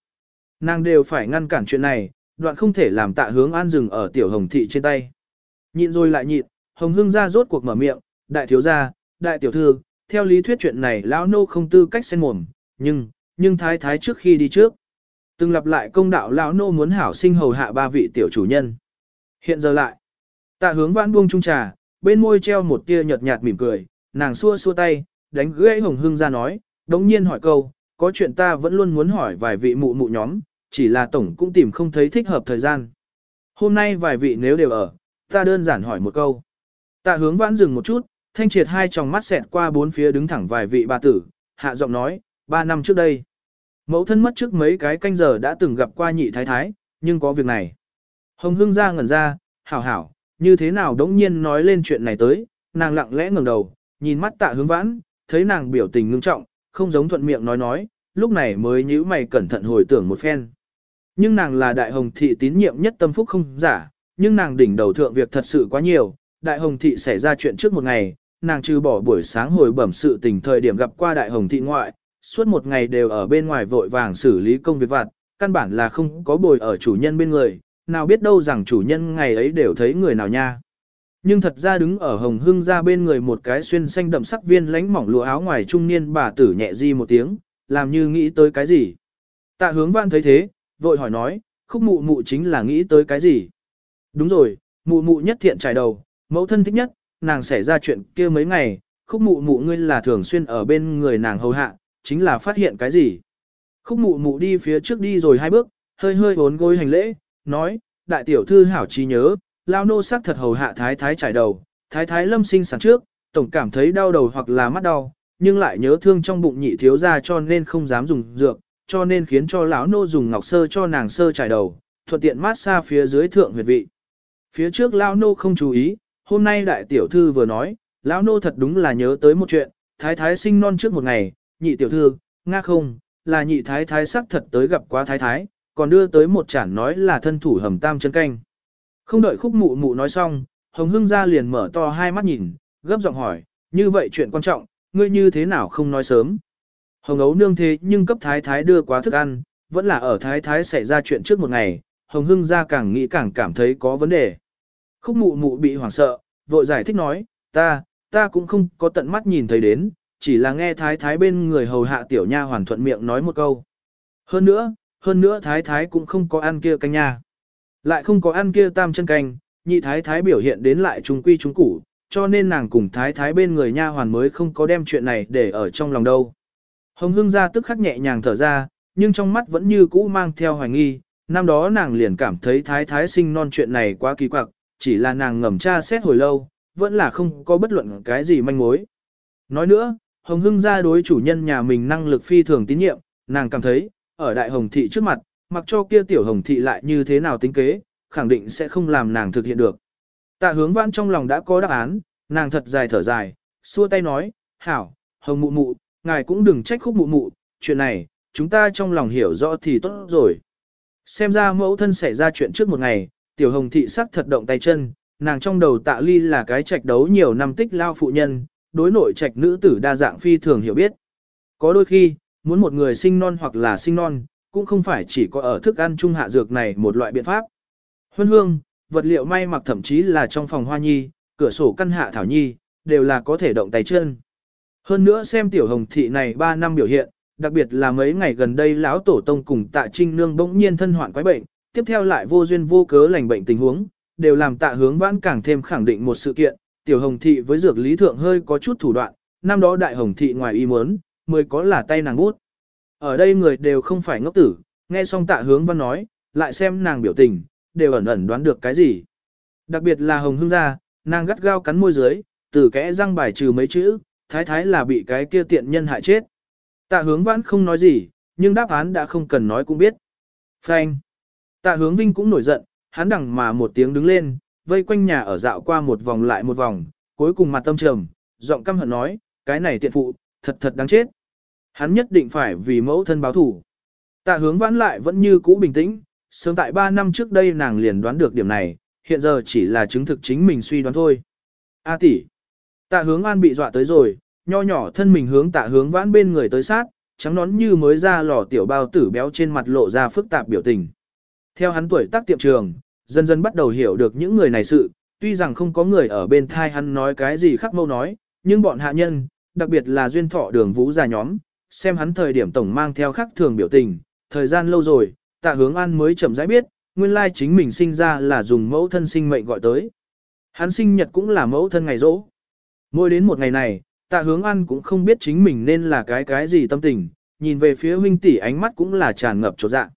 Nàng đều phải ngăn cản chuyện này, đoạn không thể làm tạ hướng an dừng ở tiểu hồng thị trên tay. Nhịn rồi lại nhịn, Hồng Hưng gia rốt cuộc mở miệng, đại thiếu gia, đại tiểu thư, theo lý thuyết chuyện này lão nô không tư cách xen mồm, nhưng, nhưng thái thái trước khi đi trước. Từng lặp lại công đạo lão nô muốn hảo sinh hầu hạ ba vị tiểu chủ nhân. Hiện giờ lại, tạ hướng vãn buông trung trà, bên môi treo một tia nhợt nhạt mỉm cười, nàng xua xua tay, đánh gãy hồng hưng ra nói, đống nhiên hỏi câu, có chuyện ta vẫn luôn muốn hỏi vài vị mụ mụ nhóm, chỉ là tổng cũng tìm không thấy thích hợp thời gian. Hôm nay vài vị nếu đều ở, ta đơn giản hỏi một câu. Tạ hướng vãn dừng một chút, thanh triệt hai tròng mắt xẹt qua bốn phía đứng thẳng vài vị bà tử, hạ giọng nói, ba năm trước đây. Mẫu thân mất trước mấy cái canh giờ đã từng gặp qua nhị thái thái, nhưng có việc này. Hồng hưng ra ngẩn ra, hảo hảo, như thế nào đống nhiên nói lên chuyện này tới, nàng lặng lẽ ngẩng đầu, nhìn mắt tạ hướng vãn, thấy nàng biểu tình ngưng trọng, không giống thuận miệng nói nói, lúc này mới nhíu mày cẩn thận hồi tưởng một phen. Nhưng nàng là đại hồng thị tín nhiệm nhất tâm phúc không giả, nhưng nàng đỉnh đầu thượng việc thật sự quá nhiều, đại hồng thị xảy ra chuyện trước một ngày, nàng trừ bỏ buổi sáng hồi bẩm sự tình thời điểm gặp qua đại hồng thị ngoại, suốt một ngày đều ở bên ngoài vội vàng xử lý công việc vặt, căn bản là không có bồi ở chủ nhân bên người, nào biết đâu rằng chủ nhân ngày ấy đều thấy người nào nha. Nhưng thật ra đứng ở hồng hưng ra bên người một cái xuyên xanh đậm sắc viên lánh mỏng lụa áo ngoài trung niên bà tử nhẹ di một tiếng, làm như nghĩ tới cái gì. Tạ hướng văn thấy thế, vội hỏi nói, khúc mụ mụ chính là nghĩ tới cái gì. Đúng rồi, mụ mụ nhất thiện trải đầu, mẫu thân thích nhất, nàng xảy ra chuyện kia mấy ngày, khúc mụ mụ ngươi là thường xuyên ở bên người nàng hầu hạ, chính là phát hiện cái gì. Khúc mụ mụ đi phía trước đi rồi hai bước, hơi hơi bốn gối hành lễ, nói, đại tiểu thư hảo trí nhớ, lao nô sắc thật hầu hạ thái thái trải đầu, thái thái lâm sinh sản trước, tổng cảm thấy đau đầu hoặc là mắt đau, nhưng lại nhớ thương trong bụng nhị thiếu ra cho nên không dám dùng dược, cho nên khiến cho lão nô dùng ngọc sơ cho nàng sơ trải đầu, thuận tiện mát xa phía dưới thượng huyệt vị. Phía trước lão nô không chú ý, hôm nay đại tiểu thư vừa nói, lão nô thật đúng là nhớ tới một chuyện, thái thái sinh non trước một ngày, nhị tiểu thư, nga không, là nhị thái thái sắc thật tới gặp quá thái thái, còn đưa tới một chản nói là thân thủ hầm tam chân canh. Không đợi khúc mụ mụ nói xong, hồng hưng ra liền mở to hai mắt nhìn, gấp giọng hỏi, như vậy chuyện quan trọng, ngươi như thế nào không nói sớm. Hồng ấu nương thế nhưng cấp thái thái đưa quá thức ăn, vẫn là ở thái thái xảy ra chuyện trước một ngày, hồng hưng ra càng nghĩ càng cảm thấy có vấn đề. Khúc mụ mụ bị hoảng sợ, vội giải thích nói, ta, ta cũng không có tận mắt nhìn thấy đến, chỉ là nghe thái thái bên người hầu hạ tiểu nha hoàn thuận miệng nói một câu. Hơn nữa, hơn nữa thái thái cũng không có ăn kia canh nha. Lại không có ăn kia tam chân canh, nhị thái thái biểu hiện đến lại trung quy trung củ, cho nên nàng cùng thái thái bên người nha hoàn mới không có đem chuyện này để ở trong lòng đâu. Hồng hương ra tức khắc nhẹ nhàng thở ra, nhưng trong mắt vẫn như cũ mang theo hoài nghi, năm đó nàng liền cảm thấy thái thái sinh non chuyện này quá kỳ quặc, chỉ là nàng ngầm tra xét hồi lâu, vẫn là không có bất luận cái gì manh mối. Nói nữa, Hồng Hưng gia đối chủ nhân nhà mình năng lực phi thường tín nhiệm, nàng cảm thấy, ở đại hồng thị trước mặt, mặc cho kia tiểu hồng thị lại như thế nào tính kế, khẳng định sẽ không làm nàng thực hiện được. Tạ hướng vãn trong lòng đã có đáp án, nàng thật dài thở dài, xua tay nói, hảo, hồng mụ mụ, ngài cũng đừng trách khúc mụ mụ, chuyện này, chúng ta trong lòng hiểu rõ thì tốt rồi. Xem ra mẫu thân xảy ra chuyện trước một ngày, tiểu hồng thị sắc thật động tay chân, nàng trong đầu tạ ly là cái trạch đấu nhiều năm tích lao phụ nhân, đối nội trạch nữ tử đa dạng phi thường hiểu biết. Có đôi khi, muốn một người sinh non hoặc là sinh non, cũng không phải chỉ có ở thức ăn chung hạ dược này một loại biện pháp. Huân hương, vật liệu may mặc thậm chí là trong phòng hoa nhi, cửa sổ căn hạ thảo nhi, đều là có thể động tay chân. Hơn nữa xem tiểu hồng thị này 3 năm biểu hiện, đặc biệt là mấy ngày gần đây lão tổ tông cùng tạ trinh nương bỗng nhiên thân hoạn quái bệnh, tiếp theo lại vô duyên vô cớ lành bệnh tình huống, đều làm tạ hướng vãn càng thêm khẳng định một sự kiện, tiểu hồng thị với dược lý thượng hơi có chút thủ đoạn, năm đó đại hồng thị ngoài ý muốn, mới có là tay nàng bút. Ở đây người đều không phải ngốc tử, nghe xong tạ hướng văn nói, lại xem nàng biểu tình, đều ẩn ẩn đoán được cái gì. Đặc biệt là hồng hương gia, nàng gắt gao cắn môi dưới, từ kẽ răng bài trừ mấy chữ, thái thái là bị cái kia tiện nhân hại chết. Tạ hướng vãn không nói gì, nhưng đáp án đã không cần nói cũng biết. Phanh. Tạ hướng vinh cũng nổi giận, hắn đằng mà một tiếng đứng lên, vây quanh nhà ở dạo qua một vòng lại một vòng, cuối cùng mặt tâm trầm, giọng căm hận nói, cái này tiện phụ, thật thật đáng chết. Hắn nhất định phải vì mẫu thân báo thủ. Tạ hướng vãn lại vẫn như cũ bình tĩnh, sớm tại 3 năm trước đây nàng liền đoán được điểm này, hiện giờ chỉ là chứng thực chính mình suy đoán thôi. A tỷ, tạ hướng an bị dọa tới rồi, nho nhỏ thân mình hướng tạ hướng vãn bên người tới sát, trắng nón như mới ra lò tiểu bao tử béo trên mặt lộ ra phức tạp biểu tình. Theo hắn tuổi tác tiệm trường, dần dần bắt đầu hiểu được những người này sự, tuy rằng không có người ở bên thai hắn nói cái gì khắc mâu nói, nhưng bọn hạ nhân, đặc biệt là duyên thọ đường vũ già nhóm, xem hắn thời điểm tổng mang theo khắc thường biểu tình, thời gian lâu rồi, tạ hướng an mới chậm rãi biết, nguyên lai chính mình sinh ra là dùng mẫu thân sinh mệnh gọi tới. Hắn sinh nhật cũng là mẫu thân ngày rỗ. Mỗi đến một ngày này, tạ hướng an cũng không biết chính mình nên là cái cái gì tâm tình, nhìn về phía huynh tỷ ánh mắt cũng là tràn ngập chỗ dạ.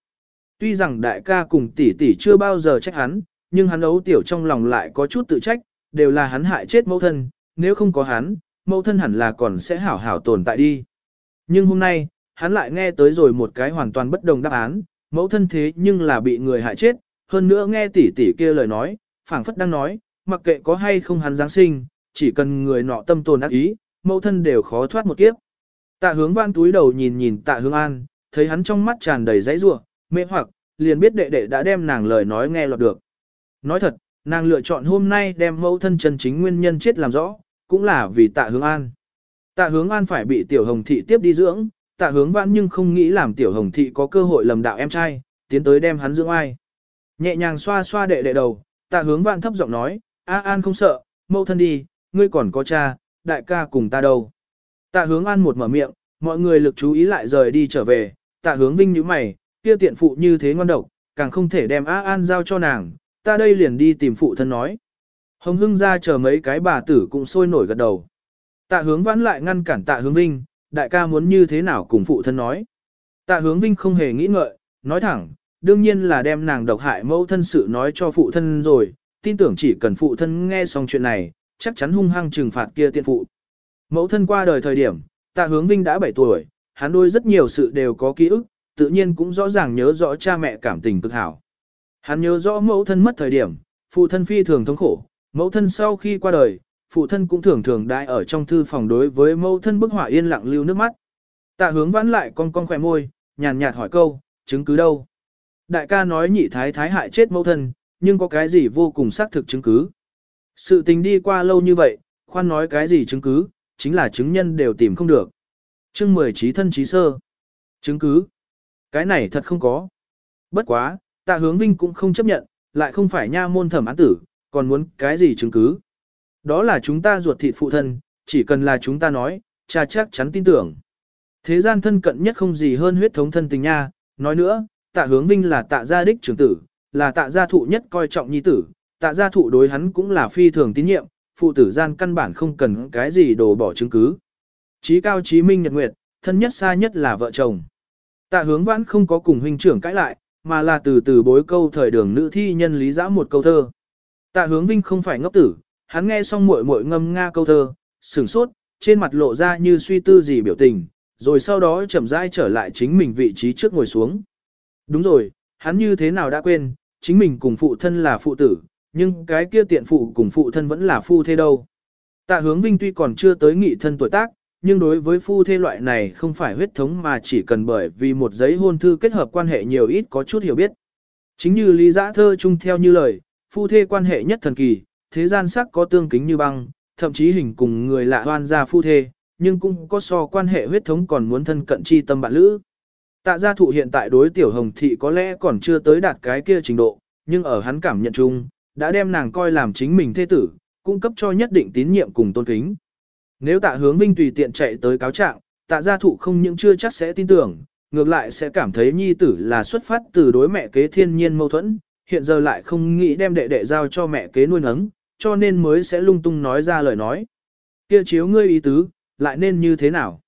Tuy rằng đại ca cùng tỷ tỷ chưa bao giờ trách hắn, nhưng hắn ấu tiểu trong lòng lại có chút tự trách, đều là hắn hại chết mẫu thân, nếu không có hắn, mẫu thân hẳn là còn sẽ hảo hảo tồn tại đi. Nhưng hôm nay, hắn lại nghe tới rồi một cái hoàn toàn bất đồng đáp án, mẫu thân thế nhưng là bị người hại chết, hơn nữa nghe tỷ tỷ kia lời nói, phảng phất đang nói, mặc kệ có hay không hắn Giáng sinh, chỉ cần người nọ tâm tồn ác ý, mẫu thân đều khó thoát một kiếp. Tạ hướng văn túi đầu nhìn nhìn tạ hướng an, thấy hắn trong mắt tràn đầy dãy ruộng, mê hoặc, liền biết đệ đệ đã đem nàng lời nói nghe lọt được. Nói thật, nàng lựa chọn hôm nay đem mẫu thân chân chính nguyên nhân chết làm rõ, cũng là vì tạ hướng an. Tạ hướng an phải bị tiểu hồng thị tiếp đi dưỡng, tạ hướng vãn nhưng không nghĩ làm tiểu hồng thị có cơ hội lầm đạo em trai, tiến tới đem hắn dưỡng ai. Nhẹ nhàng xoa xoa đệ đệ đầu, tạ hướng vãn thấp giọng nói, A An không sợ, mẫu thân đi, ngươi còn có cha, đại ca cùng ta đâu. Tạ hướng An một mở miệng, mọi người lực chú ý lại rời đi trở về, tạ hướng vinh như mày, kia tiện phụ như thế ngon độc, càng không thể đem A An giao cho nàng, ta đây liền đi tìm phụ thân nói. Hồng hưng ra chờ mấy cái bà tử cũng sôi nổi gật đầu. Tạ hướng vãn lại ngăn cản tạ hướng vinh, đại ca muốn như thế nào cùng phụ thân nói. Tạ hướng vinh không hề nghĩ ngợi, nói thẳng, đương nhiên là đem nàng độc hại mẫu thân sự nói cho phụ thân rồi, tin tưởng chỉ cần phụ thân nghe xong chuyện này, chắc chắn hung hăng trừng phạt kia tiện phụ. Mẫu thân qua đời thời điểm, tạ hướng vinh đã 7 tuổi, hắn đôi rất nhiều sự đều có ký ức, tự nhiên cũng rõ ràng nhớ rõ cha mẹ cảm tình cực hảo. Hắn nhớ rõ mẫu thân mất thời điểm, phụ thân phi thường thống khổ, mẫu thân sau khi qua đời, phụ thân cũng thường thường đại ở trong thư phòng đối với mẫu thân bức họa yên lặng lưu nước mắt. Tạ hướng vãn lại con con khỏe môi, nhàn nhạt hỏi câu, chứng cứ đâu? Đại ca nói nhị thái thái hại chết mẫu thân, nhưng có cái gì vô cùng xác thực chứng cứ? Sự tình đi qua lâu như vậy, khoan nói cái gì chứng cứ, chính là chứng nhân đều tìm không được. Chương 10 trí thân trí sơ. Chứng cứ. Cái này thật không có. Bất quá, tạ hướng vinh cũng không chấp nhận, lại không phải nha môn thẩm án tử, còn muốn cái gì chứng cứ. Đó là chúng ta ruột thịt phụ thân, chỉ cần là chúng ta nói, cha chắc chắn tin tưởng. Thế gian thân cận nhất không gì hơn huyết thống thân tình nha, nói nữa, tạ hướng vinh là tạ gia đích trưởng tử, là tạ gia thụ nhất coi trọng nhi tử, tạ gia thụ đối hắn cũng là phi thường tín nhiệm, phụ tử gian căn bản không cần cái gì đổ bỏ chứng cứ. Chí cao chí minh nhật nguyệt, thân nhất xa nhất là vợ chồng. Tạ hướng vãn không có cùng huynh trưởng cãi lại, mà là từ từ bối câu thời đường nữ thi nhân lý giã một câu thơ. Tạ hướng vinh không phải ngốc tử, hắn nghe xong muội muội ngâm nga câu thơ, sửng sốt, trên mặt lộ ra như suy tư gì biểu tình, rồi sau đó chậm rãi trở lại chính mình vị trí trước ngồi xuống. Đúng rồi, hắn như thế nào đã quên, chính mình cùng phụ thân là phụ tử, nhưng cái kia tiện phụ cùng phụ thân vẫn là phu thế đâu. Tạ hướng vinh tuy còn chưa tới nghị thân tuổi tác, nhưng đối với phu thê loại này không phải huyết thống mà chỉ cần bởi vì một giấy hôn thư kết hợp quan hệ nhiều ít có chút hiểu biết. Chính như lý giã thơ chung theo như lời, phu thê quan hệ nhất thần kỳ, thế gian sắc có tương kính như băng, thậm chí hình cùng người lạ hoan ra phu thê, nhưng cũng có so quan hệ huyết thống còn muốn thân cận chi tâm bạn lữ. Tạ gia thụ hiện tại đối tiểu hồng thị có lẽ còn chưa tới đạt cái kia trình độ, nhưng ở hắn cảm nhận chung, đã đem nàng coi làm chính mình thế tử, cung cấp cho nhất định tín nhiệm cùng tôn kính. Nếu tạ hướng vinh tùy tiện chạy tới cáo trạng, tạ gia thụ không những chưa chắc sẽ tin tưởng, ngược lại sẽ cảm thấy nhi tử là xuất phát từ đối mẹ kế thiên nhiên mâu thuẫn, hiện giờ lại không nghĩ đem đệ đệ giao cho mẹ kế nuôi nấng, cho nên mới sẽ lung tung nói ra lời nói. Kia chiếu ngươi ý tứ, lại nên như thế nào?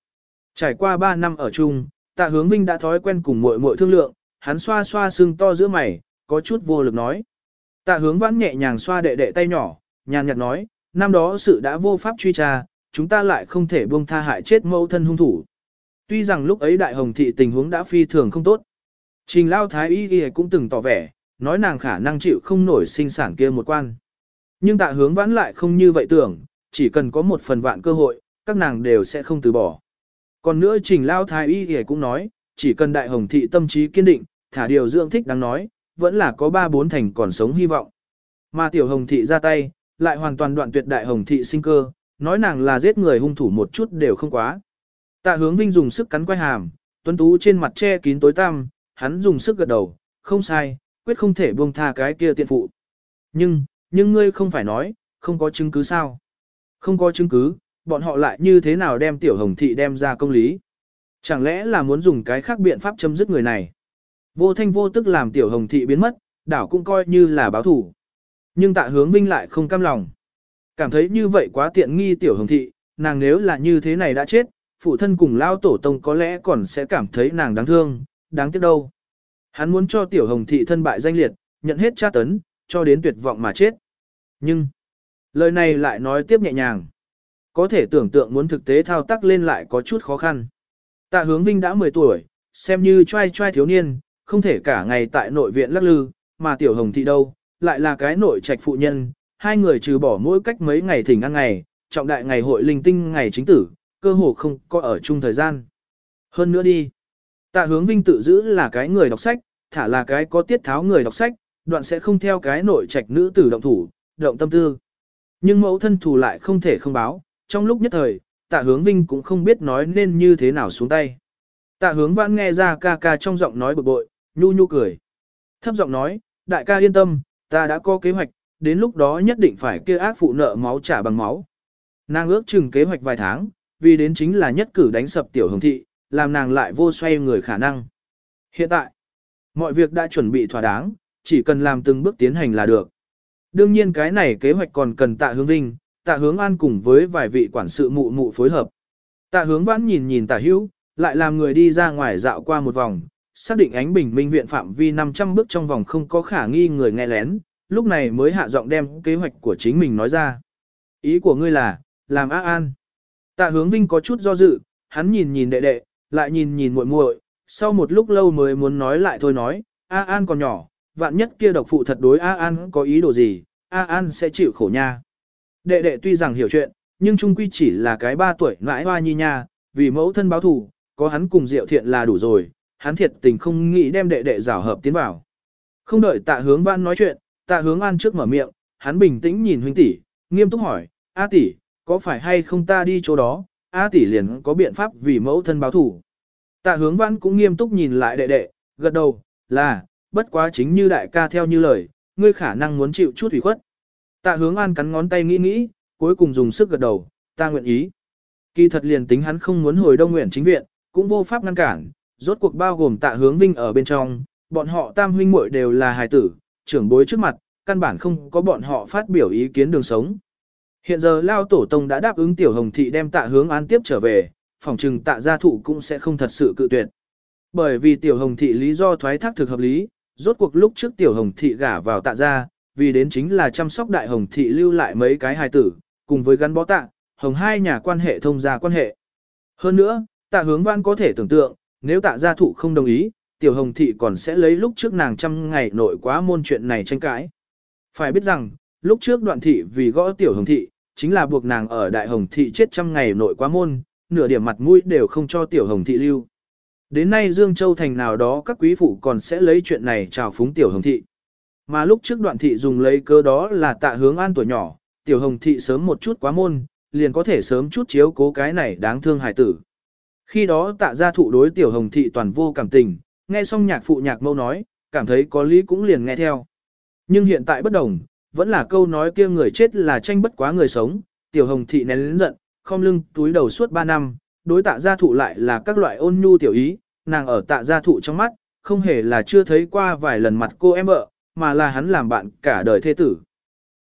Trải qua 3 năm ở chung, tạ hướng vinh đã thói quen cùng muội muội thương lượng, hắn xoa xoa xương to giữa mày, có chút vô lực nói. Tạ hướng vãn nhẹ nhàng xoa đệ đệ tay nhỏ, nhàn nhạt nói, năm đó sự đã vô pháp truy tra, chúng ta lại không thể buông tha hại chết mẫu thân hung thủ. Tuy rằng lúc ấy đại hồng thị tình huống đã phi thường không tốt. Trình lao thái y y cũng từng tỏ vẻ, nói nàng khả năng chịu không nổi sinh sản kia một quan. Nhưng tạ hướng vãn lại không như vậy tưởng, chỉ cần có một phần vạn cơ hội, các nàng đều sẽ không từ bỏ. Còn nữa trình lao thái y y cũng nói, chỉ cần đại hồng thị tâm trí kiên định, thả điều dưỡng thích đáng nói, vẫn là có ba bốn thành còn sống hy vọng. Mà tiểu hồng thị ra tay, lại hoàn toàn đoạn tuyệt đại hồng thị sinh cơ, nói nàng là giết người hung thủ một chút đều không quá. Tạ hướng vinh dùng sức cắn quay hàm, tuấn tú trên mặt che kín tối tăm, hắn dùng sức gật đầu, không sai, quyết không thể buông tha cái kia tiện phụ. Nhưng, nhưng ngươi không phải nói, không có chứng cứ sao? Không có chứng cứ, bọn họ lại như thế nào đem tiểu hồng thị đem ra công lý? Chẳng lẽ là muốn dùng cái khác biện pháp chấm dứt người này? Vô thanh vô tức làm tiểu hồng thị biến mất, đảo cũng coi như là báo thủ. Nhưng tạ hướng vinh lại không cam lòng. Cảm thấy như vậy quá tiện nghi tiểu hồng thị, nàng nếu là như thế này đã chết, phụ thân cùng lao tổ tông có lẽ còn sẽ cảm thấy nàng đáng thương, đáng tiếc đâu. Hắn muốn cho tiểu hồng thị thân bại danh liệt, nhận hết tra tấn, cho đến tuyệt vọng mà chết. Nhưng, lời này lại nói tiếp nhẹ nhàng. Có thể tưởng tượng muốn thực tế thao tác lên lại có chút khó khăn. Tạ hướng vinh đã 10 tuổi, xem như trai trai thiếu niên, không thể cả ngày tại nội viện lắc lư, mà tiểu hồng thị đâu, lại là cái nội trạch phụ nhân, hai người trừ bỏ mỗi cách mấy ngày thỉnh ăn ngày, trọng đại ngày hội linh tinh ngày chính tử, cơ hồ không có ở chung thời gian. Hơn nữa đi, tạ hướng vinh tự giữ là cái người đọc sách, thả là cái có tiết tháo người đọc sách, đoạn sẽ không theo cái nội trạch nữ tử động thủ, động tâm tư. Nhưng mẫu thân thù lại không thể không báo, trong lúc nhất thời, tạ hướng vinh cũng không biết nói nên như thế nào xuống tay. Tạ hướng vãn nghe ra ca ca trong giọng nói bực bội, nhu nhu cười. Thấp giọng nói, đại ca yên tâm, ta đã có kế hoạch, đến lúc đó nhất định phải kia ác phụ nợ máu trả bằng máu. Nàng ước chừng kế hoạch vài tháng, vì đến chính là nhất cử đánh sập tiểu hồng thị, làm nàng lại vô xoay người khả năng. Hiện tại, mọi việc đã chuẩn bị thỏa đáng, chỉ cần làm từng bước tiến hành là được. Đương nhiên cái này kế hoạch còn cần tạ hướng vinh, tạ hướng an cùng với vài vị quản sự mụ mụ phối hợp. Tạ hướng vãn nhìn nhìn tạ hữu, lại làm người đi ra ngoài dạo qua một vòng, xác định ánh bình minh viện phạm vi 500 bước trong vòng không có khả nghi người nghe lén, lúc này mới hạ giọng đem kế hoạch của chính mình nói ra. Ý của ngươi là, làm A An. Tạ hướng vinh có chút do dự, hắn nhìn nhìn đệ đệ, lại nhìn nhìn muội muội, sau một lúc lâu mới muốn nói lại thôi nói, A An còn nhỏ, vạn nhất kia độc phụ thật đối A An có ý đồ gì, A An sẽ chịu khổ nha. Đệ đệ tuy rằng hiểu chuyện, nhưng trung quy chỉ là cái ba tuổi nãi hoa nhi nha, vì mẫu thân báo thù, có hắn cùng Diệu Thiện là đủ rồi, hắn thiệt tình không nghĩ đem đệ đệ rào hợp tiến vào. Không đợi tạ hướng văn nói chuyện, tạ hướng an trước mở miệng, hắn bình tĩnh nhìn huynh tỷ, nghiêm túc hỏi, A tỷ, có phải hay không ta đi chỗ đó, A tỷ liền có biện pháp vì mẫu thân báo thủ. Tạ hướng văn cũng nghiêm túc nhìn lại đệ đệ, gật đầu, là, bất quá chính như đại ca theo như lời, ngươi khả năng muốn chịu chút ủy khuất. Tạ hướng an cắn ngón tay nghĩ nghĩ, cuối cùng dùng sức gật đầu, ta nguyện ý. Kỳ thật liền tính hắn không muốn hồi đông nguyện chính viện, cũng vô pháp ngăn cản, rốt cuộc bao gồm tạ hướng vinh ở bên trong, bọn họ tam huynh muội đều là hài tử, trưởng bối trước mặt, căn bản không có bọn họ phát biểu ý kiến đường sống. Hiện giờ Lao Tổ Tông đã đáp ứng Tiểu Hồng Thị đem tạ hướng an tiếp trở về, phòng trừng tạ gia thụ cũng sẽ không thật sự cự tuyệt. Bởi vì Tiểu Hồng Thị lý do thoái thác thực hợp lý, rốt cuộc lúc trước Tiểu Hồng Thị gả vào tạ gia, vì đến chính là chăm sóc Đại Hồng Thị lưu lại mấy cái hài tử, cùng với gắn bó tạ, Hồng hai nhà quan hệ thông gia quan hệ. Hơn nữa, tạ hướng văn có thể tưởng tượng, nếu tạ gia thụ không đồng ý, tiểu hồng thị còn sẽ lấy lúc trước nàng trăm ngày nội quá môn chuyện này tranh cãi. Phải biết rằng, lúc trước đoạn thị vì gõ tiểu hồng thị, chính là buộc nàng ở đại hồng thị chết trăm ngày nội quá môn, nửa điểm mặt mũi đều không cho tiểu hồng thị lưu. Đến nay Dương Châu thành nào đó các quý phụ còn sẽ lấy chuyện này chào phúng tiểu hồng thị. Mà lúc trước đoạn thị dùng lấy cơ đó là tạ hướng an tuổi nhỏ, tiểu hồng thị sớm một chút quá môn, liền có thể sớm chút chiếu cố cái này đáng thương hài tử. Khi đó tạ gia thụ đối tiểu hồng thị toàn vô cảm tình, nghe xong nhạc phụ nhạc mâu nói, cảm thấy có lý cũng liền nghe theo. Nhưng hiện tại bất đồng, vẫn là câu nói kia người chết là tranh bất quá người sống, tiểu hồng thị nén lớn giận, không lưng túi đầu suốt 3 năm, đối tạ gia thụ lại là các loại ôn nhu tiểu ý, nàng ở tạ gia thụ trong mắt, không hề là chưa thấy qua vài lần mặt cô em vợ, mà là hắn làm bạn cả đời thê tử.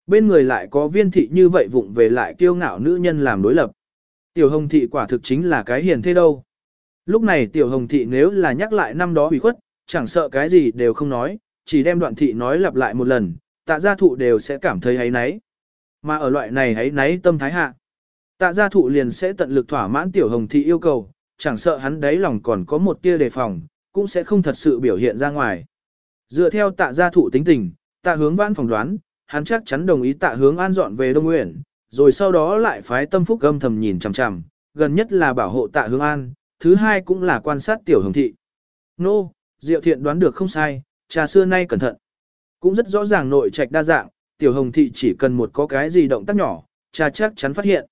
Bên người lại có viên thị như vậy vụng về lại kiêu ngạo nữ nhân làm đối lập. Tiểu hồng thị quả thực chính là cái hiền thế đâu. Lúc này tiểu hồng thị nếu là nhắc lại năm đó bị khuất, chẳng sợ cái gì đều không nói, chỉ đem đoạn thị nói lặp lại một lần, tạ gia thụ đều sẽ cảm thấy ấy náy. Mà ở loại này ấy náy tâm thái hạ. Tạ gia thụ liền sẽ tận lực thỏa mãn tiểu hồng thị yêu cầu, chẳng sợ hắn đáy lòng còn có một tia đề phòng, cũng sẽ không thật sự biểu hiện ra ngoài. Dựa theo tạ gia thụ tính tình, tạ hướng vãn phỏng đoán, hắn chắc chắn đồng ý tạ hướng an dọn về Đông Nguyện, rồi sau đó lại phái tâm phúc âm thầm nhìn chằm chằm, gần nhất là bảo hộ tạ hướng an, thứ hai cũng là quan sát tiểu hồng thị. Nô, Diệu Thiện đoán được không sai, trà xưa nay cẩn thận. Cũng rất rõ ràng nội trạch đa dạng, tiểu hồng thị chỉ cần một có cái gì động tác nhỏ, trà chắc chắn phát hiện.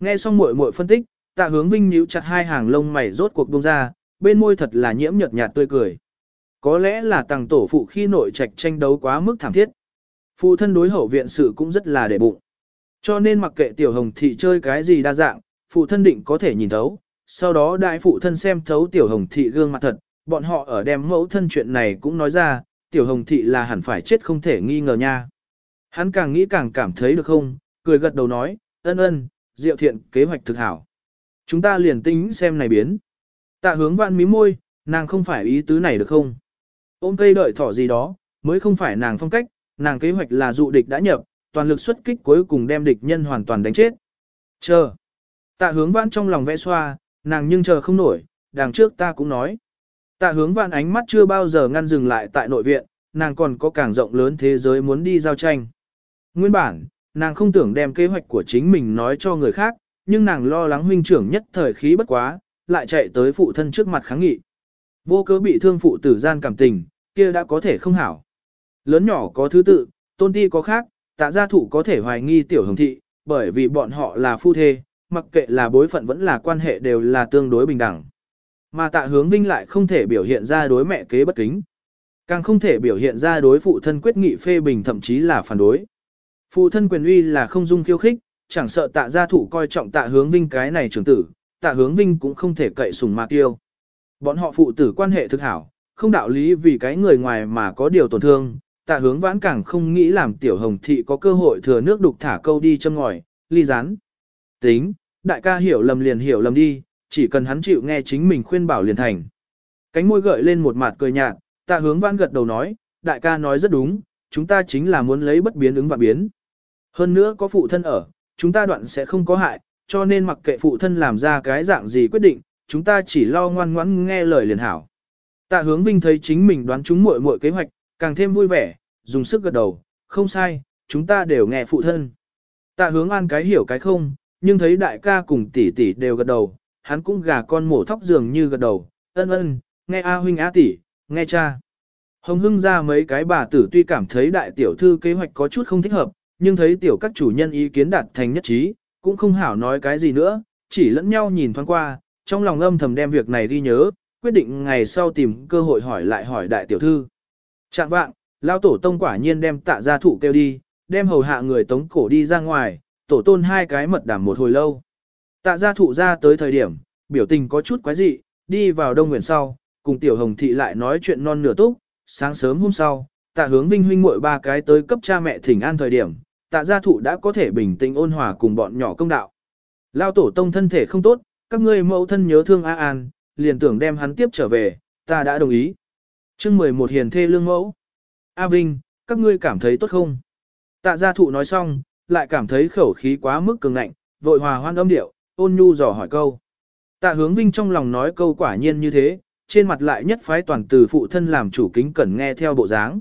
Nghe xong muội muội phân tích, tạ hướng vinh nhíu chặt hai hàng lông mày rốt cuộc buông ra, bên môi thật là nhiễm nhợt nhạt tươi cười. Có lẽ là tàng tổ phụ khi nội trạch tranh đấu quá mức thảm thiết. Phụ thân đối hậu viện sự cũng rất là để bụng. Cho nên mặc kệ tiểu hồng thị chơi cái gì đa dạng, phụ thân định có thể nhìn thấu, sau đó đại phụ thân xem thấu tiểu hồng thị gương mặt thật, bọn họ ở đem mẫu thân chuyện này cũng nói ra, tiểu hồng thị là hẳn phải chết không thể nghi ngờ nha. Hắn càng nghĩ càng cảm thấy được không, cười gật đầu nói, ân ân, diệu thiện kế hoạch thực hảo. Chúng ta liền tính xem này biến. Tạ hướng vạn mí môi, nàng không phải ý tứ này được không? Ôm cây đợi thỏ gì đó, mới không phải nàng phong cách, nàng kế hoạch là dụ địch đã nhập, toàn lực xuất kích cuối cùng đem địch nhân hoàn toàn đánh chết. Chờ. Tạ hướng vãn trong lòng vẽ xoa, nàng nhưng chờ không nổi, đằng trước ta cũng nói. Tạ hướng vạn ánh mắt chưa bao giờ ngăn dừng lại tại nội viện, nàng còn có càng rộng lớn thế giới muốn đi giao tranh. Nguyên bản, nàng không tưởng đem kế hoạch của chính mình nói cho người khác, nhưng nàng lo lắng huynh trưởng nhất thời khí bất quá, lại chạy tới phụ thân trước mặt kháng nghị. Vô cớ bị thương phụ tử gian cảm tình, kia đã có thể không hảo. Lớn nhỏ có thứ tự, tôn ti có khác, tạ gia thủ có thể hoài nghi tiểu hồng thị, bởi vì bọn họ là phu thê, mặc kệ là bối phận vẫn là quan hệ đều là tương đối bình đẳng. Mà tạ hướng vinh lại không thể biểu hiện ra đối mẹ kế bất kính. Càng không thể biểu hiện ra đối phụ thân quyết nghị phê bình thậm chí là phản đối. Phụ thân quyền uy là không dung khiêu khích, chẳng sợ tạ gia thủ coi trọng tạ hướng vinh cái này trưởng tử, tạ hướng vinh cũng không thể cậy sùng mà tiêu. Bọn họ phụ tử quan hệ thực hảo, không đạo lý vì cái người ngoài mà có điều tổn thương, tạ hướng vãn càng không nghĩ làm tiểu hồng thị có cơ hội thừa nước đục thả câu đi châm ngòi, ly rán. Tính, đại ca hiểu lầm liền hiểu lầm đi, chỉ cần hắn chịu nghe chính mình khuyên bảo liền thành. Cánh môi gợi lên một mặt cười nhạt, tạ hướng vãn gật đầu nói, đại ca nói rất đúng, chúng ta chính là muốn lấy bất biến ứng và biến. Hơn nữa có phụ thân ở, chúng ta đoạn sẽ không có hại, cho nên mặc kệ phụ thân làm ra cái dạng gì quyết định, chúng ta chỉ lo ngoan ngoãn nghe lời liền hảo. Tạ hướng vinh thấy chính mình đoán chúng muội muội kế hoạch, càng thêm vui vẻ, dùng sức gật đầu, không sai, chúng ta đều nghe phụ thân. Tạ hướng an cái hiểu cái không, nhưng thấy đại ca cùng tỷ tỷ đều gật đầu, hắn cũng gà con mổ thóc dường như gật đầu, ân ân, nghe A huynh A tỷ, nghe cha. Hồng hưng ra mấy cái bà tử tuy cảm thấy đại tiểu thư kế hoạch có chút không thích hợp, nhưng thấy tiểu các chủ nhân ý kiến đạt thành nhất trí, cũng không hảo nói cái gì nữa, chỉ lẫn nhau nhìn thoáng qua, trong lòng âm thầm đem việc này ghi nhớ, quyết định ngày sau tìm cơ hội hỏi lại hỏi đại tiểu thư. Chạm vạng, lao tổ tông quả nhiên đem tạ gia thụ kêu đi, đem hầu hạ người tống cổ đi ra ngoài, tổ tôn hai cái mật đảm một hồi lâu. Tạ gia thụ ra tới thời điểm, biểu tình có chút quái dị, đi vào đông nguyện sau, cùng tiểu hồng thị lại nói chuyện non nửa túc, sáng sớm hôm sau, tạ hướng vinh huynh muội ba cái tới cấp cha mẹ thỉnh an thời điểm, tạ gia thụ đã có thể bình tĩnh ôn hòa cùng bọn nhỏ công đạo. Lao tổ tông thân thể không tốt, các ngươi mẫu thân nhớ thương A An, liền tưởng đem hắn tiếp trở về, ta đã đồng ý. chương 11 hiền thê lương mẫu. A Vinh, các ngươi cảm thấy tốt không? Tạ gia thụ nói xong, lại cảm thấy khẩu khí quá mức cường ngạnh, vội hòa hoan âm điệu, ôn nhu dò hỏi câu. Tạ hướng Vinh trong lòng nói câu quả nhiên như thế, trên mặt lại nhất phái toàn từ phụ thân làm chủ kính cẩn nghe theo bộ dáng.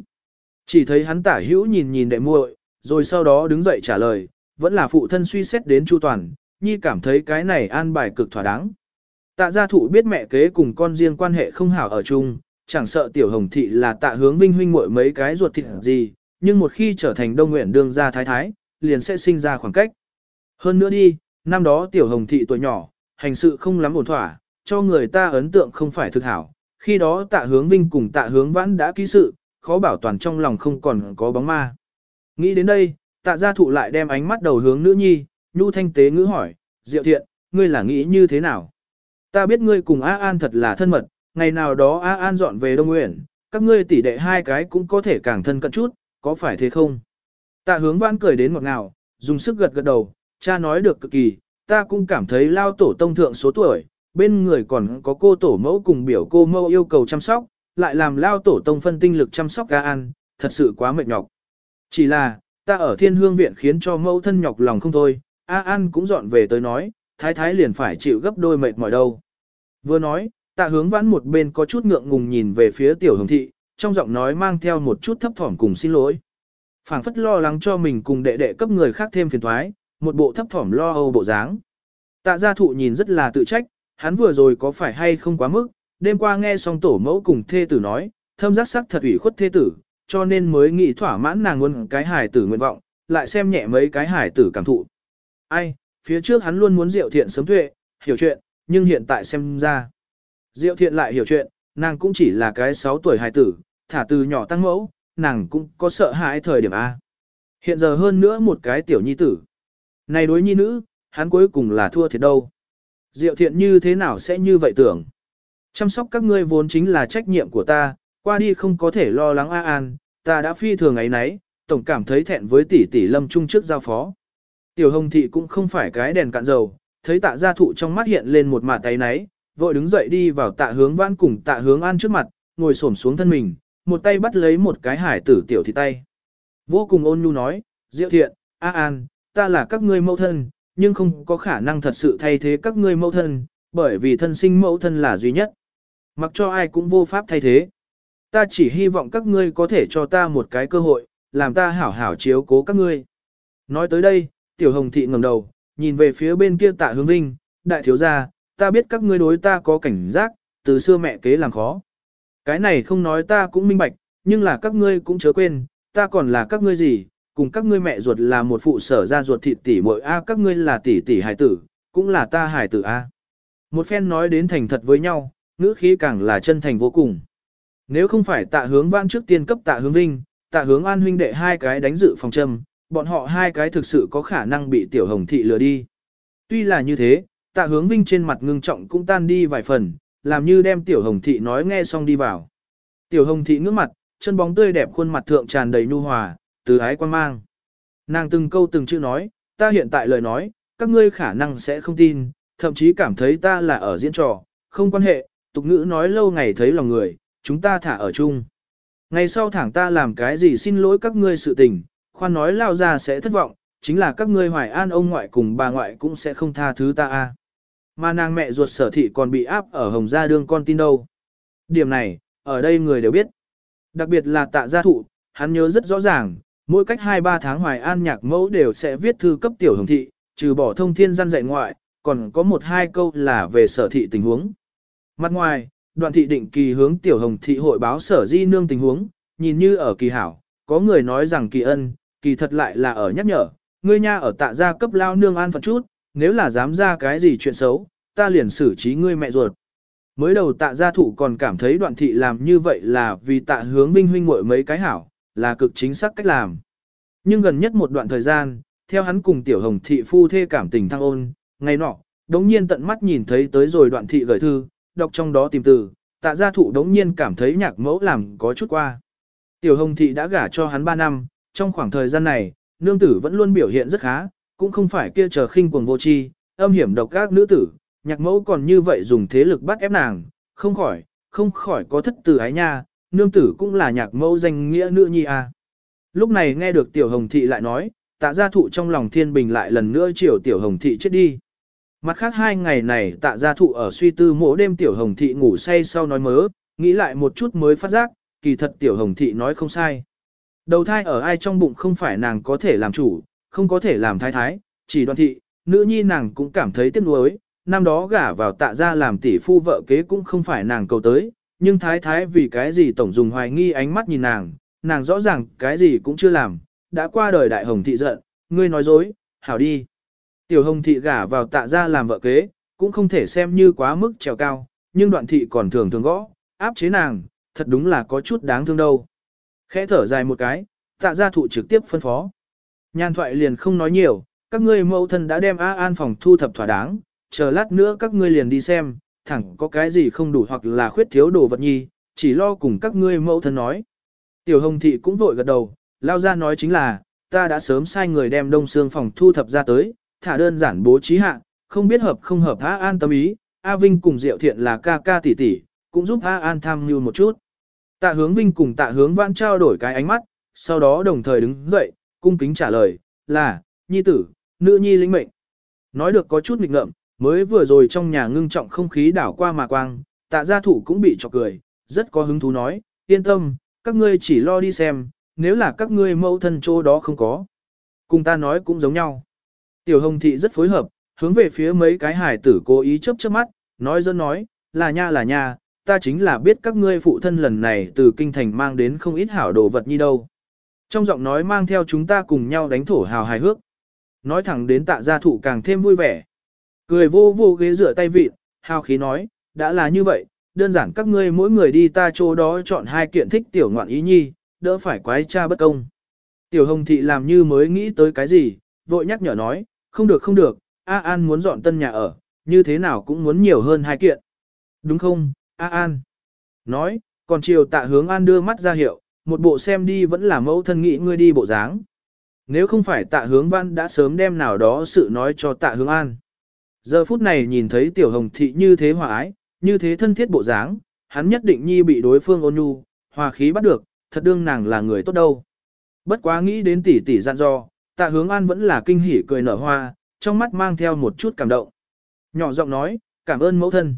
Chỉ thấy hắn tả hữu nhìn nhìn đệ muội, rồi sau đó đứng dậy trả lời, vẫn là phụ thân suy xét đến chu toàn, nhi cảm thấy cái này an bài cực thỏa đáng. Tạ gia thụ biết mẹ kế cùng con riêng quan hệ không hảo ở chung, chẳng sợ tiểu hồng thị là tạ hướng vinh huynh muội mấy cái ruột thịt gì, nhưng một khi trở thành đông nguyện đương gia thái thái, liền sẽ sinh ra khoảng cách. Hơn nữa đi, năm đó tiểu hồng thị tuổi nhỏ, hành sự không lắm ổn thỏa, cho người ta ấn tượng không phải thực hảo. Khi đó tạ hướng vinh cùng tạ hướng vãn đã ký sự, khó bảo toàn trong lòng không còn có bóng ma. Nghĩ đến đây, tạ gia thụ lại đem ánh mắt đầu hướng nữ nhi, nhu thanh tế ngữ hỏi, diệu thiện, ngươi là nghĩ như thế nào? Ta biết ngươi cùng A An thật là thân mật, ngày nào đó A An dọn về Đông Nguyện, các ngươi tỷ đệ hai cái cũng có thể càng thân cận chút, có phải thế không? Tạ hướng vãn cười đến ngọt ngào, dùng sức gật gật đầu, cha nói được cực kỳ, ta cũng cảm thấy lao tổ tông thượng số tuổi, bên người còn có cô tổ mẫu cùng biểu cô mẫu yêu cầu chăm sóc, lại làm lao tổ tông phân tinh lực chăm sóc ca An, thật sự quá mệt nhọc. Chỉ là, ta ở thiên hương viện khiến cho mẫu thân nhọc lòng không thôi, A An cũng dọn về tới nói, thái thái liền phải chịu gấp đôi mệt mỏi đâu. Vừa nói, tạ hướng vãn một bên có chút ngượng ngùng nhìn về phía tiểu hồng thị, trong giọng nói mang theo một chút thấp thỏm cùng xin lỗi phảng phất lo lắng cho mình cùng đệ đệ cấp người khác thêm phiền thoái, một bộ thấp thỏm lo âu bộ dáng. Tạ gia thụ nhìn rất là tự trách, hắn vừa rồi có phải hay không quá mức, đêm qua nghe xong tổ mẫu cùng thê tử nói, thâm giác sắc thật ủy khuất thê tử, cho nên mới nghĩ thỏa mãn nàng luôn cái hài tử nguyện vọng, lại xem nhẹ mấy cái hài tử cảm thụ. Ai, phía trước hắn luôn muốn Diệu Thiện sớm tuệ, hiểu chuyện, nhưng hiện tại xem ra. Diệu Thiện lại hiểu chuyện, nàng cũng chỉ là cái 6 tuổi hài tử, thả từ nhỏ tăng mẫu, nàng cũng có sợ hãi thời điểm A. Hiện giờ hơn nữa một cái tiểu nhi tử. Này đối nhi nữ, hắn cuối cùng là thua thiệt đâu. Diệu Thiện như thế nào sẽ như vậy tưởng? Chăm sóc các ngươi vốn chính là trách nhiệm của ta, qua đi không có thể lo lắng A An, ta đã phi thường ấy nấy, tổng cảm thấy thẹn với tỷ tỷ lâm trung trước giao phó. Tiểu hồng thị cũng không phải cái đèn cạn dầu, thấy tạ gia thụ trong mắt hiện lên một mạt tay náy, vội đứng dậy đi vào tạ hướng vãn cùng tạ hướng an trước mặt, ngồi xổm xuống thân mình, một tay bắt lấy một cái hải tử tiểu thị tay. Vô cùng ôn nhu nói, diệu thiện, A An, ta là các ngươi mẫu thân, nhưng không có khả năng thật sự thay thế các ngươi mẫu thân, bởi vì thân sinh mẫu thân là duy nhất. Mặc cho ai cũng vô pháp thay thế. Ta chỉ hy vọng các ngươi có thể cho ta một cái cơ hội, làm ta hảo hảo chiếu cố các ngươi. Nói tới đây, tiểu hồng thị ngẩng đầu, nhìn về phía bên kia tạ hướng vinh, đại thiếu gia, ta biết các ngươi đối ta có cảnh giác, từ xưa mẹ kế làm khó. Cái này không nói ta cũng minh bạch, nhưng là các ngươi cũng chớ quên, ta còn là các ngươi gì, cùng các ngươi mẹ ruột là một phụ sở ra ruột thịt tỷ muội a các ngươi là tỷ tỷ hải tử, cũng là ta hải tử a. Một phen nói đến thành thật với nhau, ngữ khí càng là chân thành vô cùng. Nếu không phải tạ hướng vãn trước tiên cấp tạ hướng vinh, tạ hướng an huynh đệ hai cái đánh dự phòng châm, bọn họ hai cái thực sự có khả năng bị tiểu hồng thị lừa đi. Tuy là như thế, tạ hướng vinh trên mặt ngưng trọng cũng tan đi vài phần, làm như đem tiểu hồng thị nói nghe xong đi vào. Tiểu hồng thị ngước mặt, chân bóng tươi đẹp khuôn mặt thượng tràn đầy nhu hòa, từ ái quan mang. Nàng từng câu từng chữ nói, ta hiện tại lời nói, các ngươi khả năng sẽ không tin, thậm chí cảm thấy ta là ở diễn trò, không quan hệ, tục ngữ nói lâu ngày thấy lòng người, chúng ta thả ở chung. Ngày sau thẳng ta làm cái gì xin lỗi các ngươi sự tình, khoan nói lao ra sẽ thất vọng, chính là các ngươi hoài an ông ngoại cùng bà ngoại cũng sẽ không tha thứ ta a. Mà nàng mẹ ruột sở thị còn bị áp ở hồng gia đương con tin đâu. Điểm này, ở đây người đều biết. Đặc biệt là tạ gia thụ, hắn nhớ rất rõ ràng, mỗi cách 2-3 tháng hoài an nhạc mẫu đều sẽ viết thư cấp tiểu hồng thị, trừ bỏ thông thiên gian dạy ngoại, còn có một hai câu là về sở thị tình huống. Mặt ngoài, đoạn thị định kỳ hướng tiểu hồng thị hội báo sở di nương tình huống, nhìn như ở kỳ hảo, có người nói rằng kỳ ân, kỳ thật lại là ở nhắc nhở, ngươi nha ở tạ gia cấp lao nương an phận chút, nếu là dám ra cái gì chuyện xấu, ta liền xử trí ngươi mẹ ruột. Mới đầu tạ gia thụ còn cảm thấy đoạn thị làm như vậy là vì tạ hướng Minh huynh muội mấy cái hảo, là cực chính xác cách làm. Nhưng gần nhất một đoạn thời gian, theo hắn cùng tiểu hồng thị phu thê cảm tình thăng ôn, ngày nọ, đống nhiên tận mắt nhìn thấy tới rồi đoạn thị gửi thư, đọc trong đó tìm từ, tạ gia thụ đống nhiên cảm thấy nhạc mẫu làm có chút qua. Tiểu hồng thị đã gả cho hắn 3 năm, trong khoảng thời gian này, nương tử vẫn luôn biểu hiện rất khá, cũng không phải kia chờ khinh quần vô tri, âm hiểm độc các nữ tử, nhạc mẫu còn như vậy dùng thế lực bắt ép nàng, không khỏi, không khỏi có thất tử ái nha, nương tử cũng là nhạc mẫu danh nghĩa nữ nhi à. Lúc này nghe được tiểu hồng thị lại nói, tạ gia thụ trong lòng thiên bình lại lần nữa chiều tiểu hồng thị chết đi. Mặt khác hai ngày này tạ gia thụ ở suy tư mỗi đêm tiểu hồng thị ngủ say sau nói mớ, nghĩ lại một chút mới phát giác, kỳ thật tiểu hồng thị nói không sai. Đầu thai ở ai trong bụng không phải nàng có thể làm chủ, không có thể làm thái thái, chỉ đoàn thị, nữ nhi nàng cũng cảm thấy tiếc nuối, năm đó gả vào tạ gia làm tỷ phu vợ kế cũng không phải nàng cầu tới, nhưng thái thái vì cái gì tổng dùng hoài nghi ánh mắt nhìn nàng, nàng rõ ràng cái gì cũng chưa làm, đã qua đời đại hồng thị giận, ngươi nói dối, hảo đi. Tiểu hồng thị gả vào tạ gia làm vợ kế, cũng không thể xem như quá mức trèo cao, nhưng đoạn thị còn thường thường gõ, áp chế nàng, thật đúng là có chút đáng thương đâu. Khẽ thở dài một cái, tạ gia thụ trực tiếp phân phó. Nhan thoại liền không nói nhiều, các ngươi mẫu thân đã đem A An phòng thu thập thỏa đáng, chờ lát nữa các ngươi liền đi xem, thẳng có cái gì không đủ hoặc là khuyết thiếu đồ vật nhi, chỉ lo cùng các ngươi mẫu thân nói. Tiểu hồng thị cũng vội gật đầu, lao ra nói chính là, ta đã sớm sai người đem đông xương phòng thu thập ra tới, thả đơn giản bố trí hạ, không biết hợp không hợp A An tâm ý, A Vinh cùng Diệu Thiện là ca ca tỷ tỷ, cũng giúp A An tham mưu một chút. Tạ hướng Vinh cùng tạ hướng vãn trao đổi cái ánh mắt, sau đó đồng thời đứng dậy, cung kính trả lời, là, nhi tử, nữ nhi linh mệnh. Nói được có chút nghịch ngợm, mới vừa rồi trong nhà ngưng trọng không khí đảo qua mà quang, tạ gia thủ cũng bị chọc cười, rất có hứng thú nói, yên tâm, các ngươi chỉ lo đi xem, nếu là các ngươi mẫu thân chỗ đó không có. Cùng ta nói cũng giống nhau. Tiểu hồng thị rất phối hợp, hướng về phía mấy cái hải tử cố ý chớp chớp mắt, nói dân nói, là nha là nha, ta chính là biết các ngươi phụ thân lần này từ kinh thành mang đến không ít hảo đồ vật như đâu. Trong giọng nói mang theo chúng ta cùng nhau đánh thổ hào hài hước. nói thẳng đến tạ gia thụ càng thêm vui vẻ. Cười vô vô ghế rửa tay vịt, hào khí nói, đã là như vậy, đơn giản các ngươi mỗi người đi ta chỗ đó chọn hai kiện thích tiểu ngoạn ý nhi, đỡ phải quái cha bất công. Tiểu hồng thị làm như mới nghĩ tới cái gì, vội nhắc nhở nói, không được không được, A An muốn dọn tân nhà ở, như thế nào cũng muốn nhiều hơn hai kiện. Đúng không, A An? Nói, còn chiều tạ hướng An đưa mắt ra hiệu, một bộ xem đi vẫn là mẫu thân nghĩ ngươi đi bộ dáng. Nếu không phải tạ hướng văn đã sớm đem nào đó sự nói cho tạ hướng An. Giờ phút này nhìn thấy tiểu hồng thị như thế hòa ái, như thế thân thiết bộ dáng, hắn nhất định nhi bị đối phương ôn nhu, hòa khí bắt được, thật đương nàng là người tốt đâu. Bất quá nghĩ đến tỷ tỷ dặn dò, tạ hướng an vẫn là kinh hỉ cười nở hoa, trong mắt mang theo một chút cảm động. Nhỏ giọng nói, cảm ơn mẫu thân.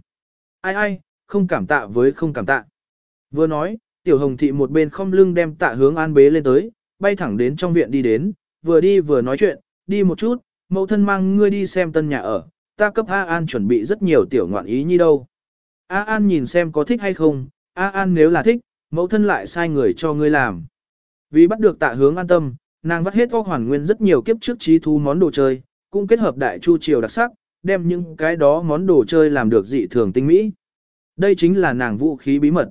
Ai ai, không cảm tạ với không cảm tạ. Vừa nói, tiểu hồng thị một bên không lưng đem tạ hướng an bế lên tới, bay thẳng đến trong viện đi đến, vừa đi vừa nói chuyện, đi một chút, mẫu thân mang ngươi đi xem tân nhà ở, ta cấp A An chuẩn bị rất nhiều tiểu ngoạn ý như đâu. A An nhìn xem có thích hay không, A An nếu là thích, mẫu thân lại sai người cho ngươi làm. Vì bắt được tạ hướng an tâm, nàng vắt hết óc hoàn nguyên rất nhiều kiếp trước trí thú món đồ chơi, cũng kết hợp đại chu triều đặc sắc, đem những cái đó món đồ chơi làm được dị thường tinh mỹ. Đây chính là nàng vũ khí bí mật.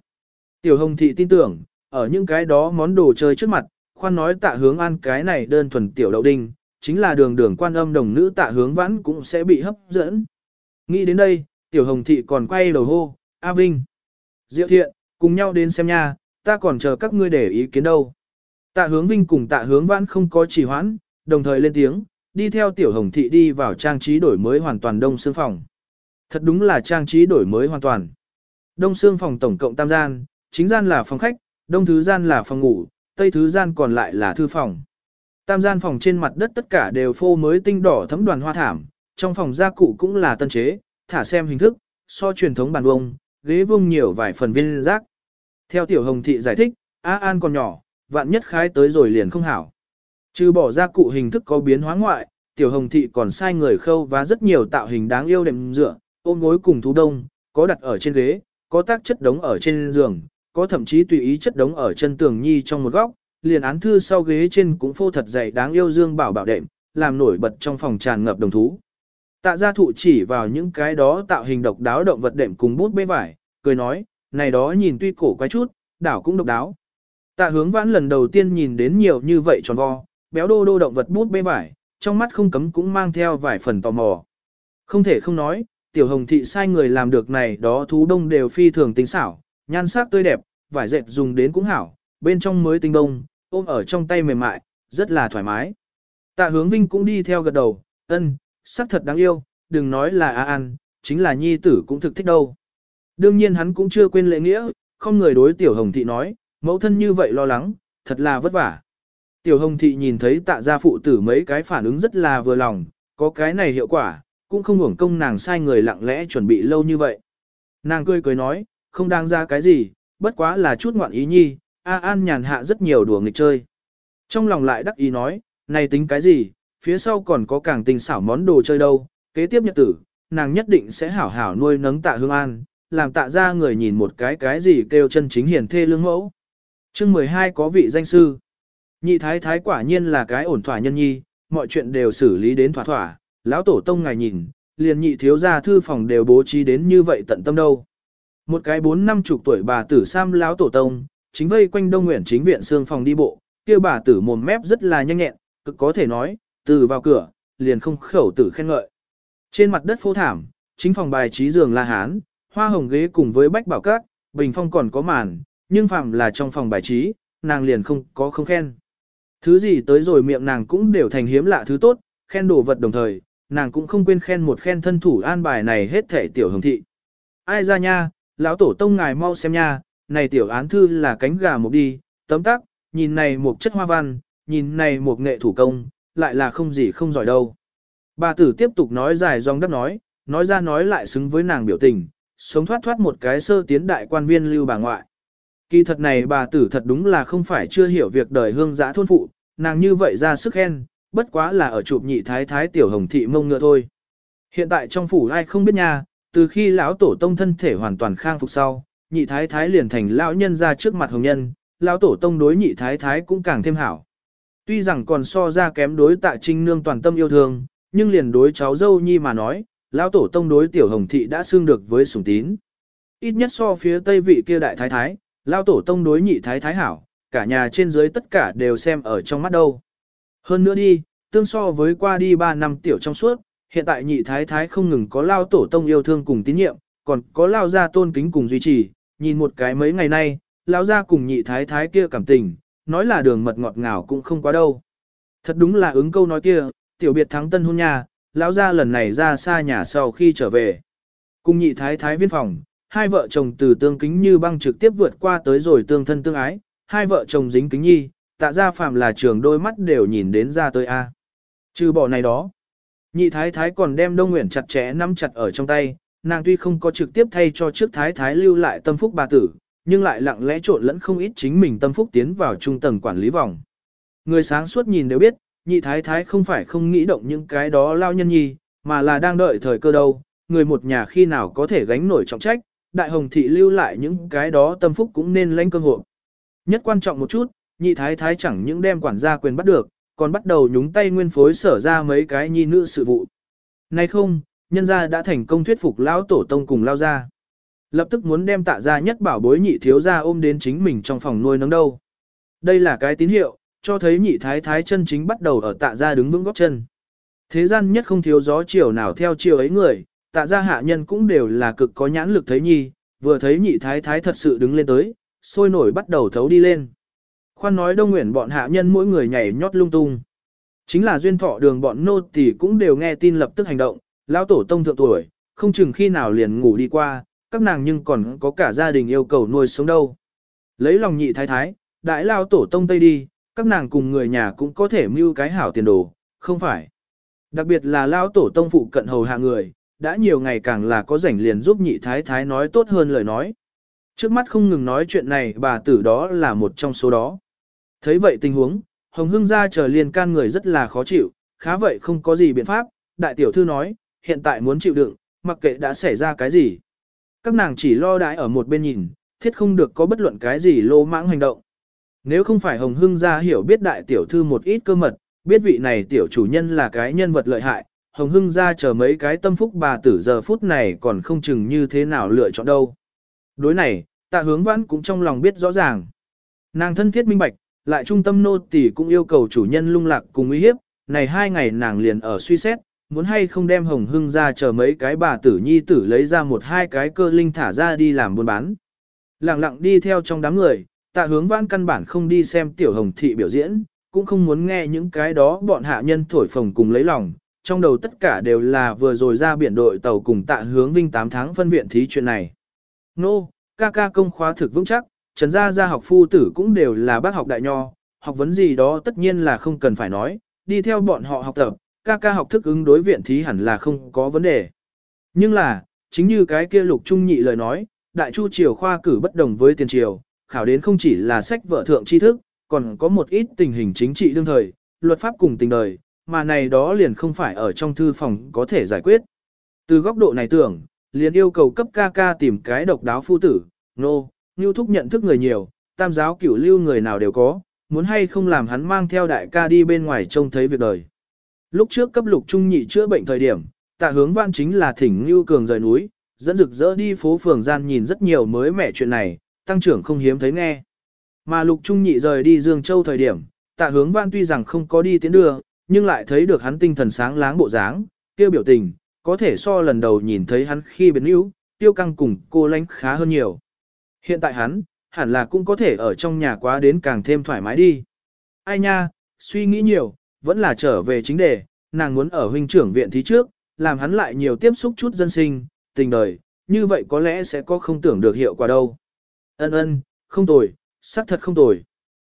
Tiểu Hồng Thị tin tưởng, ở những cái đó món đồ chơi trước mặt, khoan nói tạ hướng an cái này đơn thuần tiểu đậu đinh, chính là đường đường quan âm đồng nữ tạ hướng vãn cũng sẽ bị hấp dẫn. Nghĩ đến đây, tiểu hồng thị còn quay đầu hô, A Vinh. Diệu thiện, cùng nhau đến xem nha, ta còn chờ các ngươi để ý kiến đâu. Tạ hướng Vinh cùng tạ hướng vãn không có trì hoãn, đồng thời lên tiếng, đi theo tiểu hồng thị đi vào trang trí đổi mới hoàn toàn đông xương phòng. Thật đúng là trang trí đổi mới hoàn toàn. Đông xương phòng tổng cộng tam gian, chính gian là phòng khách, đông thứ gian là phòng ngủ, tây thứ gian còn lại là thư phòng. Tam gian phòng trên mặt đất tất cả đều phô mới tinh đỏ thấm đoàn hoa thảm, trong phòng gia cụ cũng là tân chế, thả xem hình thức, so truyền thống bàn vông, ghế vông nhiều vài phần viên rác. Theo tiểu hồng thị giải thích, A An còn nhỏ, vạn nhất khái tới rồi liền không hảo. Trừ bỏ gia cụ hình thức có biến hóa ngoại, tiểu hồng thị còn sai người khâu và rất nhiều tạo hình đáng yêu đệm dựa, ôm gối cùng thú đông, có đặt ở trên ghế, có tác chất đống ở trên giường, có thậm chí tùy ý chất đống ở chân tường nhi trong một góc, liền án thư sau ghế trên cũng phô thật dày đáng yêu dương bảo bảo đệm, làm nổi bật trong phòng tràn ngập đồng thú. Tạ gia thụ chỉ vào những cái đó tạo hình độc đáo động vật đệm cùng bút bê vải, cười nói, này đó nhìn tuy cổ quái chút, đảo cũng độc đáo. Tạ hướng vãn lần đầu tiên nhìn đến nhiều như vậy tròn vo, béo đô đô động vật bút bê vải, trong mắt không cấm cũng mang theo vài phần tò mò. Không thể không nói, tiểu hồng thị sai người làm được này đó thú đông đều phi thường tính xảo, nhan sắc tươi đẹp, vải dệt dùng đến cũng hảo, bên trong mới tinh đông, ôm ở trong tay mềm mại, rất là thoải mái. Tạ hướng vinh cũng đi theo gật đầu, ân, sắc thật đáng yêu, đừng nói là A An, chính là nhi tử cũng thực thích đâu. Đương nhiên hắn cũng chưa quên lễ nghĩa, không người đối tiểu hồng thị nói, mẫu thân như vậy lo lắng, thật là vất vả. Tiểu hồng thị nhìn thấy tạ gia phụ tử mấy cái phản ứng rất là vừa lòng, có cái này hiệu quả, cũng không hưởng công nàng sai người lặng lẽ chuẩn bị lâu như vậy. Nàng cười cười nói, không đang ra cái gì, bất quá là chút ngoạn ý nhi, A An nhàn hạ rất nhiều đùa nghịch chơi. Trong lòng lại đắc ý nói, này tính cái gì, phía sau còn có càng tình xảo món đồ chơi đâu, kế tiếp nhật tử, nàng nhất định sẽ hảo hảo nuôi nấng tạ hương an, làm tạ ra người nhìn một cái cái gì kêu chân chính hiền thê lương mẫu. chương 12 có vị danh sư. Nhị thái thái quả nhiên là cái ổn thỏa nhân nhi, mọi chuyện đều xử lý đến thỏa thỏa, lão tổ tông ngài nhìn, liền nhị thiếu gia thư phòng đều bố trí đến như vậy tận tâm đâu. Một cái bốn năm chục tuổi bà tử Sam lão tổ tông, chính vây quanh Đông Nguyện chính viện xương phòng đi bộ, kia bà tử mồm mép rất là nhanh nhẹn, cực có thể nói, từ vào cửa, liền không khẩu tử khen ngợi. Trên mặt đất phô thảm, chính phòng bài trí giường La Hán, hoa hồng ghế cùng với bách bảo cát, bình phong còn có màn, nhưng phạm là trong phòng bài trí, nàng liền không có không khen. Thứ gì tới rồi miệng nàng cũng đều thành hiếm lạ thứ tốt, khen đồ vật đồng thời, nàng cũng không quên khen một khen thân thủ an bài này hết thể tiểu hồng thị. Ai ra nha, lão tổ tông ngài mau xem nha, này tiểu án thư là cánh gà một đi, tấm tắc, nhìn này một chất hoa văn, nhìn này một nghệ thủ công, lại là không gì không giỏi đâu. Bà tử tiếp tục nói dài dòng đất nói, nói ra nói lại xứng với nàng biểu tình, sống thoát thoát một cái sơ tiến đại quan viên lưu bà ngoại. Kỳ thật này bà tử thật đúng là không phải chưa hiểu việc đời hương giã thôn phụ, nàng như vậy ra sức khen, bất quá là ở chụp nhị thái thái tiểu hồng thị mông ngựa thôi. Hiện tại trong phủ ai không biết nha, từ khi lão tổ tông thân thể hoàn toàn khang phục sau, nhị thái thái liền thành lão nhân ra trước mặt hồng nhân, lão tổ tông đối nhị thái thái cũng càng thêm hảo. Tuy rằng còn so ra kém đối tạ trinh nương toàn tâm yêu thương, nhưng liền đối cháu dâu nhi mà nói, lão tổ tông đối tiểu hồng thị đã xương được với sủng tín. Ít nhất so phía tây vị kia đại thái thái, lão tổ tông đối nhị thái thái hảo, cả nhà trên dưới tất cả đều xem ở trong mắt đâu. Hơn nữa đi, tương so với qua đi 3 năm tiểu trong suốt, hiện tại nhị thái thái không ngừng có lao tổ tông yêu thương cùng tín nhiệm, còn có lao gia tôn kính cùng duy trì, nhìn một cái mấy ngày nay, lao gia cùng nhị thái thái kia cảm tình, nói là đường mật ngọt ngào cũng không quá đâu. Thật đúng là ứng câu nói kia, tiểu biệt thắng tân hôn nhà, lão gia lần này ra xa nhà sau khi trở về. Cùng nhị thái thái viên phòng, hai vợ chồng từ tương kính như băng trực tiếp vượt qua tới rồi tương thân tương ái, hai vợ chồng dính kính nhi, tạ ra phàm là trường đôi mắt đều nhìn đến ra tới a. Trừ bỏ này đó, nhị thái thái còn đem đông nguyện chặt chẽ nắm chặt ở trong tay, nàng tuy không có trực tiếp thay cho trước thái thái lưu lại tâm phúc bà tử, nhưng lại lặng lẽ trộn lẫn không ít chính mình tâm phúc tiến vào trung tầng quản lý vòng. Người sáng suốt nhìn đều biết, nhị thái thái không phải không nghĩ động những cái đó lao nhân nhi, mà là đang đợi thời cơ đâu, người một nhà khi nào có thể gánh nổi trọng trách, đại hồng thị lưu lại những cái đó tâm phúc cũng nên lãnh cơ hội. Nhất quan trọng một chút, nhị thái thái chẳng những đem quản gia quyền bắt được, còn bắt đầu nhúng tay nguyên phối sở ra mấy cái nhi nữ sự vụ. Nay không, nhân gia đã thành công thuyết phục lão tổ tông cùng lao ra. Lập tức muốn đem tạ ra nhất bảo bối nhị thiếu ra ôm đến chính mình trong phòng nuôi nấng đâu. Đây là cái tín hiệu, cho thấy nhị thái thái chân chính bắt đầu ở tạ ra đứng vững góc chân. Thế gian nhất không thiếu gió chiều nào theo chiều ấy người, tạ ra hạ nhân cũng đều là cực có nhãn lực thấy nhi, vừa thấy nhị thái thái thật sự đứng lên tới, sôi nổi bắt đầu thấu đi lên. Khoan nói đông nguyện bọn hạ nhân mỗi người nhảy nhót lung tung. Chính là duyên thọ đường bọn nô tỳ cũng đều nghe tin lập tức hành động, lão tổ tông thượng tuổi, không chừng khi nào liền ngủ đi qua, các nàng nhưng còn có cả gia đình yêu cầu nuôi sống đâu. Lấy lòng nhị thái thái, đại lao tổ tông tây đi, các nàng cùng người nhà cũng có thể mưu cái hảo tiền đồ, không phải. Đặc biệt là lao tổ tông phụ cận hầu hạ người, đã nhiều ngày càng là có rảnh liền giúp nhị thái thái nói tốt hơn lời nói. Trước mắt không ngừng nói chuyện này bà tử đó là một trong số đó. Thấy vậy tình huống, Hồng Hưng ra chờ liền can người rất là khó chịu, khá vậy không có gì biện pháp, đại tiểu thư nói, hiện tại muốn chịu đựng, mặc kệ đã xảy ra cái gì. Các nàng chỉ lo đãi ở một bên nhìn, thiết không được có bất luận cái gì lô mãng hành động. Nếu không phải Hồng Hưng ra hiểu biết đại tiểu thư một ít cơ mật, biết vị này tiểu chủ nhân là cái nhân vật lợi hại, Hồng Hưng ra chờ mấy cái tâm phúc bà tử giờ phút này còn không chừng như thế nào lựa chọn đâu. Đối này, tạ hướng vãn cũng trong lòng biết rõ ràng. Nàng thân thiết minh bạch, lại trung tâm nô tỳ cũng yêu cầu chủ nhân lung lạc cùng uy hiếp, này hai ngày nàng liền ở suy xét, muốn hay không đem hồng hưng ra chờ mấy cái bà tử nhi tử lấy ra một hai cái cơ linh thả ra đi làm buôn bán. Lặng lặng đi theo trong đám người, tạ hướng vãn căn bản không đi xem tiểu hồng thị biểu diễn, cũng không muốn nghe những cái đó bọn hạ nhân thổi phồng cùng lấy lòng, trong đầu tất cả đều là vừa rồi ra biển đội tàu cùng tạ hướng vinh 8 tháng phân viện thí chuyện này. Nô, ca ca công khóa thực vững chắc, trần gia gia học phu tử cũng đều là bác học đại nho, học vấn gì đó tất nhiên là không cần phải nói, đi theo bọn họ học tập, ca ca học thức ứng đối viện thí hẳn là không có vấn đề. Nhưng là, chính như cái kia lục trung nhị lời nói, đại chu triều khoa cử bất đồng với tiền triều, khảo đến không chỉ là sách vợ thượng tri thức, còn có một ít tình hình chính trị đương thời, luật pháp cùng tình đời, mà này đó liền không phải ở trong thư phòng có thể giải quyết. Từ góc độ này tưởng, liền yêu cầu cấp ca ca tìm cái độc đáo phu tử, nô, no, Ngưu Thúc nhận thức người nhiều, tam giáo cửu lưu người nào đều có, muốn hay không làm hắn mang theo đại ca đi bên ngoài trông thấy việc đời. Lúc trước cấp lục trung nhị chữa bệnh thời điểm, tạ hướng văn chính là thỉnh Ngưu Cường rời núi, dẫn rực rỡ đi phố phường gian nhìn rất nhiều mới mẻ chuyện này, tăng trưởng không hiếm thấy nghe. Mà lục trung nhị rời đi Dương Châu thời điểm, tạ hướng văn tuy rằng không có đi tiến đường, nhưng lại thấy được hắn tinh thần sáng láng bộ dáng, kêu biểu tình, có thể so lần đầu nhìn thấy hắn khi biến yếu, tiêu căng cùng cô lánh khá hơn nhiều. Hiện tại hắn, hẳn là cũng có thể ở trong nhà quá đến càng thêm thoải mái đi. Ai nha, suy nghĩ nhiều, vẫn là trở về chính đề, nàng muốn ở huynh trưởng viện thí trước, làm hắn lại nhiều tiếp xúc chút dân sinh, tình đời, như vậy có lẽ sẽ có không tưởng được hiệu quả đâu. Ân ân, không tồi, xác thật không tồi.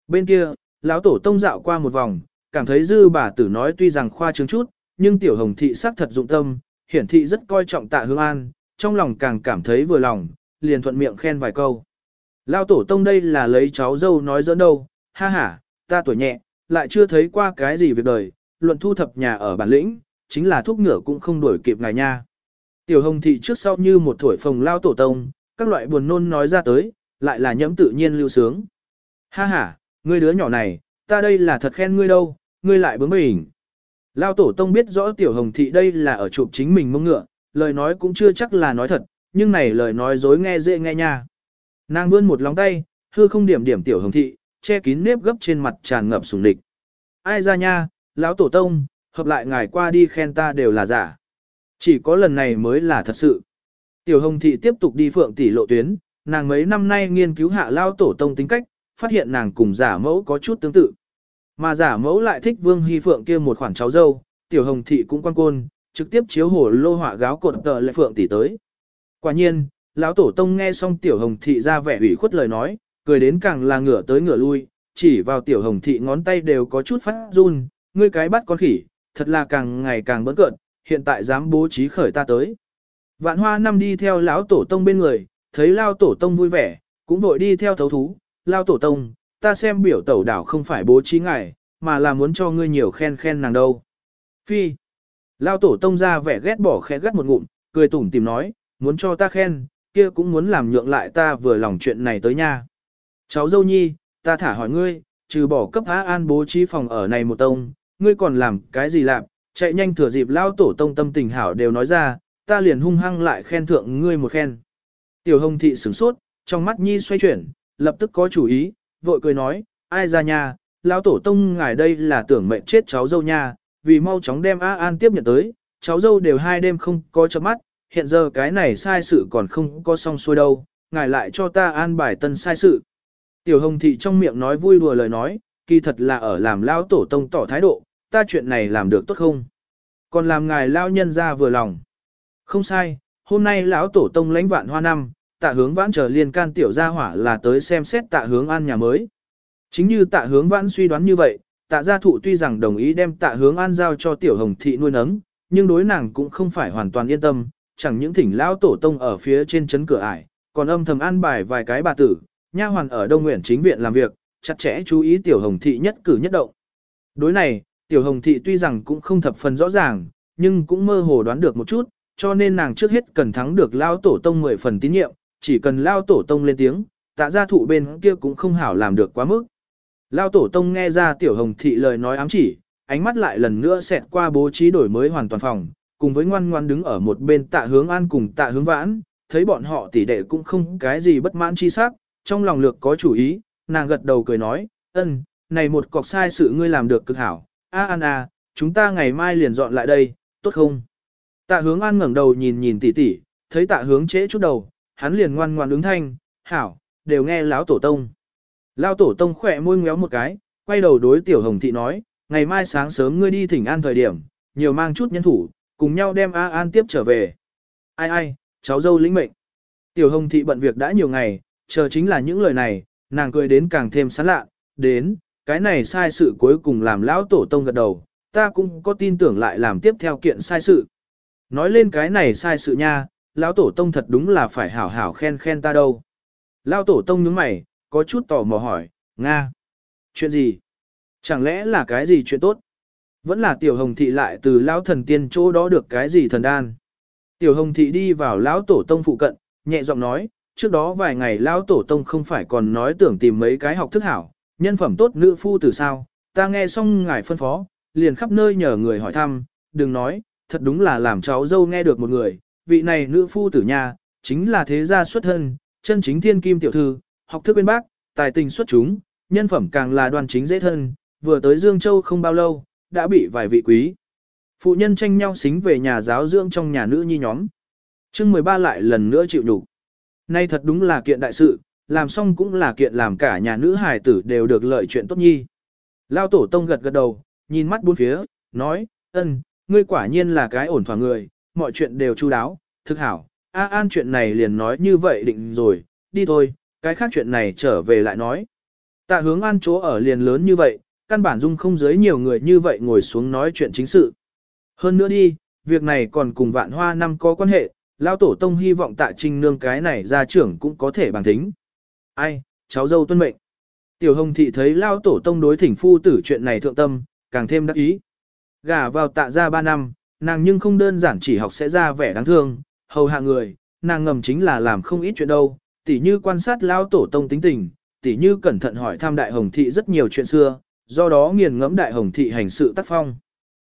Bên kia, lão tổ tông dạo qua một vòng, cảm thấy dư bà tử nói tuy rằng khoa trương chút, nhưng tiểu hồng thị xác thật dụng tâm, hiển thị rất coi trọng tạ hương an, trong lòng càng cảm thấy vừa lòng, liền thuận miệng khen vài câu. Lao tổ tông đây là lấy cháu dâu nói giỡn đâu, ha ha, ta tuổi nhẹ, lại chưa thấy qua cái gì việc đời, luận thu thập nhà ở bản lĩnh, chính là thuốc ngựa cũng không đuổi kịp ngài nha. Tiểu hồng thị trước sau như một thổi phồng lao tổ tông, các loại buồn nôn nói ra tới, lại là nhẫm tự nhiên lưu sướng. Ha ha, ngươi đứa nhỏ này, ta đây là thật khen ngươi đâu, ngươi lại bướng bỉnh. Lao tổ tông biết rõ tiểu hồng thị đây là ở chụp chính mình mông ngựa, lời nói cũng chưa chắc là nói thật, nhưng này lời nói dối nghe dễ nghe nha. Nàng vươn một lòng tay, hư không điểm điểm tiểu hồng thị, che kín nếp gấp trên mặt tràn ngập sùng địch. Ai ra nha, lão tổ tông, hợp lại ngài qua đi khen ta đều là giả. Chỉ có lần này mới là thật sự. Tiểu hồng thị tiếp tục đi phượng tỷ lộ tuyến, nàng mấy năm nay nghiên cứu hạ lao tổ tông tính cách, phát hiện nàng cùng giả mẫu có chút tương tự. Mà giả mẫu lại thích vương hy phượng kia một khoản cháu dâu, tiểu hồng thị cũng quan côn, trực tiếp chiếu hồ lô họa gáo cột tờ lệ phượng tỷ tới. Quả nhiên, lão tổ tông nghe xong tiểu hồng thị ra vẻ ủy khuất lời nói, cười đến càng là ngửa tới ngửa lui, chỉ vào tiểu hồng thị ngón tay đều có chút phát run, ngươi cái bắt con khỉ, thật là càng ngày càng bớt cợt, hiện tại dám bố trí khởi ta tới. Vạn hoa năm đi theo lão tổ tông bên người, thấy lao tổ tông vui vẻ, cũng vội đi theo thấu thú, lao tổ tông, ta xem biểu tẩu đảo không phải bố trí ngài, mà là muốn cho ngươi nhiều khen khen nàng đâu. Phi, lao tổ tông ra vẻ ghét bỏ khẽ gắt một ngụm, cười tủm tìm nói, muốn cho ta khen, kia cũng muốn làm nhượng lại ta vừa lòng chuyện này tới nha. Cháu dâu nhi, ta thả hỏi ngươi, trừ bỏ cấp Á An bố trí phòng ở này một tông, ngươi còn làm cái gì làm, chạy nhanh thừa dịp lao tổ tông tâm tình hảo đều nói ra, ta liền hung hăng lại khen thượng ngươi một khen. Tiểu hồng thị sửng sốt, trong mắt nhi xoay chuyển, lập tức có chủ ý, vội cười nói, ai ra nha, lao tổ tông ngài đây là tưởng mệnh chết cháu dâu nha, vì mau chóng đem A An tiếp nhận tới, cháu dâu đều hai đêm không có chấm mắt, hiện giờ cái này sai sự còn không có xong xuôi đâu, ngài lại cho ta an bài tân sai sự. Tiểu hồng thị trong miệng nói vui đùa lời nói, kỳ thật là ở làm lao tổ tông tỏ thái độ, ta chuyện này làm được tốt không? Còn làm ngài lao nhân ra vừa lòng. Không sai, hôm nay lão tổ tông lãnh vạn hoa năm, tạ hướng vãn trở liên can tiểu gia hỏa là tới xem xét tạ hướng an nhà mới. Chính như tạ hướng vãn suy đoán như vậy, tạ gia thụ tuy rằng đồng ý đem tạ hướng an giao cho tiểu hồng thị nuôi nấng, nhưng đối nàng cũng không phải hoàn toàn yên tâm, chẳng những thỉnh lão tổ tông ở phía trên chấn cửa ải, còn âm thầm an bài vài cái bà tử, nha hoàn ở Đông Nguyện chính viện làm việc, chặt chẽ chú ý tiểu hồng thị nhất cử nhất động. Đối này, tiểu hồng thị tuy rằng cũng không thập phần rõ ràng, nhưng cũng mơ hồ đoán được một chút, cho nên nàng trước hết cần thắng được lao tổ tông 10 phần tín nhiệm, chỉ cần lao tổ tông lên tiếng, tạ gia thụ bên kia cũng không hảo làm được quá mức. Lao tổ tông nghe ra tiểu hồng thị lời nói ám chỉ, ánh mắt lại lần nữa xẹt qua bố trí đổi mới hoàn toàn phòng, cùng với ngoan ngoan đứng ở một bên tạ hướng an cùng tạ hướng vãn, thấy bọn họ tỷ đệ cũng không cái gì bất mãn chi sắc, trong lòng lược có chủ ý, nàng gật đầu cười nói, ân, này một cọc sai sự ngươi làm được cực hảo, a an a, chúng ta ngày mai liền dọn lại đây, tốt không? Tạ hướng an ngẩng đầu nhìn nhìn tỷ tỷ, thấy tạ hướng trễ chút đầu, hắn liền ngoan ngoan ứng thanh, hảo, đều nghe lão tổ tông. Lão tổ tông khỏe môi ngéo một cái, quay đầu đối tiểu hồng thị nói, ngày mai sáng sớm ngươi đi thỉnh an thời điểm, nhiều mang chút nhân thủ, cùng nhau đem A An tiếp trở về. Ai ai, cháu dâu lĩnh mệnh. Tiểu hồng thị bận việc đã nhiều ngày, chờ chính là những lời này, nàng cười đến càng thêm sán lạ, đến, cái này sai sự cuối cùng làm lão tổ tông gật đầu, ta cũng có tin tưởng lại làm tiếp theo kiện sai sự. Nói lên cái này sai sự nha, lão tổ tông thật đúng là phải hảo hảo khen khen ta đâu. Lão tổ tông nhướng mày, có chút tò mò hỏi, Nga. Chuyện gì? Chẳng lẽ là cái gì chuyện tốt? Vẫn là tiểu hồng thị lại từ lão thần tiên chỗ đó được cái gì thần đan. Tiểu hồng thị đi vào lão tổ tông phụ cận, nhẹ giọng nói, trước đó vài ngày lão tổ tông không phải còn nói tưởng tìm mấy cái học thức hảo, nhân phẩm tốt nữ phu từ sao, ta nghe xong ngài phân phó, liền khắp nơi nhờ người hỏi thăm, đừng nói, thật đúng là làm cháu dâu nghe được một người, vị này nữ phu tử nhà, chính là thế gia xuất thân, chân chính thiên kim tiểu thư, học thức bên bác, tài tình xuất chúng, nhân phẩm càng là đoàn chính dễ thân, vừa tới Dương Châu không bao lâu, đã bị vài vị quý. Phụ nhân tranh nhau xính về nhà giáo dưỡng trong nhà nữ nhi nhóm. chương 13 lại lần nữa chịu đủ. Nay thật đúng là kiện đại sự, làm xong cũng là kiện làm cả nhà nữ hài tử đều được lợi chuyện tốt nhi. Lao tổ tông gật gật đầu, nhìn mắt bốn phía, nói, ân, ngươi quả nhiên là cái ổn thỏa người, mọi chuyện đều chu đáo, thực hảo, A An chuyện này liền nói như vậy định rồi, đi thôi, cái khác chuyện này trở về lại nói. Tạ hướng an chỗ ở liền lớn như vậy, căn bản dung không giới nhiều người như vậy ngồi xuống nói chuyện chính sự. Hơn nữa đi, việc này còn cùng vạn hoa năm có quan hệ, Lão tổ tông hy vọng tạ trinh nương cái này ra trưởng cũng có thể bằng thính. Ai, cháu dâu tuân mệnh. Tiểu hồng thị thấy lão tổ tông đối thỉnh phu tử chuyện này thượng tâm, càng thêm đắc ý. Gả vào tạ ra ba năm, nàng nhưng không đơn giản chỉ học sẽ ra vẻ đáng thương, hầu hạ người, nàng ngầm chính là làm không ít chuyện đâu, tỉ như quan sát lão tổ tông tính tình, tỉ như cẩn thận hỏi tham đại hồng thị rất nhiều chuyện xưa, do đó nghiền ngẫm đại hồng thị hành sự tác phong.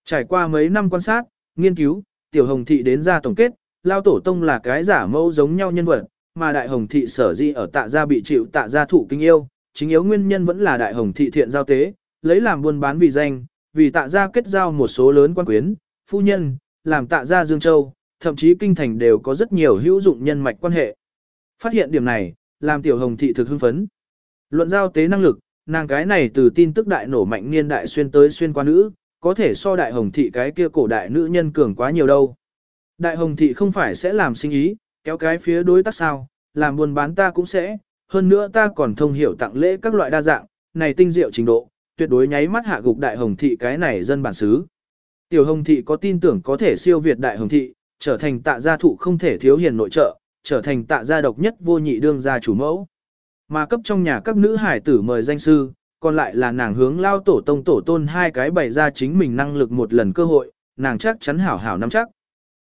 Trải qua mấy năm quan sát, nghiên cứu, tiểu hồng thị đến ra tổng kết, lao tổ tông là cái giả mẫu giống nhau nhân vật, mà đại hồng thị sở di ở tạ gia bị chịu tạ gia thụ kinh yêu, chính yếu nguyên nhân vẫn là đại hồng thị thiện giao tế, lấy làm buôn bán vì danh, vì tạ gia kết giao một số lớn quan quyến, phu nhân, làm tạ gia Dương Châu, thậm chí kinh thành đều có rất nhiều hữu dụng nhân mạch quan hệ. Phát hiện điểm này, làm tiểu hồng thị thực hưng phấn. Luận giao tế năng lực, nàng cái này từ tin tức đại nổ mạnh niên đại xuyên tới xuyên qua nữ, có thể so đại hồng thị cái kia cổ đại nữ nhân cường quá nhiều đâu. Đại hồng thị không phải sẽ làm sinh ý, kéo cái phía đối tác sao, làm buôn bán ta cũng sẽ, hơn nữa ta còn thông hiểu tặng lễ các loại đa dạng, này tinh diệu trình độ, tuyệt đối nháy mắt hạ gục đại hồng thị cái này dân bản xứ. Tiểu hồng thị có tin tưởng có thể siêu việt đại hồng thị, trở thành tạ gia thụ không thể thiếu hiền nội trợ, trở thành tạ gia độc nhất vô nhị đương gia chủ mẫu. Mà cấp trong nhà các nữ hải tử mời danh sư, còn lại là nàng hướng lao tổ tông tổ tôn hai cái bày ra chính mình năng lực một lần cơ hội, nàng chắc chắn hảo hảo nắm chắc.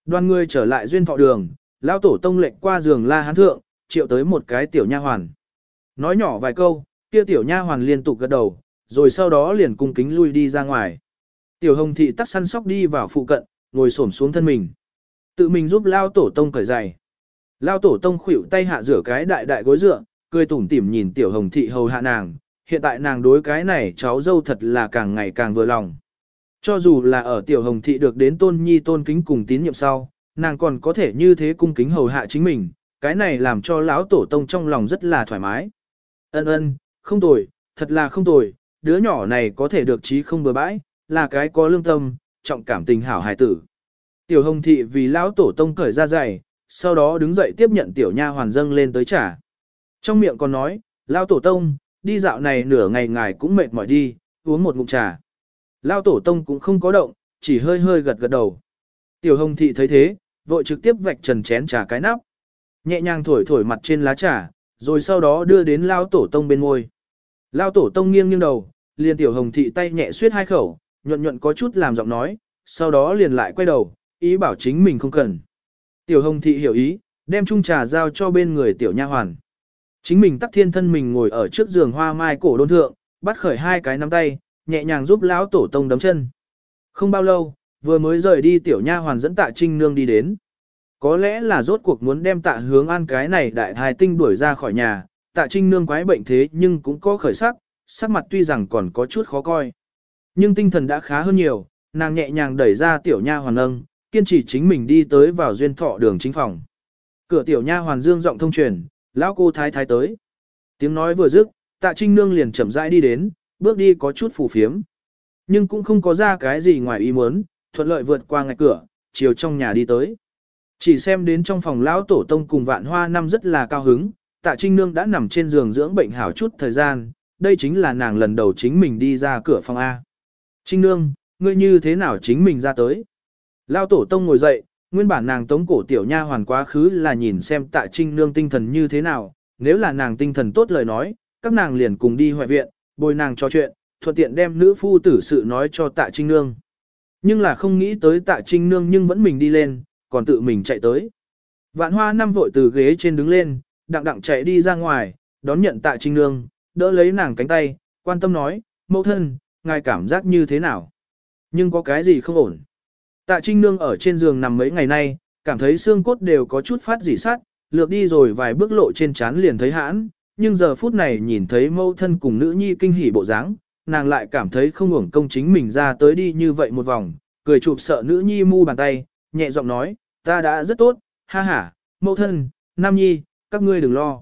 Đoàn người trở lại duyên thọ đường, lao tổ tông lệnh qua giường la hán thượng, triệu tới một cái tiểu nha hoàn. Nói nhỏ vài câu, kia tiểu nha hoàn liên tục gật đầu, rồi sau đó liền cung kính lui đi ra ngoài. Tiểu hồng thị tắt săn sóc đi vào phụ cận, ngồi xổm xuống thân mình. Tự mình giúp lao tổ tông cởi giày. Lao tổ tông khuỷu tay hạ rửa cái đại đại gối dựa, cười tủm tỉm nhìn tiểu hồng thị hầu hạ nàng, hiện tại nàng đối cái này cháu dâu thật là càng ngày càng vừa lòng. Cho dù là ở tiểu hồng thị được đến tôn nhi tôn kính cùng tín nhiệm sau, nàng còn có thể như thế cung kính hầu hạ chính mình, cái này làm cho lão tổ tông trong lòng rất là thoải mái. Ân ân, không tồi, thật là không tồi, đứa nhỏ này có thể được trí không bừa bãi, là cái có lương tâm, trọng cảm tình hảo hài tử. Tiểu hồng thị vì lão tổ tông cởi ra dày, sau đó đứng dậy tiếp nhận tiểu nha hoàn dâng lên tới trả. Trong miệng còn nói, lao tổ tông, đi dạo này nửa ngày ngài cũng mệt mỏi đi, uống một ngụm trà. lao tổ tông cũng không có động, chỉ hơi hơi gật gật đầu. Tiểu hồng thị thấy thế, vội trực tiếp vạch trần chén trà cái nắp. Nhẹ nhàng thổi thổi mặt trên lá trà, rồi sau đó đưa đến lao tổ tông bên ngôi. lao tổ tông nghiêng nghiêng đầu, liền tiểu hồng thị tay nhẹ suyết hai khẩu, nhuận nhuận có chút làm giọng nói, sau đó liền lại quay đầu, ý bảo chính mình không cần. Tiểu hồng thị hiểu ý, đem chung trà giao cho bên người tiểu nha hoàn. Chính mình tắc thiên thân mình ngồi ở trước giường hoa mai cổ đôn thượng, bắt khởi hai cái nắm tay, nhẹ nhàng giúp lão tổ tông đấm chân. Không bao lâu, vừa mới rời đi tiểu nha hoàn dẫn tạ trinh nương đi đến. Có lẽ là rốt cuộc muốn đem tạ hướng an cái này đại thái tinh đuổi ra khỏi nhà, tạ trinh nương quái bệnh thế nhưng cũng có khởi sắc, sắc mặt tuy rằng còn có chút khó coi. Nhưng tinh thần đã khá hơn nhiều, nàng nhẹ nhàng đẩy ra tiểu nha hoàn âng, kiên trì chính mình đi tới vào duyên thọ đường chính phòng. Cửa tiểu nha hoàn dương giọng thông truyền, lão cô thái thái tới. Tiếng nói vừa dứt, tạ trinh nương liền chậm rãi đi đến, bước đi có chút phù phiếm. Nhưng cũng không có ra cái gì ngoài ý muốn, thuận lợi vượt qua ngạch cửa, chiều trong nhà đi tới. Chỉ xem đến trong phòng lão tổ tông cùng vạn hoa năm rất là cao hứng, tạ trinh nương đã nằm trên giường dưỡng bệnh hảo chút thời gian, đây chính là nàng lần đầu chính mình đi ra cửa phòng A. Trinh nương, ngươi như thế nào chính mình ra tới? Lao tổ tông ngồi dậy, nguyên bản nàng tống cổ tiểu nha hoàn quá khứ là nhìn xem tạ trinh nương tinh thần như thế nào, nếu là nàng tinh thần tốt lời nói, các nàng liền cùng đi hoại viện, bồi nàng trò chuyện, thuận tiện đem nữ phu tử sự nói cho tạ trinh nương. Nhưng là không nghĩ tới tạ trinh nương nhưng vẫn mình đi lên, còn tự mình chạy tới. Vạn hoa năm vội từ ghế trên đứng lên, đặng đặng chạy đi ra ngoài, đón nhận tạ trinh nương, đỡ lấy nàng cánh tay, quan tâm nói, mẫu thân, ngài cảm giác như thế nào? Nhưng có cái gì không ổn? Tạ Trinh Nương ở trên giường nằm mấy ngày nay, cảm thấy xương cốt đều có chút phát dỉ sát, lược đi rồi vài bước lộ trên chán liền thấy hãn, nhưng giờ phút này nhìn thấy mẫu thân cùng nữ nhi kinh hỉ bộ dáng, nàng lại cảm thấy không hưởng công chính mình ra tới đi như vậy một vòng, cười chụp sợ nữ nhi mu bàn tay, nhẹ giọng nói, ta đã rất tốt, ha ha, mẫu thân, nam nhi, các ngươi đừng lo.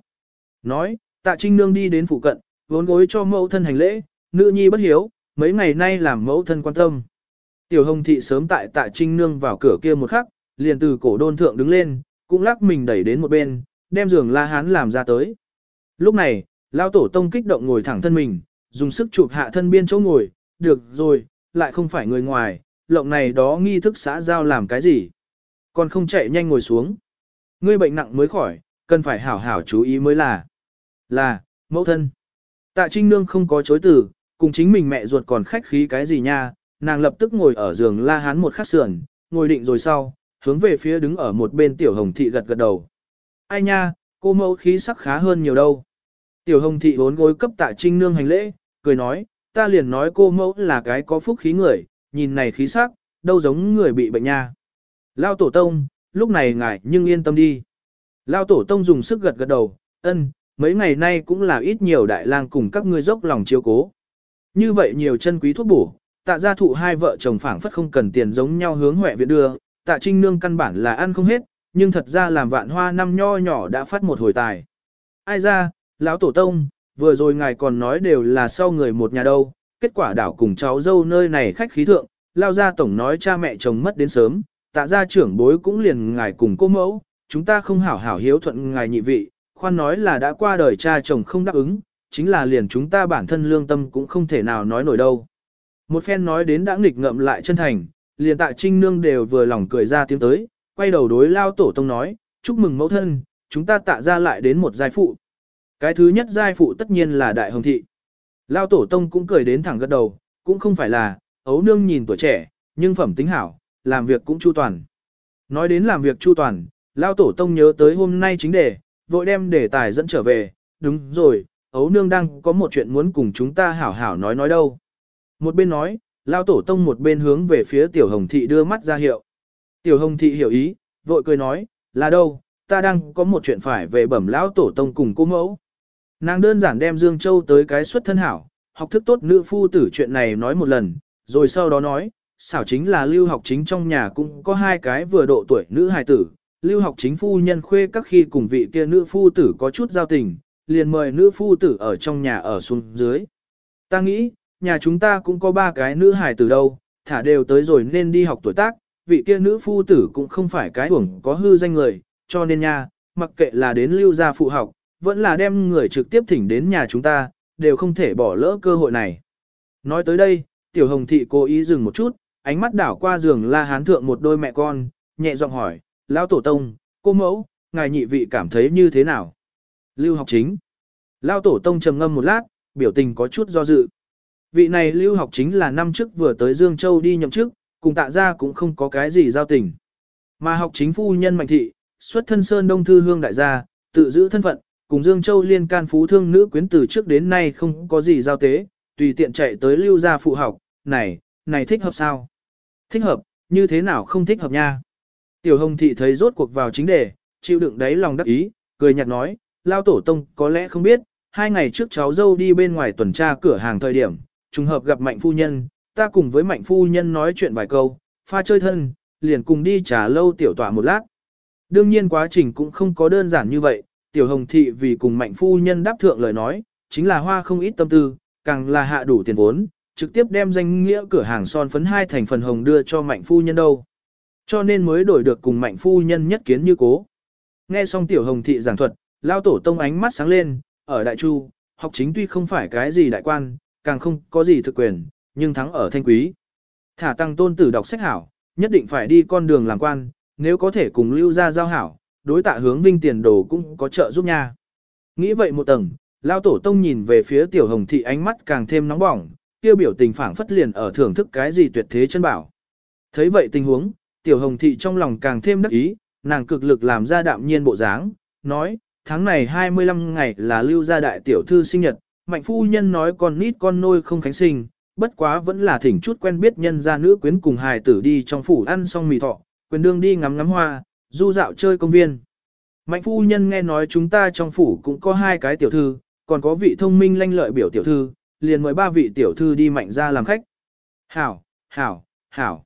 Nói, tạ trinh nương đi đến phụ cận, vốn gối cho mẫu thân hành lễ, nữ nhi bất hiếu, mấy ngày nay làm mẫu thân quan tâm. Tiểu hồng thị sớm tại tạ trinh nương vào cửa kia một khắc, liền từ cổ đôn thượng đứng lên, cũng lắc mình đẩy đến một bên, đem giường la hán làm ra tới. Lúc này, lao tổ tông kích động ngồi thẳng thân mình, dùng sức chụp hạ thân biên chỗ ngồi, được rồi, lại không phải người ngoài, lộng này đó nghi thức xã giao làm cái gì. Còn không chạy nhanh ngồi xuống. Ngươi bệnh nặng mới khỏi, cần phải hảo hảo chú ý mới là. Là, mẫu thân. Tạ Trinh Nương không có chối từ, cùng chính mình mẹ ruột còn khách khí cái gì nha, nàng lập tức ngồi ở giường la hán một khắc sườn, ngồi định rồi sau, hướng về phía đứng ở một bên tiểu hồng thị gật gật đầu. Ai nha, cô mẫu khí sắc khá hơn nhiều đâu. Tiểu hồng thị bốn gối cấp tạ trinh nương hành lễ, cười nói, ta liền nói cô mẫu là cái có phúc khí người, nhìn này khí sắc, đâu giống người bị bệnh nha. Lao tổ tông, lúc này ngài nhưng yên tâm đi. Lao tổ tông dùng sức gật gật đầu, ân, mấy ngày nay cũng là ít nhiều đại lang cùng các ngươi dốc lòng chiếu cố. Như vậy nhiều chân quý thuốc bổ, tạ gia thụ hai vợ chồng phảng phất không cần tiền giống nhau hướng huệ viện đưa, tạ trinh nương căn bản là ăn không hết, nhưng thật ra làm vạn hoa năm nho nhỏ đã phát một hồi tài. Ai ra, lão tổ tông, vừa rồi ngài còn nói đều là sau người một nhà đâu, kết quả đảo cùng cháu dâu nơi này khách khí thượng, lao ra tổng nói cha mẹ chồng mất đến sớm, tạ gia trưởng bối cũng liền ngài cùng cô mẫu, chúng ta không hảo hảo hiếu thuận ngài nhị vị, khoan nói là đã qua đời cha chồng không đáp ứng, chính là liền chúng ta bản thân lương tâm cũng không thể nào nói nổi đâu. Một phen nói đến đã nghịch ngậm lại chân thành, liền tại trinh nương đều vừa lòng cười ra tiếng tới, quay đầu đối lao tổ tông nói, chúc mừng mẫu thân, chúng ta tạ ra lại đến một giai phụ. Cái thứ nhất giai phụ tất nhiên là đại hồng thị. Lao tổ tông cũng cười đến thẳng gật đầu, cũng không phải là, ấu nương nhìn tuổi trẻ, nhưng phẩm tính hảo, làm việc cũng chu toàn. Nói đến làm việc chu toàn, Lao tổ tông nhớ tới hôm nay chính đề, vội đem đề tài dẫn trở về, đúng rồi, ấu nương đang có một chuyện muốn cùng chúng ta hảo hảo nói nói đâu. Một bên nói, Lao tổ tông một bên hướng về phía tiểu hồng thị đưa mắt ra hiệu. Tiểu hồng thị hiểu ý, vội cười nói, là đâu, ta đang có một chuyện phải về bẩm lão tổ tông cùng cô mẫu. Nàng đơn giản đem Dương Châu tới cái xuất thân hảo, học thức tốt nữ phu tử chuyện này nói một lần, rồi sau đó nói, xảo chính là lưu học chính trong nhà cũng có hai cái vừa độ tuổi nữ hài tử, lưu học chính phu nhân khuê các khi cùng vị kia nữ phu tử có chút giao tình, liền mời nữ phu tử ở trong nhà ở xuống dưới. Ta nghĩ, nhà chúng ta cũng có ba cái nữ hài từ đâu, thả đều tới rồi nên đi học tuổi tác, vị kia nữ phu tử cũng không phải cái uổng có hư danh người, cho nên nha, mặc kệ là đến lưu gia phụ học, vẫn là đem người trực tiếp thỉnh đến nhà chúng ta, đều không thể bỏ lỡ cơ hội này. Nói tới đây, tiểu hồng thị cố ý dừng một chút, ánh mắt đảo qua giường la hán thượng một đôi mẹ con, nhẹ giọng hỏi, lão tổ tông, cô mẫu, ngài nhị vị cảm thấy như thế nào? Lưu học chính. Lão tổ tông trầm ngâm một lát, biểu tình có chút do dự. Vị này lưu học chính là năm trước vừa tới Dương Châu đi nhậm chức, cùng tạ ra cũng không có cái gì giao tình. Mà học chính phu nhân mạnh thị, xuất thân sơn đông thư hương đại gia, tự giữ thân phận, cùng Dương Châu liên can phú thương nữ quyến từ trước đến nay không có gì giao tế, tùy tiện chạy tới lưu gia phụ học, này, này thích hợp sao? Thích hợp, như thế nào không thích hợp nha? Tiểu hồng thị thấy rốt cuộc vào chính đề, chịu đựng đáy lòng đắc ý, cười nhạt nói, lao tổ tông có lẽ không biết, hai ngày trước cháu dâu đi bên ngoài tuần tra cửa hàng thời điểm, trùng hợp gặp mạnh phu nhân, ta cùng với mạnh phu nhân nói chuyện vài câu, pha chơi thân, liền cùng đi trả lâu tiểu tỏa một lát. Đương nhiên quá trình cũng không có đơn giản như vậy, tiểu hồng thị vì cùng mạnh phu nhân đáp thượng lời nói, chính là hoa không ít tâm tư, càng là hạ đủ tiền vốn, trực tiếp đem danh nghĩa cửa hàng son phấn hai thành phần hồng đưa cho mạnh phu nhân đâu. Cho nên mới đổi được cùng mạnh phu nhân nhất kiến như cố. Nghe xong tiểu hồng thị giảng thuật, lao tổ tông ánh mắt sáng lên, ở đại chu, học chính tuy không phải cái gì đại quan, càng không có gì thực quyền, nhưng thắng ở thanh quý. Thả tăng tôn tử đọc sách hảo, nhất định phải đi con đường làm quan, nếu có thể cùng lưu ra giao hảo, đối tạ hướng vinh tiền đồ cũng có trợ giúp nha. Nghĩ vậy một tầng, lao tổ tông nhìn về phía tiểu hồng thị ánh mắt càng thêm nóng bỏng, kêu biểu tình phảng phất liền ở thưởng thức cái gì tuyệt thế chân bảo. Thấy vậy tình huống, tiểu hồng thị trong lòng càng thêm đắc ý, nàng cực lực làm ra đạm nhiên bộ dáng, nói, tháng này 25 ngày là lưu gia đại tiểu thư sinh nhật, mạnh phu nhân nói con nít con nôi không khánh sinh, bất quá vẫn là thỉnh chút quen biết nhân gia nữ quyến cùng hài tử đi trong phủ ăn xong mì thọ, quyền đương đi ngắm ngắm hoa, du dạo chơi công viên. Mạnh phu nhân nghe nói chúng ta trong phủ cũng có hai cái tiểu thư, còn có vị thông minh lanh lợi biểu tiểu thư, liền mời ba vị tiểu thư đi mạnh ra làm khách. Hảo, hảo, hảo.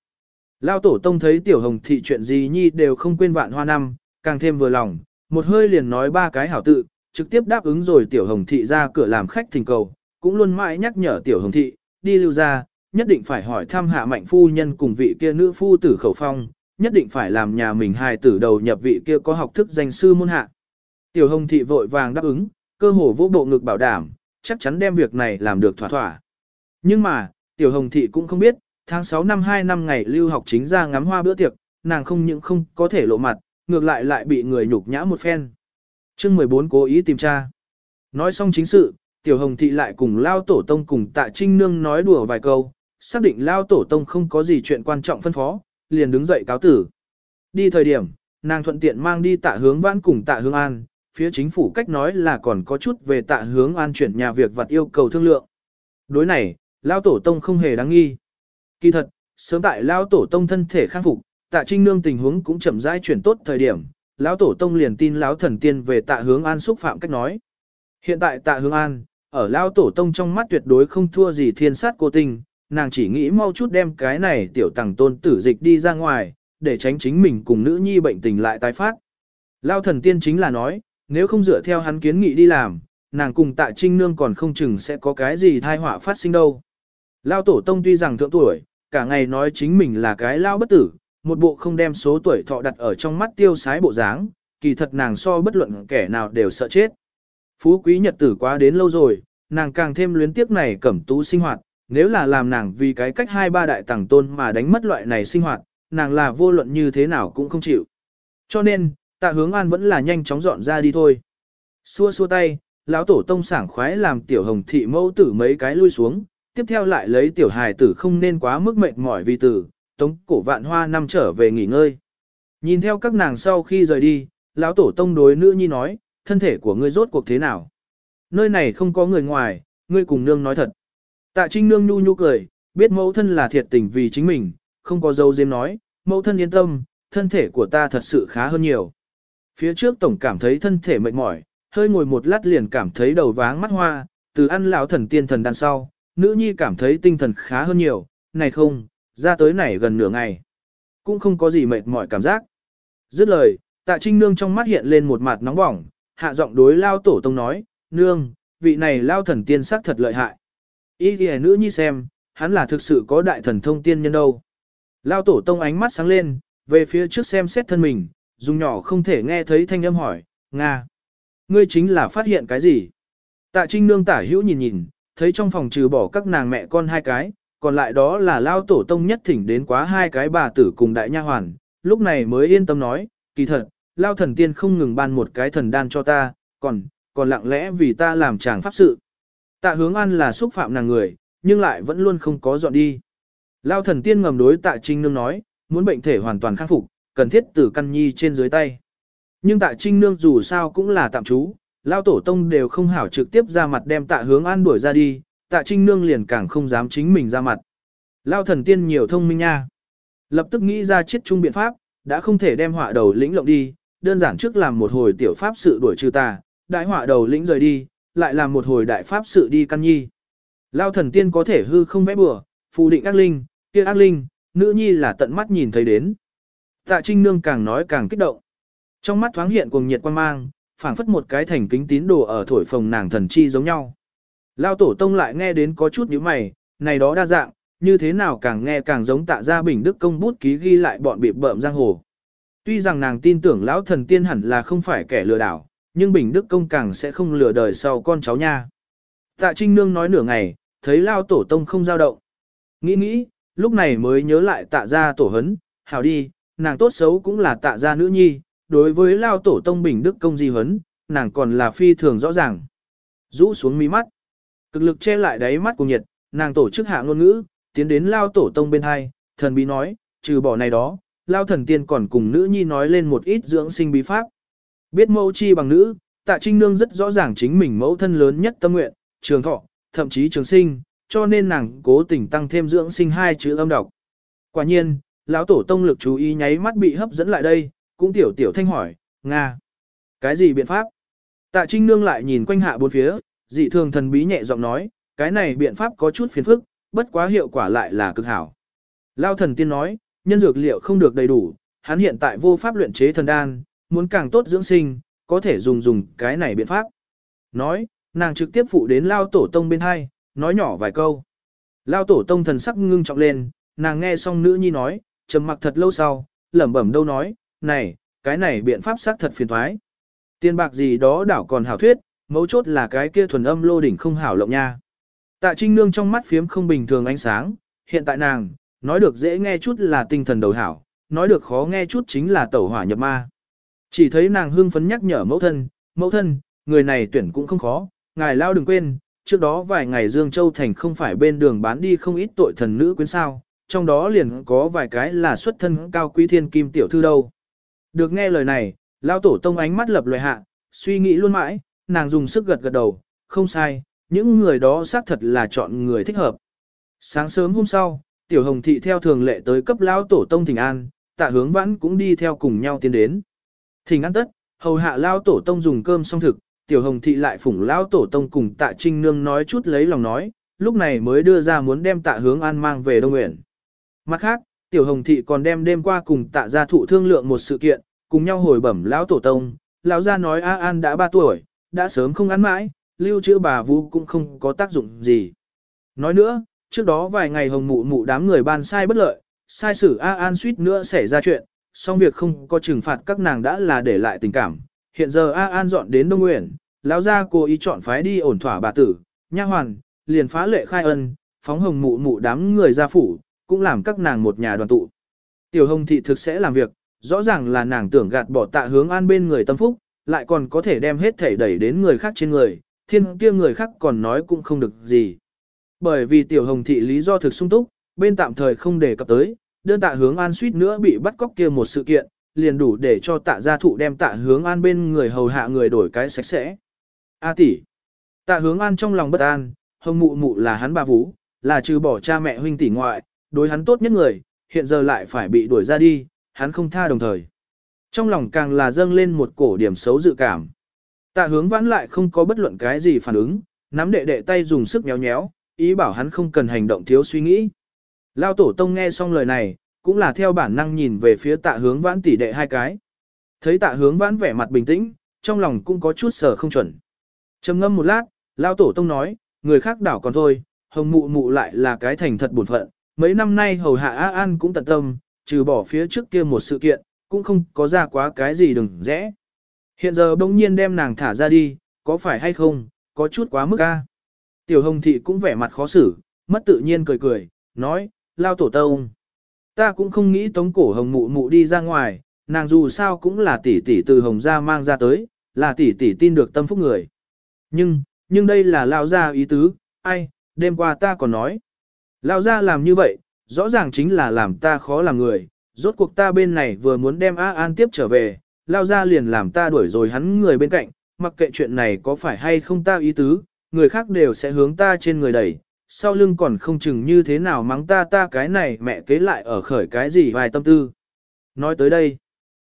Lao tổ tông thấy tiểu hồng thị chuyện gì nhi đều không quên vạn hoa năm, càng thêm vừa lòng, một hơi liền nói ba cái hảo tự, trực tiếp đáp ứng rồi tiểu hồng thị ra cửa làm khách thỉnh cầu, cũng luôn mãi nhắc nhở tiểu hồng thị, đi lưu ra, nhất định phải hỏi thăm hạ mạnh phu nhân cùng vị kia nữ phu tử khẩu phong, nhất định phải làm nhà mình hài tử đầu nhập vị kia có học thức danh sư môn hạ. Tiểu hồng thị vội vàng đáp ứng, cơ hồ vô bộ ngực bảo đảm, chắc chắn đem việc này làm được thỏa thỏa. Nhưng mà, tiểu hồng thị cũng không biết, tháng 6 năm 2 năm ngày lưu học chính ra ngắm hoa bữa tiệc, nàng không những không có thể lộ mặt, ngược lại lại bị người nhục nhã một phen chương 14 cố ý tìm tra. Nói xong chính sự, tiểu hồng thị lại cùng lao tổ tông cùng tạ trinh nương nói đùa vài câu, xác định lao tổ tông không có gì chuyện quan trọng phân phó, liền đứng dậy cáo tử. Đi thời điểm, nàng thuận tiện mang đi tạ hướng vãn cùng tạ hướng an, phía chính phủ cách nói là còn có chút về tạ hướng an chuyển nhà việc vật yêu cầu thương lượng. Đối này, lao tổ tông không hề đáng nghi. Kỳ thật, sớm tại lao tổ tông thân thể khắc phục, tạ trinh nương tình huống cũng chậm rãi chuyển tốt thời điểm, lão tổ tông liền tin lão thần tiên về tạ hướng an xúc phạm cách nói. Hiện tại tạ hướng an, ở Lão tổ tông trong mắt tuyệt đối không thua gì thiên sát cô tình, nàng chỉ nghĩ mau chút đem cái này tiểu tàng tôn tử dịch đi ra ngoài, để tránh chính mình cùng nữ nhi bệnh tình lại tái phát. Lão thần tiên chính là nói, nếu không dựa theo hắn kiến nghị đi làm, nàng cùng tạ trinh nương còn không chừng sẽ có cái gì thai họa phát sinh đâu. Lão tổ tông tuy rằng thượng tuổi, cả ngày nói chính mình là cái lao bất tử, một bộ không đem số tuổi thọ đặt ở trong mắt tiêu sái bộ dáng, kỳ thật nàng so bất luận kẻ nào đều sợ chết. Phú quý nhật tử quá đến lâu rồi, nàng càng thêm luyến tiếc này cẩm tú sinh hoạt, nếu là làm nàng vì cái cách hai ba đại tàng tôn mà đánh mất loại này sinh hoạt, nàng là vô luận như thế nào cũng không chịu. Cho nên, tạ hướng an vẫn là nhanh chóng dọn ra đi thôi. Xua xua tay, lão tổ tông sảng khoái làm tiểu hồng thị mẫu tử mấy cái lui xuống, tiếp theo lại lấy tiểu hài tử không nên quá mức mệt mỏi vì tử, tống cổ vạn hoa năm trở về nghỉ ngơi. Nhìn theo các nàng sau khi rời đi, lão tổ tông đối nữ nhi nói, thân thể của ngươi rốt cuộc thế nào? Nơi này không có người ngoài, ngươi cùng nương nói thật. Tạ trinh nương nhu nhu cười, biết mẫu thân là thiệt tình vì chính mình, không có dấu diếm nói, mẫu thân yên tâm, thân thể của ta thật sự khá hơn nhiều. Phía trước tổng cảm thấy thân thể mệt mỏi, hơi ngồi một lát liền cảm thấy đầu váng mắt hoa, từ ăn lão thần tiên thần đằng sau, nữ nhi cảm thấy tinh thần khá hơn nhiều, này không, ra tới này gần nửa ngày. Cũng không có gì mệt mỏi cảm giác. Dứt lời, tạ trinh nương trong mắt hiện lên một mặt nóng bỏng, hạ giọng đối lao tổ tông nói, nương, vị này lao thần tiên sắc thật lợi hại. Ý ghi nữ nhi xem, hắn là thực sự có đại thần thông tiên nhân đâu. Lao tổ tông ánh mắt sáng lên, về phía trước xem xét thân mình, dùng nhỏ không thể nghe thấy thanh âm hỏi, Nga. Ngươi chính là phát hiện cái gì? Tạ trinh nương tả hữu nhìn nhìn, thấy trong phòng trừ bỏ các nàng mẹ con hai cái, còn lại đó là lao tổ tông nhất thỉnh đến quá hai cái bà tử cùng đại nha hoàn, lúc này mới yên tâm nói, kỳ thật, lao thần tiên không ngừng ban một cái thần đan cho ta, còn, còn lặng lẽ vì ta làm chàng pháp sự. Tạ hướng ăn là xúc phạm nàng người, nhưng lại vẫn luôn không có dọn đi. Lao thần tiên ngầm đối tạ trinh nương nói, muốn bệnh thể hoàn toàn khắc phục, cần thiết tử căn nhi trên dưới tay. Nhưng tạ trinh nương dù sao cũng là tạm trú, lao tổ tông đều không hảo trực tiếp ra mặt đem tạ hướng an đuổi ra đi, tạ trinh nương liền càng không dám chính mình ra mặt. Lao thần tiên nhiều thông minh nha. Lập tức nghĩ ra chiết chung biện pháp, đã không thể đem họa đầu lĩnh lộng đi, đơn giản trước làm một hồi tiểu pháp sự đuổi trừ tà, đại họa đầu lĩnh rời đi, lại làm một hồi đại pháp sự đi căn nhi. Lao thần tiên có thể hư không vẽ bừa, phù định ác linh, kia ác linh, nữ nhi là tận mắt nhìn thấy đến. Tạ Trinh Nương càng nói càng kích động. Trong mắt thoáng hiện cuồng nhiệt quan mang, phảng phất một cái thành kính tín đồ ở thổi phồng nàng thần chi giống nhau. Lao tổ tông lại nghe đến có chút nhíu mày, này đó đa dạng, như thế nào càng nghe càng giống tạ gia bình đức công bút ký ghi lại bọn bị bợm giang hồ. Tuy rằng nàng tin tưởng lão thần tiên hẳn là không phải kẻ lừa đảo, nhưng bình đức công càng sẽ không lừa đời sau con cháu nha. Tạ Trinh Nương nói nửa ngày, thấy Lao tổ tông không giao động. Nghĩ nghĩ, lúc này mới nhớ lại tạ gia tổ hấn, hảo đi, nàng tốt xấu cũng là tạ gia nữ nhi, đối với lao tổ tông bình đức công di hấn, nàng còn là phi thường rõ ràng. Rũ xuống mí mắt, cực lực che lại đáy mắt của nhiệt, nàng tổ chức hạ ngôn ngữ, tiến đến lao tổ tông bên hai, thần bí nói, trừ bỏ này đó, lao thần tiên còn cùng nữ nhi nói lên một ít dưỡng sinh bí pháp. Biết mẫu chi bằng nữ, tạ trinh nương rất rõ ràng chính mình mẫu thân lớn nhất tâm nguyện, trường thọ, thậm chí trường sinh, cho nên nàng cố tình tăng thêm dưỡng sinh hai chữ âm độc. Quả nhiên, lão tổ tông lực chú ý nháy mắt bị hấp dẫn lại đây, cũng tiểu tiểu thanh hỏi, Nga. Cái gì biện pháp? Tạ Trinh Nương lại nhìn quanh hạ bốn phía, dị thường thần bí nhẹ giọng nói, cái này biện pháp có chút phiền phức, bất quá hiệu quả lại là cực hảo. Lao thần tiên nói, nhân dược liệu không được đầy đủ, hắn hiện tại vô pháp luyện chế thần đan, muốn càng tốt dưỡng sinh, có thể dùng dùng cái này biện pháp. Nói, nàng trực tiếp phụ đến Lao tổ tông bên hai, nói nhỏ vài câu. Lao tổ tông thần sắc ngưng trọng lên, nàng nghe xong nữ nhi nói, trầm mặc thật lâu sau, lẩm bẩm đâu nói, này, cái này biện pháp xác thật phiền thoái. Tiền bạc gì đó đảo còn hảo thuyết, mấu chốt là cái kia thuần âm lô đỉnh không hảo lộng nha. Tạ Trinh Nương trong mắt phiếm không bình thường ánh sáng, hiện tại nàng, nói được dễ nghe chút là tinh thần đầu hảo, nói được khó nghe chút chính là tẩu hỏa nhập ma. Chỉ thấy nàng hưng phấn nhắc nhở mẫu thân, mẫu thân, người này tuyển cũng không khó, ngài lao đừng quên, trước đó vài ngày Dương Châu Thành không phải bên đường bán đi không ít tội thần nữ quyến sao, trong đó liền có vài cái là xuất thân cao quý thiên kim tiểu thư đâu. Được nghe lời này, lao tổ tông ánh mắt lập loài hạ, suy nghĩ luôn mãi, nàng dùng sức gật gật đầu, không sai, những người đó xác thật là chọn người thích hợp. Sáng sớm hôm sau, tiểu hồng thị theo thường lệ tới cấp lão tổ tông thỉnh an, tạ hướng vãn cũng đi theo cùng nhau tiến đến. Thỉnh an tất, hầu hạ lão tổ tông dùng cơm xong thực, tiểu hồng thị lại phủng lão tổ tông cùng tạ trinh nương nói chút lấy lòng nói, lúc này mới đưa ra muốn đem tạ hướng an mang về Đông Nguyện. Mặt khác, tiểu hồng thị còn đem đêm qua cùng tạ gia thụ thương lượng một sự kiện, cùng nhau hồi bẩm lão tổ tông, lão gia nói A An đã 3 tuổi, đã sớm không ăn mãi, lưu trữ bà vũ cũng không có tác dụng gì. Nói nữa, trước đó vài ngày hồng mụ mụ đám người ban sai bất lợi, sai sử A An suýt nữa xảy ra chuyện, song việc không có trừng phạt các nàng đã là để lại tình cảm. Hiện giờ A An dọn đến Đông Nguyện, lão gia cố ý chọn phái đi ổn thỏa bà tử, nha hoàn, liền phá lệ khai ân, phóng hồng mụ mụ đám người ra phủ, cũng làm các nàng một nhà đoàn tụ. Tiểu hồng thị thực sẽ làm việc, rõ ràng là nàng tưởng gạt bỏ tạ hướng an bên người tâm phúc, lại còn có thể đem hết thể đẩy đến người khác trên người, thiên kia người khác còn nói cũng không được gì. Bởi vì tiểu hồng thị lý do thực sung túc, bên tạm thời không đề cập tới, đơn tạ hướng an suýt nữa bị bắt cóc kia một sự kiện, liền đủ để cho tạ gia thụ đem tạ hướng an bên người hầu hạ người đổi cái sạch sẽ. A tỷ, tạ hướng an trong lòng bất an, hồng mụ mụ là hắn bà vũ, là trừ bỏ cha mẹ huynh tỷ ngoại, đối hắn tốt nhất người, hiện giờ lại phải bị đuổi ra đi, hắn không tha đồng thời. Trong lòng càng là dâng lên một cổ điểm xấu dự cảm. Tạ hướng vãn lại không có bất luận cái gì phản ứng, nắm đệ đệ tay dùng sức nhéo nhéo, ý bảo hắn không cần hành động thiếu suy nghĩ. Lao tổ tông nghe xong lời này, cũng là theo bản năng nhìn về phía tạ hướng vãn tỷ đệ hai cái. Thấy tạ hướng vãn vẻ mặt bình tĩnh, trong lòng cũng có chút sở không chuẩn. trầm ngâm một lát, Lao tổ tông nói, người khác đảo còn thôi, hồng mụ mụ lại là cái thành thật buồn phận. Mấy năm nay hầu hạ A An cũng tận tâm, trừ bỏ phía trước kia một sự kiện, cũng không có ra quá cái gì đừng rẽ. Hiện giờ bỗng nhiên đem nàng thả ra đi, có phải hay không, có chút quá mức a. Tiểu hồng thị cũng vẻ mặt khó xử, mất tự nhiên cười cười, nói, lao tổ tông. Ta cũng không nghĩ tống cổ hồng mụ mụ đi ra ngoài, nàng dù sao cũng là tỷ tỷ từ hồng gia mang ra tới, là tỷ tỷ tin được tâm phúc người. Nhưng, nhưng đây là lao gia ý tứ, ai, đêm qua ta còn nói. Lao gia làm như vậy, rõ ràng chính là làm ta khó làm người, rốt cuộc ta bên này vừa muốn đem A An tiếp trở về, lao ra liền làm ta đuổi rồi hắn người bên cạnh, mặc kệ chuyện này có phải hay không ta ý tứ, người khác đều sẽ hướng ta trên người đẩy, sau lưng còn không chừng như thế nào mắng ta ta cái này mẹ kế lại ở khởi cái gì vài tâm tư. Nói tới đây,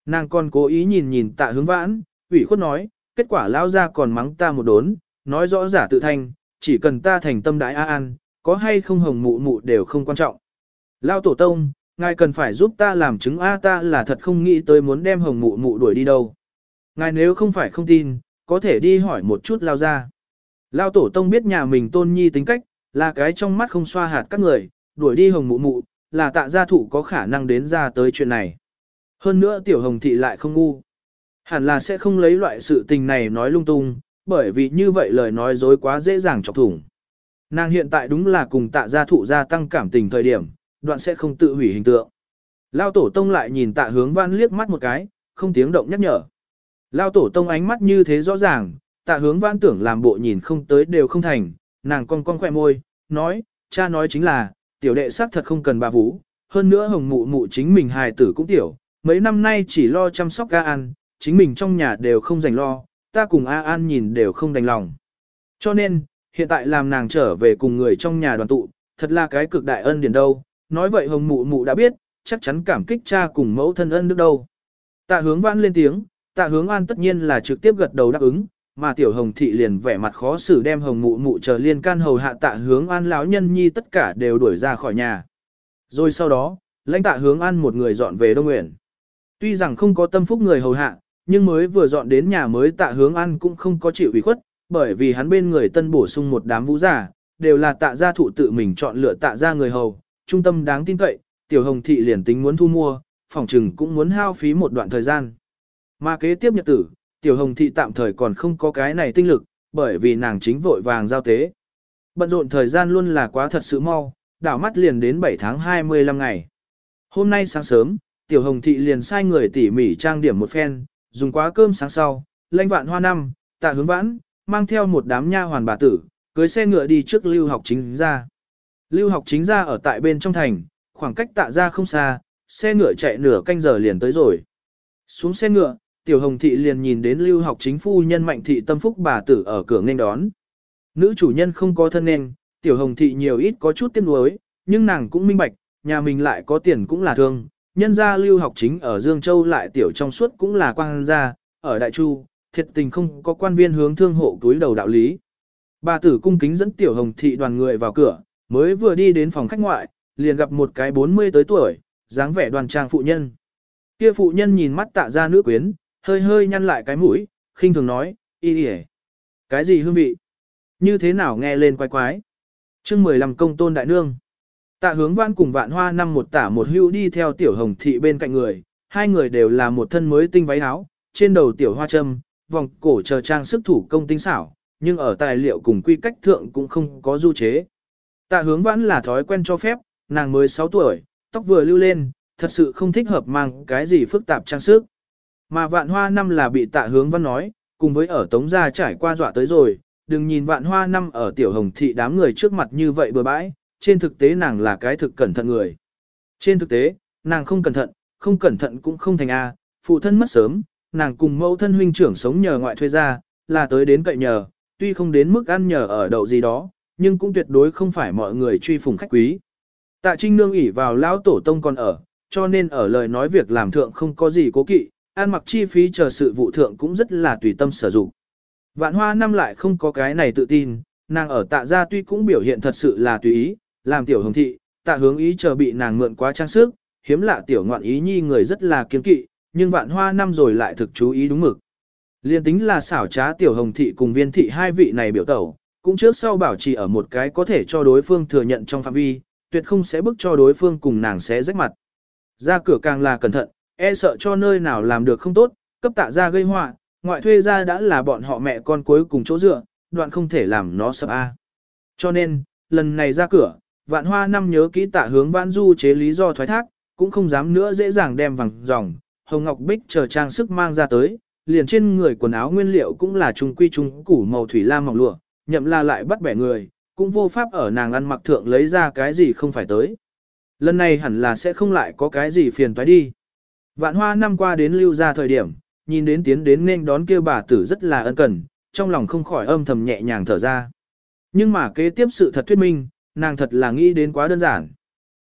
nàng còn cố ý nhìn nhìn tạ hướng vãn, ủy khuất nói, kết quả lao ra còn mắng ta một đốn, nói rõ giả tự thanh, chỉ cần ta thành tâm đại A An, có hay không hồng mụ mụ đều không quan trọng. Lao tổ tông, ngài cần phải giúp ta làm chứng A ta là thật không nghĩ tới muốn đem hồng mụ mụ đuổi đi đâu. Ngài nếu không phải không tin, có thể đi hỏi một chút lao ra. Lao tổ tông biết nhà mình tôn nhi tính cách, là cái trong mắt không xoa hạt các người, đuổi đi hồng mụ mụ, là tạ gia thủ có khả năng đến ra tới chuyện này. Hơn nữa tiểu hồng thị lại không ngu. Hẳn là sẽ không lấy loại sự tình này nói lung tung, bởi vì như vậy lời nói dối quá dễ dàng chọc thủng. Nàng hiện tại đúng là cùng tạ gia thụ gia tăng cảm tình thời điểm, đoạn sẽ không tự hủy hình tượng. Lao tổ tông lại nhìn tạ hướng văn liếc mắt một cái, không tiếng động nhắc nhở. Lao tổ tông ánh mắt như thế rõ ràng, tạ hướng văn tưởng làm bộ nhìn không tới đều không thành, nàng cong cong khỏe môi, nói, cha nói chính là, tiểu đệ xác thật không cần bà vũ, hơn nữa hồng mụ mụ chính mình hài tử cũng tiểu, mấy năm nay chỉ lo chăm sóc ca An, chính mình trong nhà đều không dành lo, ta cùng A An nhìn đều không đành lòng. Cho nên, hiện tại làm nàng trở về cùng người trong nhà đoàn tụ, thật là cái cực đại ân điển đâu, nói vậy hồng mụ mụ đã biết, chắc chắn cảm kích cha cùng mẫu thân ân đức đâu. Tạ hướng vãn lên tiếng, tạ hướng an tất nhiên là trực tiếp gật đầu đáp ứng, mà tiểu hồng thị liền vẻ mặt khó xử đem hồng mụ mụ chờ liên can hầu hạ tạ hướng an lão nhân nhi tất cả đều đuổi ra khỏi nhà. Rồi sau đó, lãnh tạ hướng an một người dọn về Đông Nguyện. Tuy rằng không có tâm phúc người hầu hạ, nhưng mới vừa dọn đến nhà mới tạ hướng an cũng không có chịu ủy khuất, bởi vì hắn bên người tân bổ sung một đám vũ giả, đều là tạ gia thụ tự mình chọn lựa tạ gia người hầu, trung tâm đáng tin cậy, tiểu hồng thị liền tính muốn thu mua, phòng trừng cũng muốn hao phí một đoạn thời gian. Mà kế tiếp nhật tử, tiểu hồng thị tạm thời còn không có cái này tinh lực, bởi vì nàng chính vội vàng giao tế. Bận rộn thời gian luôn là quá thật sự mau, đảo mắt liền đến 7 tháng 25 ngày. Hôm nay sáng sớm, tiểu hồng thị liền sai người tỉ mỉ trang điểm một phen, dùng quá cơm sáng sau, lãnh vạn hoa năm, tạ hướng vãn, mang theo một đám nha hoàn bà tử, cưới xe ngựa đi trước lưu học chính ra. Lưu học chính ra ở tại bên trong thành, khoảng cách tạ ra không xa, xe ngựa chạy nửa canh giờ liền tới rồi. Xuống xe ngựa, tiểu hồng thị liền nhìn đến lưu học chính phu nhân mạnh thị tâm phúc bà tử ở cửa nghênh đón. Nữ chủ nhân không có thân nên, tiểu hồng thị nhiều ít có chút tiếc nuối, nhưng nàng cũng minh bạch, nhà mình lại có tiền cũng là thương, nhân gia lưu học chính ở Dương Châu lại tiểu trong suốt cũng là quan gia, ở Đại Chu, thiệt tình không có quan viên hướng thương hộ túi đầu đạo lý. Bà tử cung kính dẫn tiểu hồng thị đoàn người vào cửa, mới vừa đi đến phòng khách ngoại, liền gặp một cái 40 tới tuổi, dáng vẻ đoàn trang phụ nhân. Kia phụ nhân nhìn mắt tạ ra nữ quyến, hơi hơi nhăn lại cái mũi, khinh thường nói, y y Cái gì hương vị? Như thế nào nghe lên quái quái? chương 15 công tôn đại nương. Tạ hướng văn cùng vạn hoa năm một tả một hưu đi theo tiểu hồng thị bên cạnh người, hai người đều là một thân mới tinh váy áo, trên đầu tiểu hoa châm, vòng cổ chờ trang sức thủ công tinh xảo, nhưng ở tài liệu cùng quy cách thượng cũng không có du chế. Tạ hướng vãn là thói quen cho phép, nàng mới 6 tuổi, tóc vừa lưu lên, thật sự không thích hợp mang cái gì phức tạp trang sức. Mà vạn hoa năm là bị tạ hướng văn nói, cùng với ở tống gia trải qua dọa tới rồi, đừng nhìn vạn hoa năm ở tiểu hồng thị đám người trước mặt như vậy bừa bãi, trên thực tế nàng là cái thực cẩn thận người. Trên thực tế, nàng không cẩn thận, không cẩn thận cũng không thành A, phụ thân mất sớm, nàng cùng mẫu thân huynh trưởng sống nhờ ngoại thuê ra, là tới đến cậy nhờ, tuy không đến mức ăn nhờ ở đậu gì đó, nhưng cũng tuyệt đối không phải mọi người truy phùng khách quý. Tạ Trinh Nương ỉ vào lão tổ tông còn ở, cho nên ở lời nói việc làm thượng không có gì cố kỵ, ăn mặc chi phí chờ sự vụ thượng cũng rất là tùy tâm sử dụng. Vạn hoa năm lại không có cái này tự tin, nàng ở tạ gia tuy cũng biểu hiện thật sự là tùy ý, làm tiểu hồng thị, tạ hướng ý chờ bị nàng mượn quá trang sức, hiếm lạ tiểu ngoạn ý nhi người rất là kiên kỵ, nhưng vạn hoa năm rồi lại thực chú ý đúng mực. Liên tính là xảo trá tiểu hồng thị cùng viên thị hai vị này biểu tẩu, cũng trước sau bảo trì ở một cái có thể cho đối phương thừa nhận trong phạm vi, tuyệt không sẽ bức cho đối phương cùng nàng sẽ rách mặt. Ra cửa càng là cẩn thận, e sợ cho nơi nào làm được không tốt, cấp tạ ra gây họa, ngoại thuê ra đã là bọn họ mẹ con cuối cùng chỗ dựa, đoạn không thể làm nó sập a. Cho nên, lần này ra cửa, vạn hoa năm nhớ kỹ tạ hướng vãn du chế lý do thoái thác, cũng không dám nữa dễ dàng đem vàng dòng, hồng ngọc bích chờ trang sức mang ra tới, liền trên người quần áo nguyên liệu cũng là trùng quy trùng củ màu thủy lam mỏng lụa, nhậm la lại bắt bẻ người, cũng vô pháp ở nàng ăn mặc thượng lấy ra cái gì không phải tới. Lần này hẳn là sẽ không lại có cái gì phiền toái đi. Vạn hoa năm qua đến lưu ra thời điểm, nhìn đến tiến đến nên đón kêu bà tử rất là ân cần, trong lòng không khỏi âm thầm nhẹ nhàng thở ra. Nhưng mà kế tiếp sự thật thuyết minh, nàng thật là nghĩ đến quá đơn giản.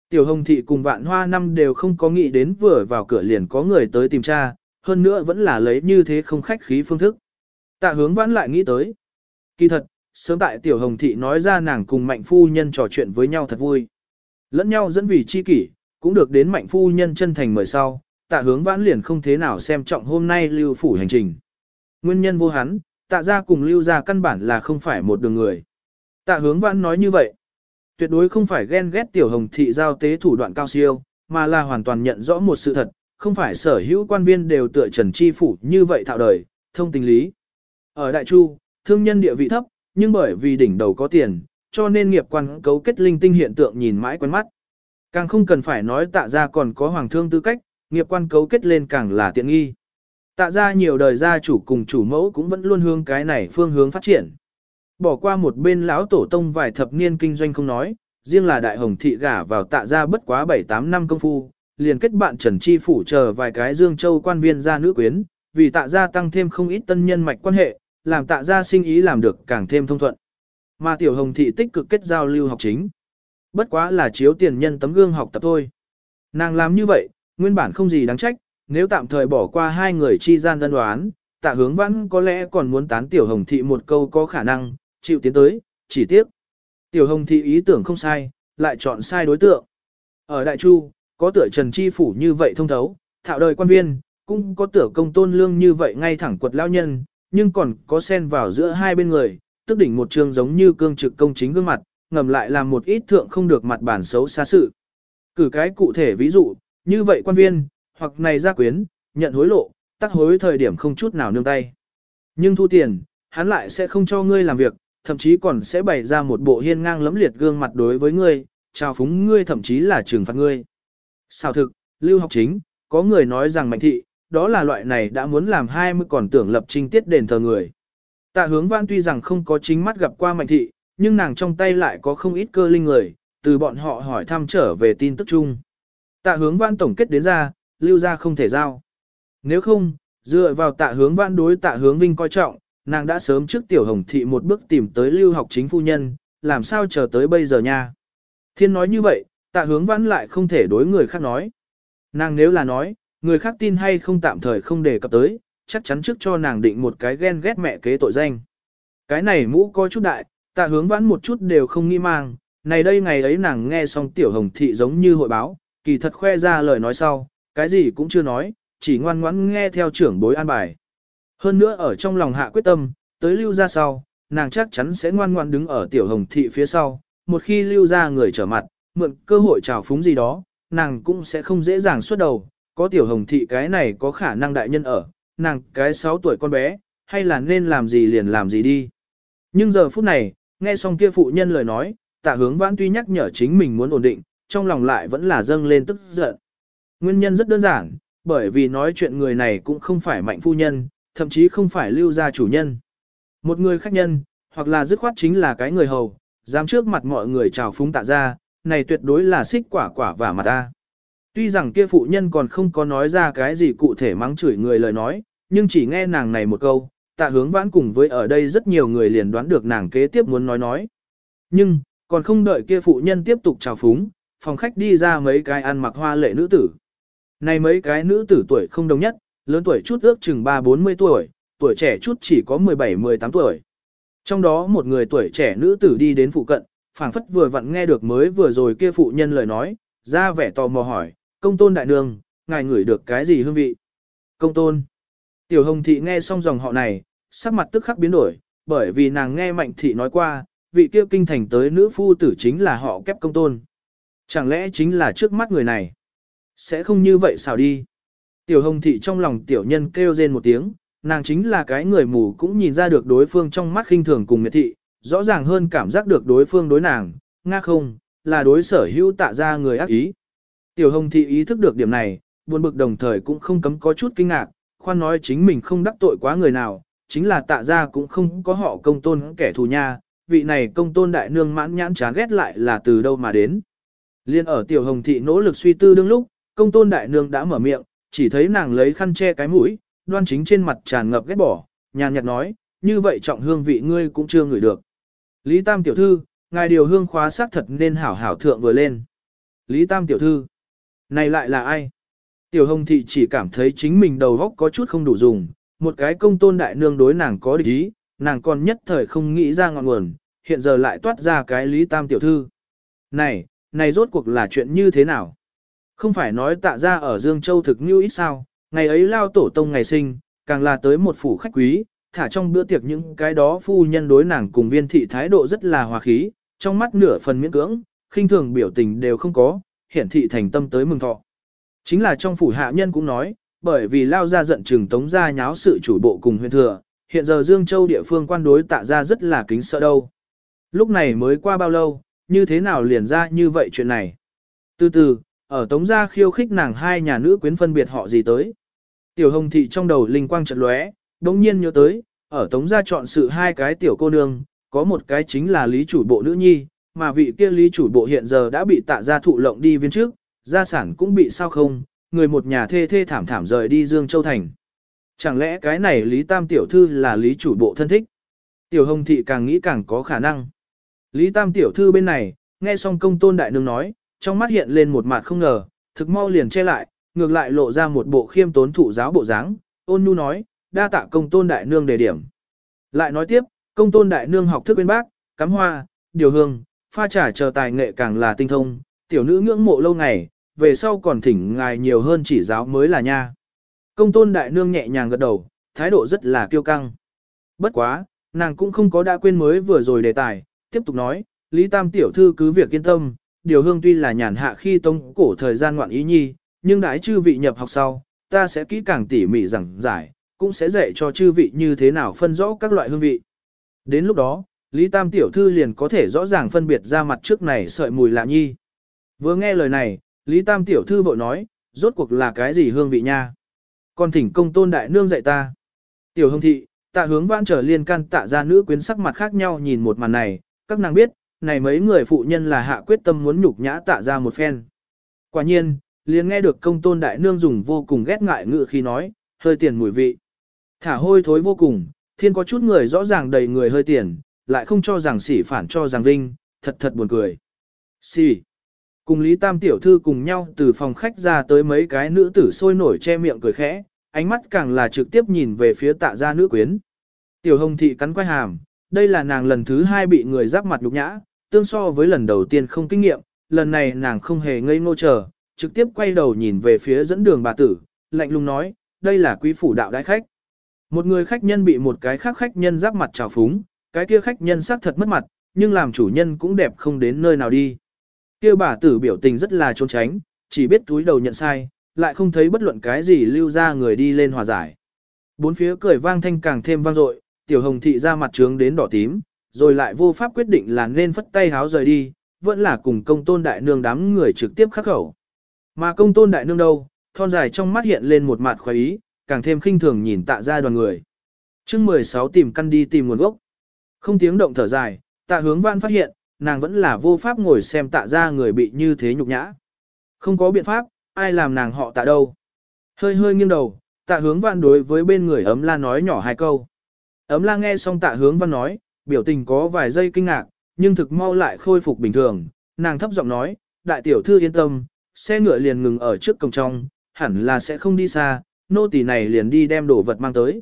Tiểu hồng thị cùng vạn hoa năm đều không có nghĩ đến vừa vào cửa liền có người tới tìm cha, hơn nữa vẫn là lấy như thế không khách khí phương thức. Tạ hướng vãn lại nghĩ tới. Kỳ thật, sớm tại tiểu hồng thị nói ra nàng cùng mạnh phu nhân trò chuyện với nhau thật vui. Lẫn nhau dẫn vì chi kỷ, cũng được đến mạnh phu nhân chân thành mời sau, tạ hướng vãn liền không thế nào xem trọng hôm nay lưu phủ hành trình. Nguyên nhân vô hắn, tạ ra cùng lưu ra căn bản là không phải một đường người. Tạ hướng vãn nói như vậy. Tuyệt đối không phải ghen ghét tiểu hồng thị giao tế thủ đoạn cao siêu, mà là hoàn toàn nhận rõ một sự thật, không phải sở hữu quan viên đều tựa trần chi phủ như vậy thạo đời, thông tình lý. Ở Đại Chu, thương nhân địa vị thấp, nhưng bởi vì đỉnh đầu có tiền, cho nên nghiệp quan cấu kết linh tinh hiện tượng nhìn mãi quen mắt. Càng không cần phải nói tạ ra còn có hoàng thương tư cách, nghiệp quan cấu kết lên càng là tiện nghi. Tạ ra nhiều đời gia chủ cùng chủ mẫu cũng vẫn luôn hướng cái này phương hướng phát triển. Bỏ qua một bên lão tổ tông vài thập niên kinh doanh không nói, riêng là đại hồng thị gả vào tạ ra bất quá 7-8 năm công phu, liền kết bạn Trần Chi phủ chờ vài cái Dương Châu quan viên ra nữ quyến, vì tạ ra tăng thêm không ít tân nhân mạch quan hệ, làm tạ ra sinh ý làm được càng thêm thông thuận. Mà tiểu hồng thị tích cực kết giao lưu học chính. Bất quá là chiếu tiền nhân tấm gương học tập thôi. Nàng làm như vậy, nguyên bản không gì đáng trách, nếu tạm thời bỏ qua hai người chi gian đơn đoán, tạ hướng vãn có lẽ còn muốn tán tiểu hồng thị một câu có khả năng, chịu tiến tới, chỉ tiếc. Tiểu hồng thị ý tưởng không sai, lại chọn sai đối tượng. Ở Đại Chu, có tựa Trần Chi Phủ như vậy thông thấu, thạo đời quan viên, cũng có tựa công tôn lương như vậy ngay thẳng quật lao nhân, nhưng còn có xen vào giữa hai bên người, tức đỉnh một trường giống như cương trực công chính gương mặt, ngầm lại làm một ít thượng không được mặt bản xấu xa sự. Cử cái cụ thể ví dụ, như vậy quan viên, hoặc này gia quyến, nhận hối lộ, tắc hối thời điểm không chút nào nương tay. Nhưng thu tiền, hắn lại sẽ không cho ngươi làm việc, thậm chí còn sẽ bày ra một bộ hiên ngang lẫm liệt gương mặt đối với ngươi, trao phúng ngươi thậm chí là trừng phạt ngươi. Sao thực, lưu học chính, có người nói rằng mạnh thị, đó là loại này đã muốn làm 20 còn tưởng lập trình tiết đền thờ người. Tạ hướng văn tuy rằng không có chính mắt gặp qua mạnh thị, nhưng nàng trong tay lại có không ít cơ linh người, từ bọn họ hỏi thăm trở về tin tức chung. Tạ hướng văn tổng kết đến ra, lưu ra không thể giao. Nếu không, dựa vào tạ hướng văn đối tạ hướng vinh coi trọng, nàng đã sớm trước tiểu hồng thị một bước tìm tới lưu học chính phu nhân, làm sao chờ tới bây giờ nha. Thiên nói như vậy, tạ hướng vãn lại không thể đối người khác nói. Nàng nếu là nói, người khác tin hay không tạm thời không đề cập tới, chắc chắn trước cho nàng định một cái ghen ghét mẹ kế tội danh. Cái này mũ có chút đại, tạ hướng vãn một chút đều không nghi mang, này đây ngày ấy nàng nghe xong tiểu hồng thị giống như hội báo, kỳ thật khoe ra lời nói sau, cái gì cũng chưa nói, chỉ ngoan ngoãn nghe theo trưởng bối an bài. Hơn nữa ở trong lòng hạ quyết tâm, tới lưu ra sau, nàng chắc chắn sẽ ngoan ngoãn đứng ở tiểu hồng thị phía sau, một khi lưu ra người trở mặt, mượn cơ hội trào phúng gì đó, nàng cũng sẽ không dễ dàng xuất đầu, có tiểu hồng thị cái này có khả năng đại nhân ở, nàng cái 6 tuổi con bé, hay là nên làm gì liền làm gì đi. Nhưng giờ phút này, nghe xong kia phụ nhân lời nói, tạ hướng vãn tuy nhắc nhở chính mình muốn ổn định, trong lòng lại vẫn là dâng lên tức giận. Nguyên nhân rất đơn giản, bởi vì nói chuyện người này cũng không phải mạnh phu nhân, thậm chí không phải lưu gia chủ nhân. Một người khách nhân, hoặc là dứt khoát chính là cái người hầu, dám trước mặt mọi người chào phúng tạ ra, này tuyệt đối là xích quả quả và mặt ta. Tuy rằng kia phụ nhân còn không có nói ra cái gì cụ thể mắng chửi người lời nói, nhưng chỉ nghe nàng này một câu, tạ hướng vãn cùng với ở đây rất nhiều người liền đoán được nàng kế tiếp muốn nói nói. Nhưng, còn không đợi kia phụ nhân tiếp tục chào phúng, phòng khách đi ra mấy cái ăn mặc hoa lệ nữ tử. Này mấy cái nữ tử tuổi không đồng nhất, lớn tuổi chút ước chừng 3-40 tuổi, tuổi trẻ chút chỉ có 17-18 tuổi. Trong đó một người tuổi trẻ nữ tử đi đến phụ cận, phảng phất vừa vặn nghe được mới vừa rồi kia phụ nhân lời nói, ra vẻ tò mò hỏi, công tôn đại nương, ngài ngửi được cái gì hương vị? Công tôn. Tiểu hồng thị nghe xong dòng họ này, sắc mặt tức khắc biến đổi, bởi vì nàng nghe mạnh thị nói qua, vị kia kinh thành tới nữ phu tử chính là họ kép công tôn. Chẳng lẽ chính là trước mắt người này? Sẽ không như vậy sao đi? Tiểu hồng thị trong lòng tiểu nhân kêu rên một tiếng, nàng chính là cái người mù cũng nhìn ra được đối phương trong mắt khinh thường cùng miệt thị, rõ ràng hơn cảm giác được đối phương đối nàng, nga không, là đối sở hữu tạ ra người ác ý. Tiểu hồng thị ý thức được điểm này, buồn bực đồng thời cũng không cấm có chút kinh ngạc, khoan nói chính mình không đắc tội quá người nào, chính là tạ ra cũng không có họ công tôn kẻ thù nha, vị này công tôn đại nương mãn nhãn chán ghét lại là từ đâu mà đến. Liên ở tiểu hồng thị nỗ lực suy tư đương lúc, công tôn đại nương đã mở miệng, chỉ thấy nàng lấy khăn che cái mũi, đoan chính trên mặt tràn ngập ghét bỏ, nhàn nhạt nói, như vậy trọng hương vị ngươi cũng chưa ngửi được. Lý Tam tiểu thư, ngài điều hương khóa xác thật nên hảo hảo thượng vừa lên. Lý Tam tiểu thư, này lại là ai? Tiểu hồng thị chỉ cảm thấy chính mình đầu óc có chút không đủ dùng, một cái công tôn đại nương đối nàng có địch ý, nàng còn nhất thời không nghĩ ra ngọn nguồn, hiện giờ lại toát ra cái Lý Tam tiểu thư. Này, này rốt cuộc là chuyện như thế nào? Không phải nói tạ ra ở Dương Châu thực như ít sao, ngày ấy lao tổ tông ngày sinh, càng là tới một phủ khách quý, thả trong bữa tiệc những cái đó phu nhân đối nàng cùng viên thị thái độ rất là hòa khí, trong mắt nửa phần miễn cưỡng, khinh thường biểu tình đều không có, hiển thị thành tâm tới mừng thọ. Chính là trong phủ hạ nhân cũng nói, bởi vì lao ra giận trừng tống ra nháo sự chủ bộ cùng huyền thừa, hiện giờ Dương Châu địa phương quan đối tạ ra rất là kính sợ đâu. Lúc này mới qua bao lâu, như thế nào liền ra như vậy chuyện này. Từ từ, ở tống gia khiêu khích nàng hai nhà nữ quyến phân biệt họ gì tới. Tiểu hồng thị trong đầu linh quang chợt lóe, đồng nhiên nhớ tới, ở tống gia chọn sự hai cái tiểu cô nương, có một cái chính là lý chủ bộ nữ nhi, mà vị kia lý chủ bộ hiện giờ đã bị tạ gia thụ lộng đi viên trước, gia sản cũng bị sao không, người một nhà thê thê thảm thảm rời đi Dương Châu Thành. Chẳng lẽ cái này Lý Tam Tiểu Thư là Lý chủ bộ thân thích? Tiểu Hồng Thị càng nghĩ càng có khả năng. Lý Tam Tiểu Thư bên này, nghe xong công tôn đại nương nói, trong mắt hiện lên một mặt không ngờ, thực mau liền che lại, ngược lại lộ ra một bộ khiêm tốn thụ giáo bộ dáng, ôn nhu nói, đa tạ công tôn đại nương đề điểm. Lại nói tiếp, công tôn đại nương học thức bên bác, cắm hoa, điều hương, pha trà chờ tài nghệ càng là tinh thông, tiểu nữ ngưỡng mộ lâu ngày, về sau còn thỉnh ngài nhiều hơn chỉ giáo mới là nha. Công tôn đại nương nhẹ nhàng gật đầu, thái độ rất là kiêu căng. Bất quá, nàng cũng không có đã quên mới vừa rồi đề tài, tiếp tục nói, Lý Tam tiểu thư cứ việc yên tâm, điều hương tuy là nhàn hạ khi tông cổ thời gian ngoạn ý nhi, nhưng đãi chư vị nhập học sau, ta sẽ kỹ càng tỉ mỉ giảng giải, cũng sẽ dạy cho chư vị như thế nào phân rõ các loại hương vị. Đến lúc đó, Lý Tam tiểu thư liền có thể rõ ràng phân biệt ra mặt trước này sợi mùi lạ nhi. Vừa nghe lời này, Lý Tam tiểu thư vội nói, rốt cuộc là cái gì hương vị nha? Còn thỉnh công tôn đại nương dạy ta. Tiểu hương thị, tạ hướng vãn trở liên can tạ ra nữ quyến sắc mặt khác nhau nhìn một màn này, các nàng biết, này mấy người phụ nhân là hạ quyết tâm muốn nhục nhã tạ ra một phen. Quả nhiên, liền nghe được công tôn đại nương dùng vô cùng ghét ngại ngự khi nói, hơi tiền mùi vị. Thả hôi thối vô cùng, thiên có chút người rõ ràng đầy người hơi tiền, lại không cho rằng sỉ phản cho rằng vinh, thật thật buồn cười. sỉ Cùng Lý Tam tiểu thư cùng nhau từ phòng khách ra tới mấy cái nữ tử sôi nổi che miệng cười khẽ, ánh mắt càng là trực tiếp nhìn về phía tạ gia nữ quyến. Tiểu hồng thị cắn quay hàm, đây là nàng lần thứ hai bị người giáp mặt nhục nhã, tương so với lần đầu tiên không kinh nghiệm, lần này nàng không hề ngây ngô chờ, trực tiếp quay đầu nhìn về phía dẫn đường bà tử, lạnh lùng nói, đây là quý phủ đạo đại khách. Một người khách nhân bị một cái khác khách nhân giáp mặt trào phúng, cái kia khách nhân xác thật mất mặt, nhưng làm chủ nhân cũng đẹp không đến nơi nào đi. Kia bà tử biểu tình rất là trốn tránh, chỉ biết túi đầu nhận sai, lại không thấy bất luận cái gì lưu ra người đi lên hòa giải. Bốn phía cười vang thanh càng thêm vang dội, tiểu hồng thị ra mặt trướng đến đỏ tím, rồi lại vô pháp quyết định là nên phất tay háo rời đi, vẫn là cùng công tôn đại nương đám người trực tiếp khắc khẩu. Mà công tôn đại nương đâu, thon dài trong mắt hiện lên một mặt khoái ý, càng thêm khinh thường nhìn tạ ra đoàn người. chương 16 tìm căn đi tìm nguồn gốc. Không tiếng động thở dài, tạ hướng văn phát hiện, nàng vẫn là vô pháp ngồi xem tạ ra người bị như thế nhục nhã. Không có biện pháp, ai làm nàng họ tạ đâu. Hơi hơi nghiêng đầu, tạ hướng văn đối với bên người ấm la nói nhỏ hai câu. Ấm la nghe xong tạ hướng văn nói, biểu tình có vài giây kinh ngạc, nhưng thực mau lại khôi phục bình thường, nàng thấp giọng nói, đại tiểu thư yên tâm, xe ngựa liền ngừng ở trước cổng trong, hẳn là sẽ không đi xa, nô tỳ này liền đi đem đồ vật mang tới.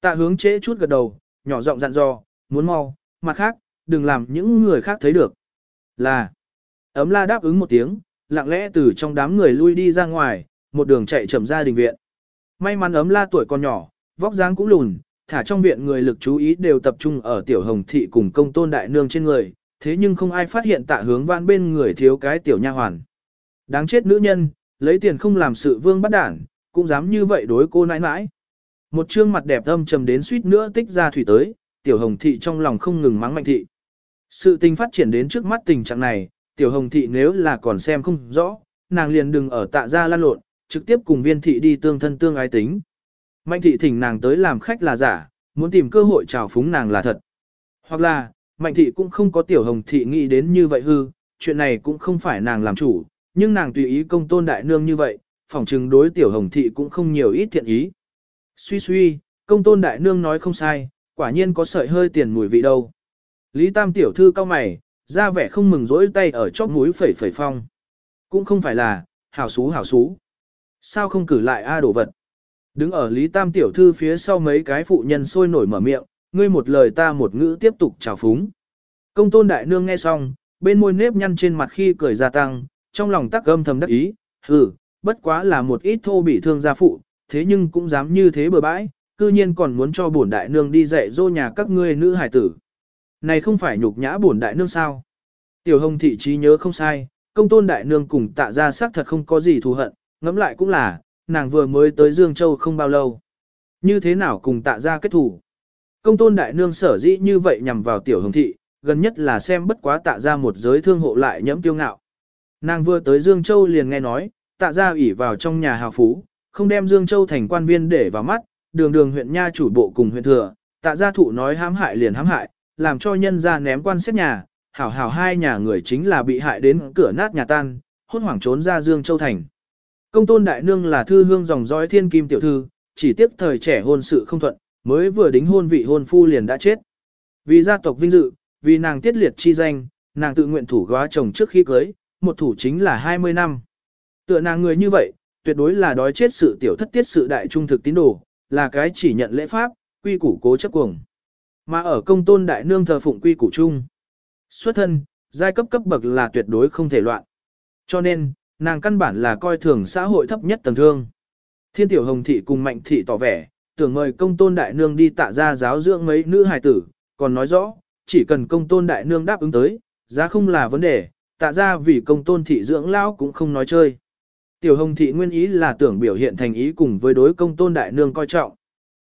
Tạ hướng chế chút gật đầu, nhỏ giọng dặn dò, muốn mau, mặt khác, đừng làm những người khác thấy được. Là, ấm la đáp ứng một tiếng, lặng lẽ từ trong đám người lui đi ra ngoài, một đường chạy chậm ra đình viện. May mắn ấm la tuổi còn nhỏ, vóc dáng cũng lùn, thả trong viện người lực chú ý đều tập trung ở tiểu hồng thị cùng công tôn đại nương trên người, thế nhưng không ai phát hiện tạ hướng vãn bên người thiếu cái tiểu nha hoàn. Đáng chết nữ nhân, lấy tiền không làm sự vương bắt đản, cũng dám như vậy đối cô nãi nãi. Một trương mặt đẹp âm trầm đến suýt nữa tích ra thủy tới, tiểu hồng thị trong lòng không ngừng mắng mạnh thị. Sự tình phát triển đến trước mắt tình trạng này, tiểu hồng thị nếu là còn xem không rõ, nàng liền đừng ở tạ gia lan lộn, trực tiếp cùng viên thị đi tương thân tương ái tính. Mạnh thị thỉnh nàng tới làm khách là giả, muốn tìm cơ hội trào phúng nàng là thật. Hoặc là, mạnh thị cũng không có tiểu hồng thị nghĩ đến như vậy hư, chuyện này cũng không phải nàng làm chủ, nhưng nàng tùy ý công tôn đại nương như vậy, phỏng chừng đối tiểu hồng thị cũng không nhiều ít thiện ý. Suy suy, công tôn đại nương nói không sai, quả nhiên có sợi hơi tiền mùi vị đâu. Lý Tam tiểu thư cao mày, ra vẻ không mừng rỗi tay ở chóp mũi phẩy phẩy phong. Cũng không phải là, hảo xú hảo xú. Sao không cử lại A đồ vật? Đứng ở Lý Tam tiểu thư phía sau mấy cái phụ nhân sôi nổi mở miệng, ngươi một lời ta một ngữ tiếp tục chào phúng. Công tôn đại nương nghe xong, bên môi nếp nhăn trên mặt khi cười gia tăng, trong lòng tắc âm thầm đắc ý, hừ, bất quá là một ít thô bị thương gia phụ, thế nhưng cũng dám như thế bừa bãi, cư nhiên còn muốn cho bổn đại nương đi dạy dỗ nhà các ngươi nữ hải tử. Này không phải nhục nhã bổn đại nương sao? Tiểu hồng thị trí nhớ không sai, công tôn đại nương cùng tạ ra xác thật không có gì thù hận, ngẫm lại cũng là, nàng vừa mới tới Dương Châu không bao lâu. Như thế nào cùng tạ ra kết thù? Công tôn đại nương sở dĩ như vậy nhằm vào tiểu hồng thị, gần nhất là xem bất quá tạ ra một giới thương hộ lại nhẫm tiêu ngạo. Nàng vừa tới Dương Châu liền nghe nói, tạ ra ủy vào trong nhà hào phú, không đem Dương Châu thành quan viên để vào mắt, đường đường huyện nha chủ bộ cùng huyện thừa, tạ gia thụ nói hãm hại liền hãm hại, làm cho nhân ra ném quan xét nhà, hảo hảo hai nhà người chính là bị hại đến cửa nát nhà tan, hốt hoảng trốn ra Dương Châu thành. Công tôn đại nương là thư hương dòng dõi thiên kim tiểu thư, chỉ tiếp thời trẻ hôn sự không thuận, mới vừa đính hôn vị hôn phu liền đã chết. Vì gia tộc vinh dự, vì nàng tiết liệt chi danh, nàng tự nguyện thủ góa chồng trước khi cưới, một thủ chính là 20 năm. Tựa nàng người như vậy, tuyệt đối là đói chết sự tiểu thất tiết sự đại trung thực tín đồ, là cái chỉ nhận lễ pháp, quy củ cố chấp cuồng. Mà ở công tôn đại nương thờ phụng quy củ chung. Xuất thân, giai cấp cấp bậc là tuyệt đối không thể loạn. Cho nên, nàng căn bản là coi thường xã hội thấp nhất tầng thương. Thiên tiểu hồng thị cùng mạnh thị tỏ vẻ, tưởng mời công tôn đại nương đi tạ ra giáo dưỡng mấy nữ hài tử, còn nói rõ, chỉ cần công tôn đại nương đáp ứng tới, giá không là vấn đề, tạ ra vì công tôn thị dưỡng lão cũng không nói chơi. Tiểu hồng thị nguyên ý là tưởng biểu hiện thành ý cùng với đối công tôn đại nương coi trọng.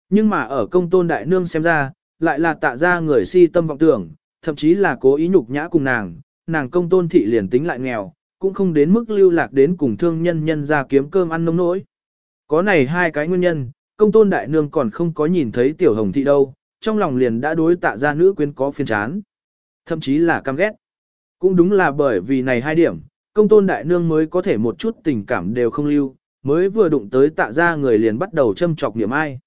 Nhưng mà ở công tôn đại nương xem ra, lại là tạ ra người si tâm vọng tưởng, thậm chí là cố ý nhục nhã cùng nàng, nàng công tôn thị liền tính lại nghèo, cũng không đến mức lưu lạc đến cùng thương nhân nhân ra kiếm cơm ăn nông nỗi. Có này hai cái nguyên nhân, công tôn đại nương còn không có nhìn thấy tiểu hồng thị đâu, trong lòng liền đã đối tạ ra nữ quyến có phiên chán. Thậm chí là căm ghét. Cũng đúng là bởi vì này hai điểm, công tôn đại nương mới có thể một chút tình cảm đều không lưu, mới vừa đụng tới tạ ra người liền bắt đầu châm chọc niệm ai.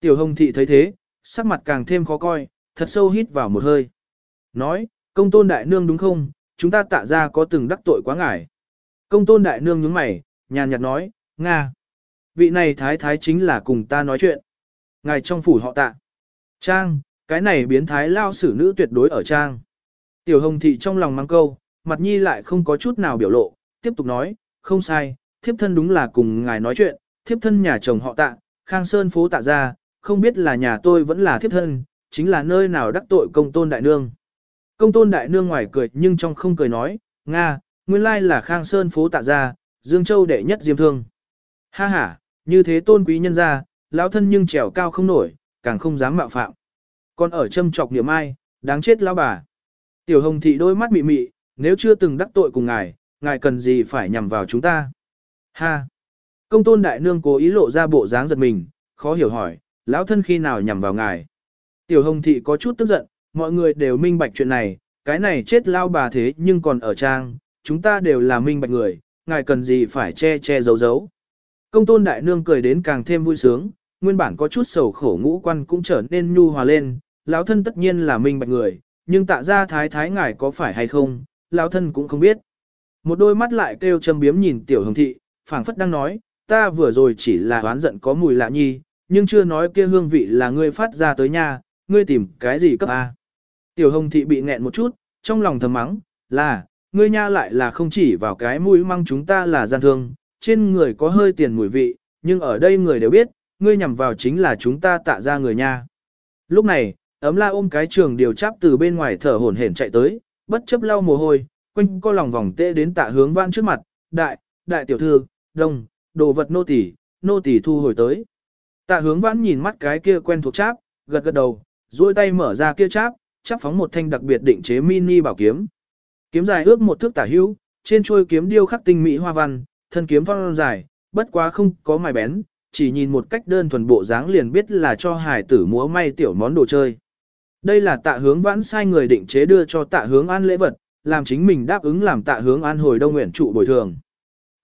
Tiểu hồng thị thấy thế, sắc mặt càng thêm khó coi, thật sâu hít vào một hơi. Nói, công tôn đại nương đúng không, chúng ta tạ ra có từng đắc tội quá ngải? Công tôn đại nương nhướng mày, nhàn nhạt nói, Nga. Vị này thái thái chính là cùng ta nói chuyện. Ngài trong phủ họ tạ. Trang, cái này biến thái lao xử nữ tuyệt đối ở trang. Tiểu hồng thị trong lòng mang câu, mặt nhi lại không có chút nào biểu lộ, tiếp tục nói, không sai, thiếp thân đúng là cùng ngài nói chuyện, thiếp thân nhà chồng họ tạ, khang sơn phố tạ ra, không biết là nhà tôi vẫn là thiếp thân, chính là nơi nào đắc tội công tôn đại nương. Công tôn đại nương ngoài cười nhưng trong không cười nói, Nga, nguyên lai là khang sơn phố tạ ra, Dương Châu đệ nhất diêm thương. Ha ha, như thế tôn quý nhân gia, lão thân nhưng trèo cao không nổi, càng không dám mạo phạm. Còn ở châm trọc niệm ai, đáng chết lão bà. Tiểu hồng thị đôi mắt mị mị, nếu chưa từng đắc tội cùng ngài, ngài cần gì phải nhằm vào chúng ta. Ha! Công tôn đại nương cố ý lộ ra bộ dáng giật mình, khó hiểu hỏi, lão thân khi nào nhằm vào ngài. Tiểu hồng thị có chút tức giận, mọi người đều minh bạch chuyện này, cái này chết lao bà thế nhưng còn ở trang, chúng ta đều là minh bạch người, ngài cần gì phải che che giấu giấu. Công tôn đại nương cười đến càng thêm vui sướng, nguyên bản có chút sầu khổ ngũ quan cũng trở nên nhu hòa lên, lão thân tất nhiên là minh bạch người, nhưng tạ ra thái thái ngài có phải hay không, lão thân cũng không biết. Một đôi mắt lại kêu châm biếm nhìn tiểu hồng thị, phảng phất đang nói, ta vừa rồi chỉ là oán giận có mùi lạ nhi, nhưng chưa nói kia hương vị là ngươi phát ra tới nha, ngươi tìm cái gì cấp A. Tiểu hồng thị bị nghẹn một chút, trong lòng thầm mắng, là, ngươi nha lại là không chỉ vào cái mũi măng chúng ta là gian thương, trên người có hơi tiền mùi vị, nhưng ở đây người đều biết, ngươi nhằm vào chính là chúng ta tạ ra người nha. Lúc này, ấm la ôm cái trường điều chắp từ bên ngoài thở hổn hển chạy tới, bất chấp lau mồ hôi, quanh co lòng vòng tê đến tạ hướng vãn trước mặt, đại, đại tiểu thư, đông, đồ vật nô tỳ, nô tỳ thu hồi tới. Tạ hướng vãn nhìn mắt cái kia quen thuộc cháp, gật gật đầu, duỗi tay mở ra kia cháp, chắp phóng một thanh đặc biệt định chế mini bảo kiếm. Kiếm dài ước một thước tả hữu, trên chuôi kiếm điêu khắc tinh mỹ hoa văn, thân kiếm phong dài, bất quá không có mài bén, chỉ nhìn một cách đơn thuần bộ dáng liền biết là cho hải tử múa may tiểu món đồ chơi. Đây là tạ hướng vãn sai người định chế đưa cho tạ hướng an lễ vật, làm chính mình đáp ứng làm tạ hướng an hồi đông nguyện trụ bồi thường.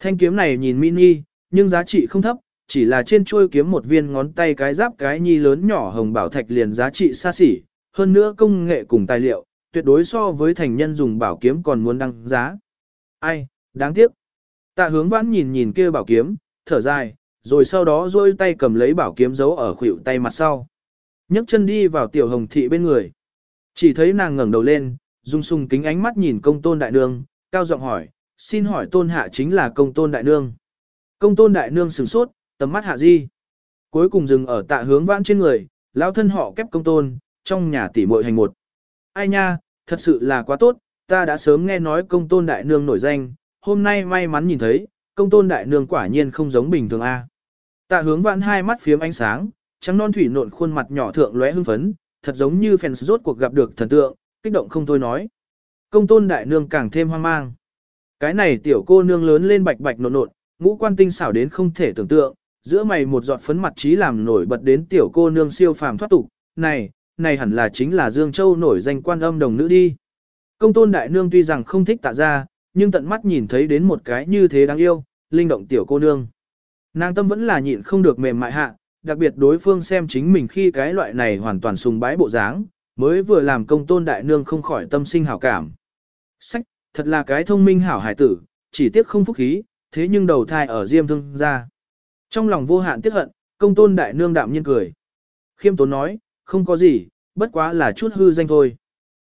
Thanh kiếm này nhìn mini, nhưng giá trị không thấp, chỉ là trên chuôi kiếm một viên ngón tay cái giáp cái nhi lớn nhỏ hồng bảo thạch liền giá trị xa xỉ, hơn nữa công nghệ cùng tài liệu, tuyệt đối so với thành nhân dùng bảo kiếm còn muốn đăng giá. Ai, đáng tiếc. Tạ hướng vãn nhìn nhìn kia bảo kiếm, thở dài, rồi sau đó duỗi tay cầm lấy bảo kiếm giấu ở khuỷu tay mặt sau nhấc chân đi vào tiểu hồng thị bên người. Chỉ thấy nàng ngẩng đầu lên, dung sung kính ánh mắt nhìn công tôn đại nương, cao giọng hỏi, xin hỏi tôn hạ chính là công tôn đại nương. Công tôn đại nương sửng sốt, tầm mắt hạ di. Cuối cùng dừng ở tạ hướng vãn trên người, lão thân họ kép công tôn, trong nhà tỷ muội hành một. Ai nha, thật sự là quá tốt, ta đã sớm nghe nói công tôn đại nương nổi danh, hôm nay may mắn nhìn thấy, công tôn đại nương quả nhiên không giống bình thường a. Tạ hướng vãn hai mắt phiếm ánh sáng, trắng non thủy nộn khuôn mặt nhỏ thượng lóe hưng phấn, thật giống như fans rốt cuộc gặp được thần tượng, kích động không thôi nói. Công tôn đại nương càng thêm hoang mang. Cái này tiểu cô nương lớn lên bạch bạch nộn nộn, ngũ quan tinh xảo đến không thể tưởng tượng, giữa mày một giọt phấn mặt trí làm nổi bật đến tiểu cô nương siêu phàm thoát tục, này, này hẳn là chính là Dương Châu nổi danh quan âm đồng nữ đi. Công tôn đại nương tuy rằng không thích tạ ra, nhưng tận mắt nhìn thấy đến một cái như thế đáng yêu, linh động tiểu cô nương. Nàng tâm vẫn là nhịn không được mềm mại hạ, đặc biệt đối phương xem chính mình khi cái loại này hoàn toàn sùng bái bộ dáng, mới vừa làm công tôn đại nương không khỏi tâm sinh hảo cảm. Sách, thật là cái thông minh hảo hải tử, chỉ tiếc không phúc khí, thế nhưng đầu thai ở diêm thương ra. Trong lòng vô hạn tiếc hận, công tôn đại nương đạm nhiên cười. Khiêm tốn nói, không có gì, bất quá là chút hư danh thôi.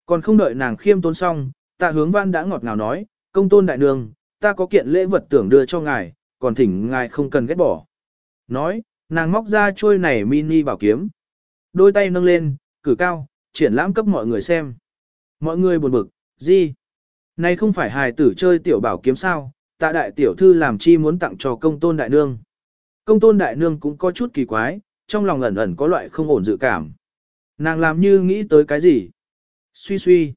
Còn không đợi nàng khiêm tốn xong, tạ hướng văn đã ngọt ngào nói, công tôn đại nương, ta có kiện lễ vật tưởng đưa cho ngài, còn thỉnh ngài không cần ghét bỏ. Nói, nàng móc ra chuôi này mini bảo kiếm. Đôi tay nâng lên, cử cao, triển lãm cấp mọi người xem. Mọi người buồn bực, gì? Này không phải hài tử chơi tiểu bảo kiếm sao, tạ đại tiểu thư làm chi muốn tặng cho công tôn đại nương. Công tôn đại nương cũng có chút kỳ quái, trong lòng ẩn ẩn có loại không ổn dự cảm. Nàng làm như nghĩ tới cái gì? Suy suy.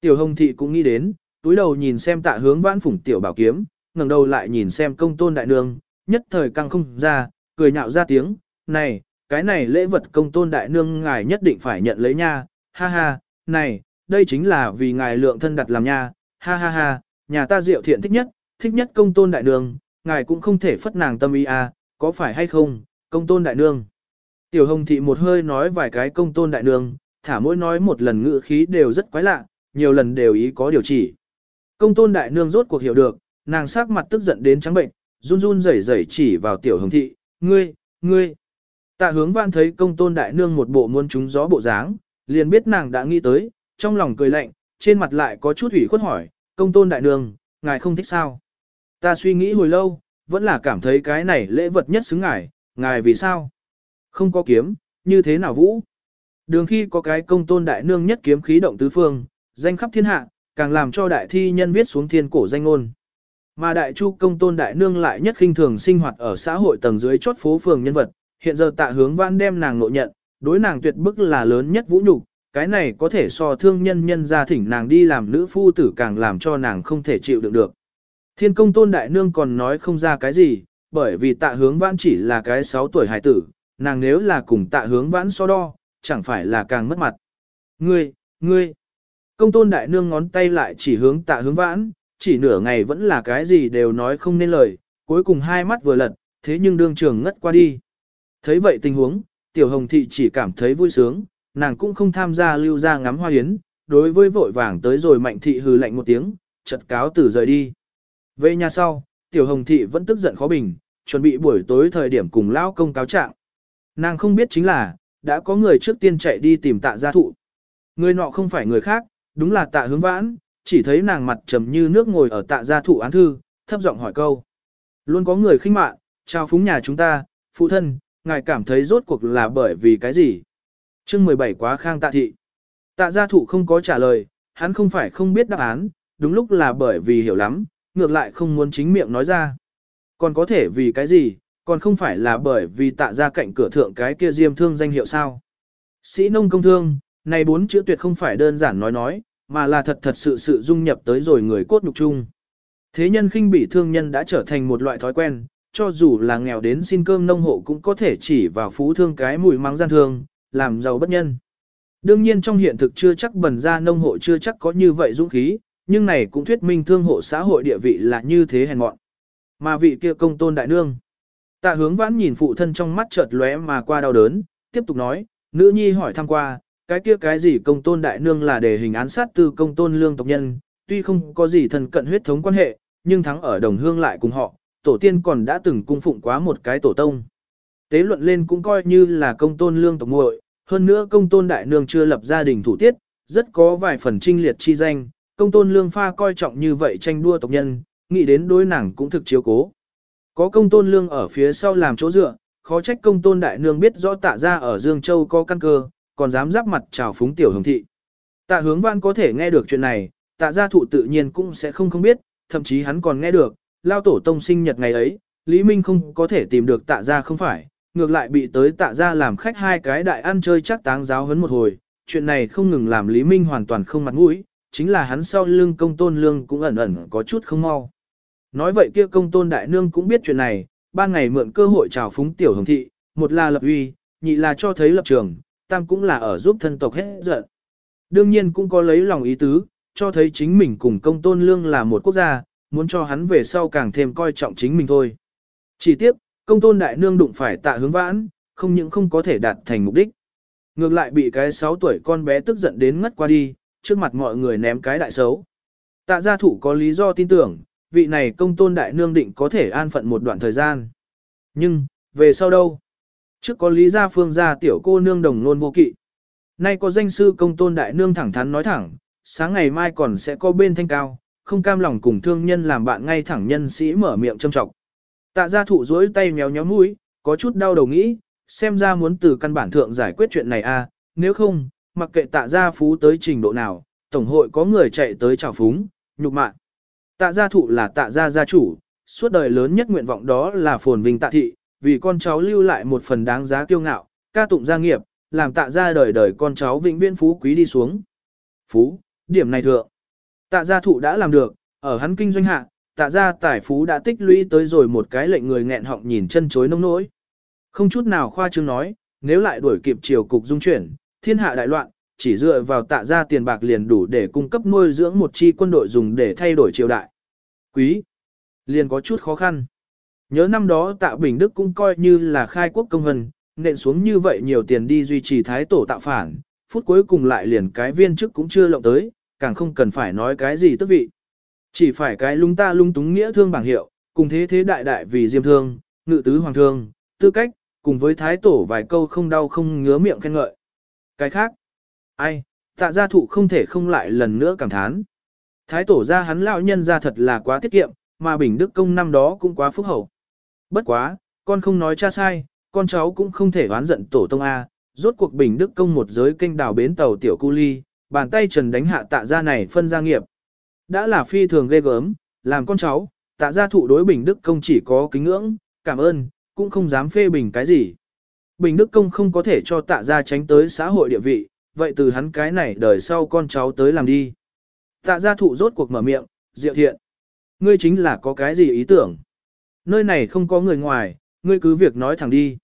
Tiểu hồng thị cũng nghĩ đến, túi đầu nhìn xem tạ hướng vãn phủng tiểu bảo kiếm, ngẩng đầu lại nhìn xem công tôn đại nương, nhất thời căng không ra, cười nhạo ra tiếng, này, cái này lễ vật công tôn đại nương ngài nhất định phải nhận lấy nha, ha ha, này, đây chính là vì ngài lượng thân đặt làm nha, ha ha ha, nhà ta diệu thiện thích nhất, thích nhất công tôn đại nương, ngài cũng không thể phất nàng tâm ý à, có phải hay không, công tôn đại nương. Tiểu hồng thị một hơi nói vài cái công tôn đại nương, thả mỗi nói một lần ngữ khí đều rất quái lạ, nhiều lần đều ý có điều chỉ. Công tôn đại nương rốt cuộc hiểu được, nàng sắc mặt tức giận đến trắng bệnh, run run rẩy rẩy chỉ vào tiểu hồng thị, ngươi, ngươi. Tạ hướng văn thấy công tôn đại nương một bộ muôn trúng gió bộ dáng, liền biết nàng đã nghĩ tới, trong lòng cười lạnh, trên mặt lại có chút ủy khuất hỏi, công tôn đại nương, ngài không thích sao? Ta suy nghĩ hồi lâu, vẫn là cảm thấy cái này lễ vật nhất xứng ngài, ngài vì sao? Không có kiếm, như thế nào vũ? Đường khi có cái công tôn đại nương nhất kiếm khí động tứ phương, danh khắp thiên hạ, càng làm cho đại thi nhân viết xuống thiên cổ danh ngôn. Mà đại chu công tôn đại nương lại nhất khinh thường sinh hoạt ở xã hội tầng dưới chốt phố phường nhân vật, hiện giờ tạ hướng vãn đem nàng nội nhận, đối nàng tuyệt bức là lớn nhất vũ nhục, cái này có thể so thương nhân nhân ra thỉnh nàng đi làm nữ phu tử càng làm cho nàng không thể chịu đựng được. Thiên công tôn đại nương còn nói không ra cái gì, bởi vì tạ hướng vãn chỉ là cái 6 tuổi hải tử, nàng nếu là cùng tạ hướng vãn so đo, chẳng phải là càng mất mặt. Ngươi, ngươi, công tôn đại nương ngón tay lại chỉ hướng tạ hướng vãn, chỉ nửa ngày vẫn là cái gì đều nói không nên lời, cuối cùng hai mắt vừa lật, thế nhưng đương trường ngất qua đi. Thấy vậy tình huống, tiểu hồng thị chỉ cảm thấy vui sướng, nàng cũng không tham gia lưu ra ngắm hoa yến đối với vội vàng tới rồi mạnh thị hừ lạnh một tiếng, chật cáo từ rời đi. Về nhà sau, tiểu hồng thị vẫn tức giận khó bình, chuẩn bị buổi tối thời điểm cùng lão công cáo trạng. Nàng không biết chính là, đã có người trước tiên chạy đi tìm tạ gia thụ. Người nọ không phải người khác, đúng là tạ hướng vãn, chỉ thấy nàng mặt trầm như nước ngồi ở tạ gia thụ án thư, thấp giọng hỏi câu. Luôn có người khinh mạn, chào phúng nhà chúng ta, phụ thân, ngài cảm thấy rốt cuộc là bởi vì cái gì? chương 17 quá khang tạ thị. Tạ gia thụ không có trả lời, hắn không phải không biết đáp án, đúng lúc là bởi vì hiểu lắm, ngược lại không muốn chính miệng nói ra. Còn có thể vì cái gì, còn không phải là bởi vì tạ ra cạnh cửa thượng cái kia diêm thương danh hiệu sao. Sĩ nông công thương, này bốn chữ tuyệt không phải đơn giản nói nói, mà là thật thật sự sự dung nhập tới rồi người cốt nhục chung. Thế nhân khinh bị thương nhân đã trở thành một loại thói quen, cho dù là nghèo đến xin cơm nông hộ cũng có thể chỉ vào phú thương cái mùi mắng gian thương, làm giàu bất nhân. Đương nhiên trong hiện thực chưa chắc bần ra nông hộ chưa chắc có như vậy dũng khí, nhưng này cũng thuyết minh thương hộ xã hội địa vị là như thế hèn mọn. Mà vị kia công tôn đại nương. Tạ hướng vãn nhìn phụ thân trong mắt chợt lóe mà qua đau đớn, tiếp tục nói, nữ nhi hỏi thăm qua, cái kia cái gì công tôn đại nương là để hình án sát từ công tôn lương tộc nhân, tuy không có gì thân cận huyết thống quan hệ, nhưng thắng ở đồng hương lại cùng họ, tổ tiên còn đã từng cung phụng quá một cái tổ tông. Tế luận lên cũng coi như là công tôn lương tộc muội, hơn nữa công tôn đại nương chưa lập gia đình thủ tiết, rất có vài phần trinh liệt chi danh, công tôn lương pha coi trọng như vậy tranh đua tộc nhân, nghĩ đến đối nàng cũng thực chiếu cố. Có công tôn lương ở phía sau làm chỗ dựa, khó trách công tôn đại nương biết rõ tạ ra ở Dương Châu có căn cơ, còn dám giáp mặt chào phúng tiểu hồng thị. Tạ hướng văn có thể nghe được chuyện này, tạ gia thụ tự nhiên cũng sẽ không không biết, thậm chí hắn còn nghe được, lao tổ tông sinh nhật ngày ấy, Lý Minh không có thể tìm được tạ gia không phải, ngược lại bị tới tạ gia làm khách hai cái đại ăn chơi chắc táng giáo hấn một hồi, chuyện này không ngừng làm Lý Minh hoàn toàn không mặt mũi, chính là hắn sau lưng công tôn lương cũng ẩn ẩn có chút không mau. Nói vậy kia công tôn đại nương cũng biết chuyện này, ban ngày mượn cơ hội chào phúng tiểu hồng thị, một là lập uy, nhị là cho thấy lập trường, tam cũng là ở giúp thân tộc hết giận. Đương nhiên cũng có lấy lòng ý tứ, cho thấy chính mình cùng công tôn lương là một quốc gia, muốn cho hắn về sau càng thêm coi trọng chính mình thôi. Chỉ tiếc, công tôn đại nương đụng phải tạ hướng vãn, không những không có thể đạt thành mục đích. Ngược lại bị cái 6 tuổi con bé tức giận đến ngất qua đi, trước mặt mọi người ném cái đại xấu. Tạ gia thủ có lý do tin tưởng, vị này công tôn đại nương định có thể an phận một đoạn thời gian. Nhưng, về sau đâu? Trước có lý gia phương gia tiểu cô nương đồng nôn vô kỵ. Nay có danh sư công tôn đại nương thẳng thắn nói thẳng, sáng ngày mai còn sẽ có bên thanh cao, không cam lòng cùng thương nhân làm bạn ngay thẳng nhân sĩ mở miệng châm trọng. Tạ gia thụ dối tay méo nhó mũi, có chút đau đầu nghĩ, xem ra muốn từ căn bản thượng giải quyết chuyện này a, à, nếu không, mặc kệ tạ gia phú tới trình độ nào, tổng hội có người chạy tới chào phúng, nhục mạ. Tạ gia thụ là tạ gia gia chủ, suốt đời lớn nhất nguyện vọng đó là phồn vinh tạ thị, vì con cháu lưu lại một phần đáng giá kiêu ngạo, ca tụng gia nghiệp, làm tạ ra đời đời con cháu vĩnh viễn phú quý đi xuống. Phú, điểm này thượng. Tạ gia thụ đã làm được, ở hắn kinh doanh hạ, tạ gia tài phú đã tích lũy tới rồi một cái lệnh người nghẹn họng nhìn chân chối nông nỗi. Không chút nào khoa trương nói, nếu lại đuổi kịp chiều cục dung chuyển, thiên hạ đại loạn, chỉ dựa vào tạ gia tiền bạc liền đủ để cung cấp nuôi dưỡng một chi quân đội dùng để thay đổi triều đại. Quý, liền có chút khó khăn. Nhớ năm đó tạ Bình Đức cũng coi như là khai quốc công hân, nện xuống như vậy nhiều tiền đi duy trì thái tổ tạo phản, phút cuối cùng lại liền cái viên chức cũng chưa lộng tới, càng không cần phải nói cái gì tức vị. Chỉ phải cái lung ta lung túng nghĩa thương bảng hiệu, cùng thế thế đại đại vì diêm thương, ngự tứ hoàng thương, tư cách, cùng với thái tổ vài câu không đau không ngứa miệng khen ngợi. Cái khác, ai, tạ gia thụ không thể không lại lần nữa cảm thán. Thái tổ gia hắn lão nhân ra thật là quá tiết kiệm, mà Bình Đức Công năm đó cũng quá phúc hậu. Bất quá, con không nói cha sai, con cháu cũng không thể oán giận tổ tông A, rốt cuộc Bình Đức Công một giới kênh đào bến tàu tiểu cu ly, bàn tay trần đánh hạ tạ gia này phân gia nghiệp. Đã là phi thường ghê gớm, làm con cháu, tạ gia thụ đối Bình Đức Công chỉ có kính ngưỡng, cảm ơn, cũng không dám phê bình cái gì. Bình Đức Công không có thể cho tạ gia tránh tới xã hội địa vị, vậy từ hắn cái này đời sau con cháu tới làm đi. Tạ gia thụ rốt cuộc mở miệng, diệu thiện. Ngươi chính là có cái gì ý tưởng? Nơi này không có người ngoài, ngươi cứ việc nói thẳng đi.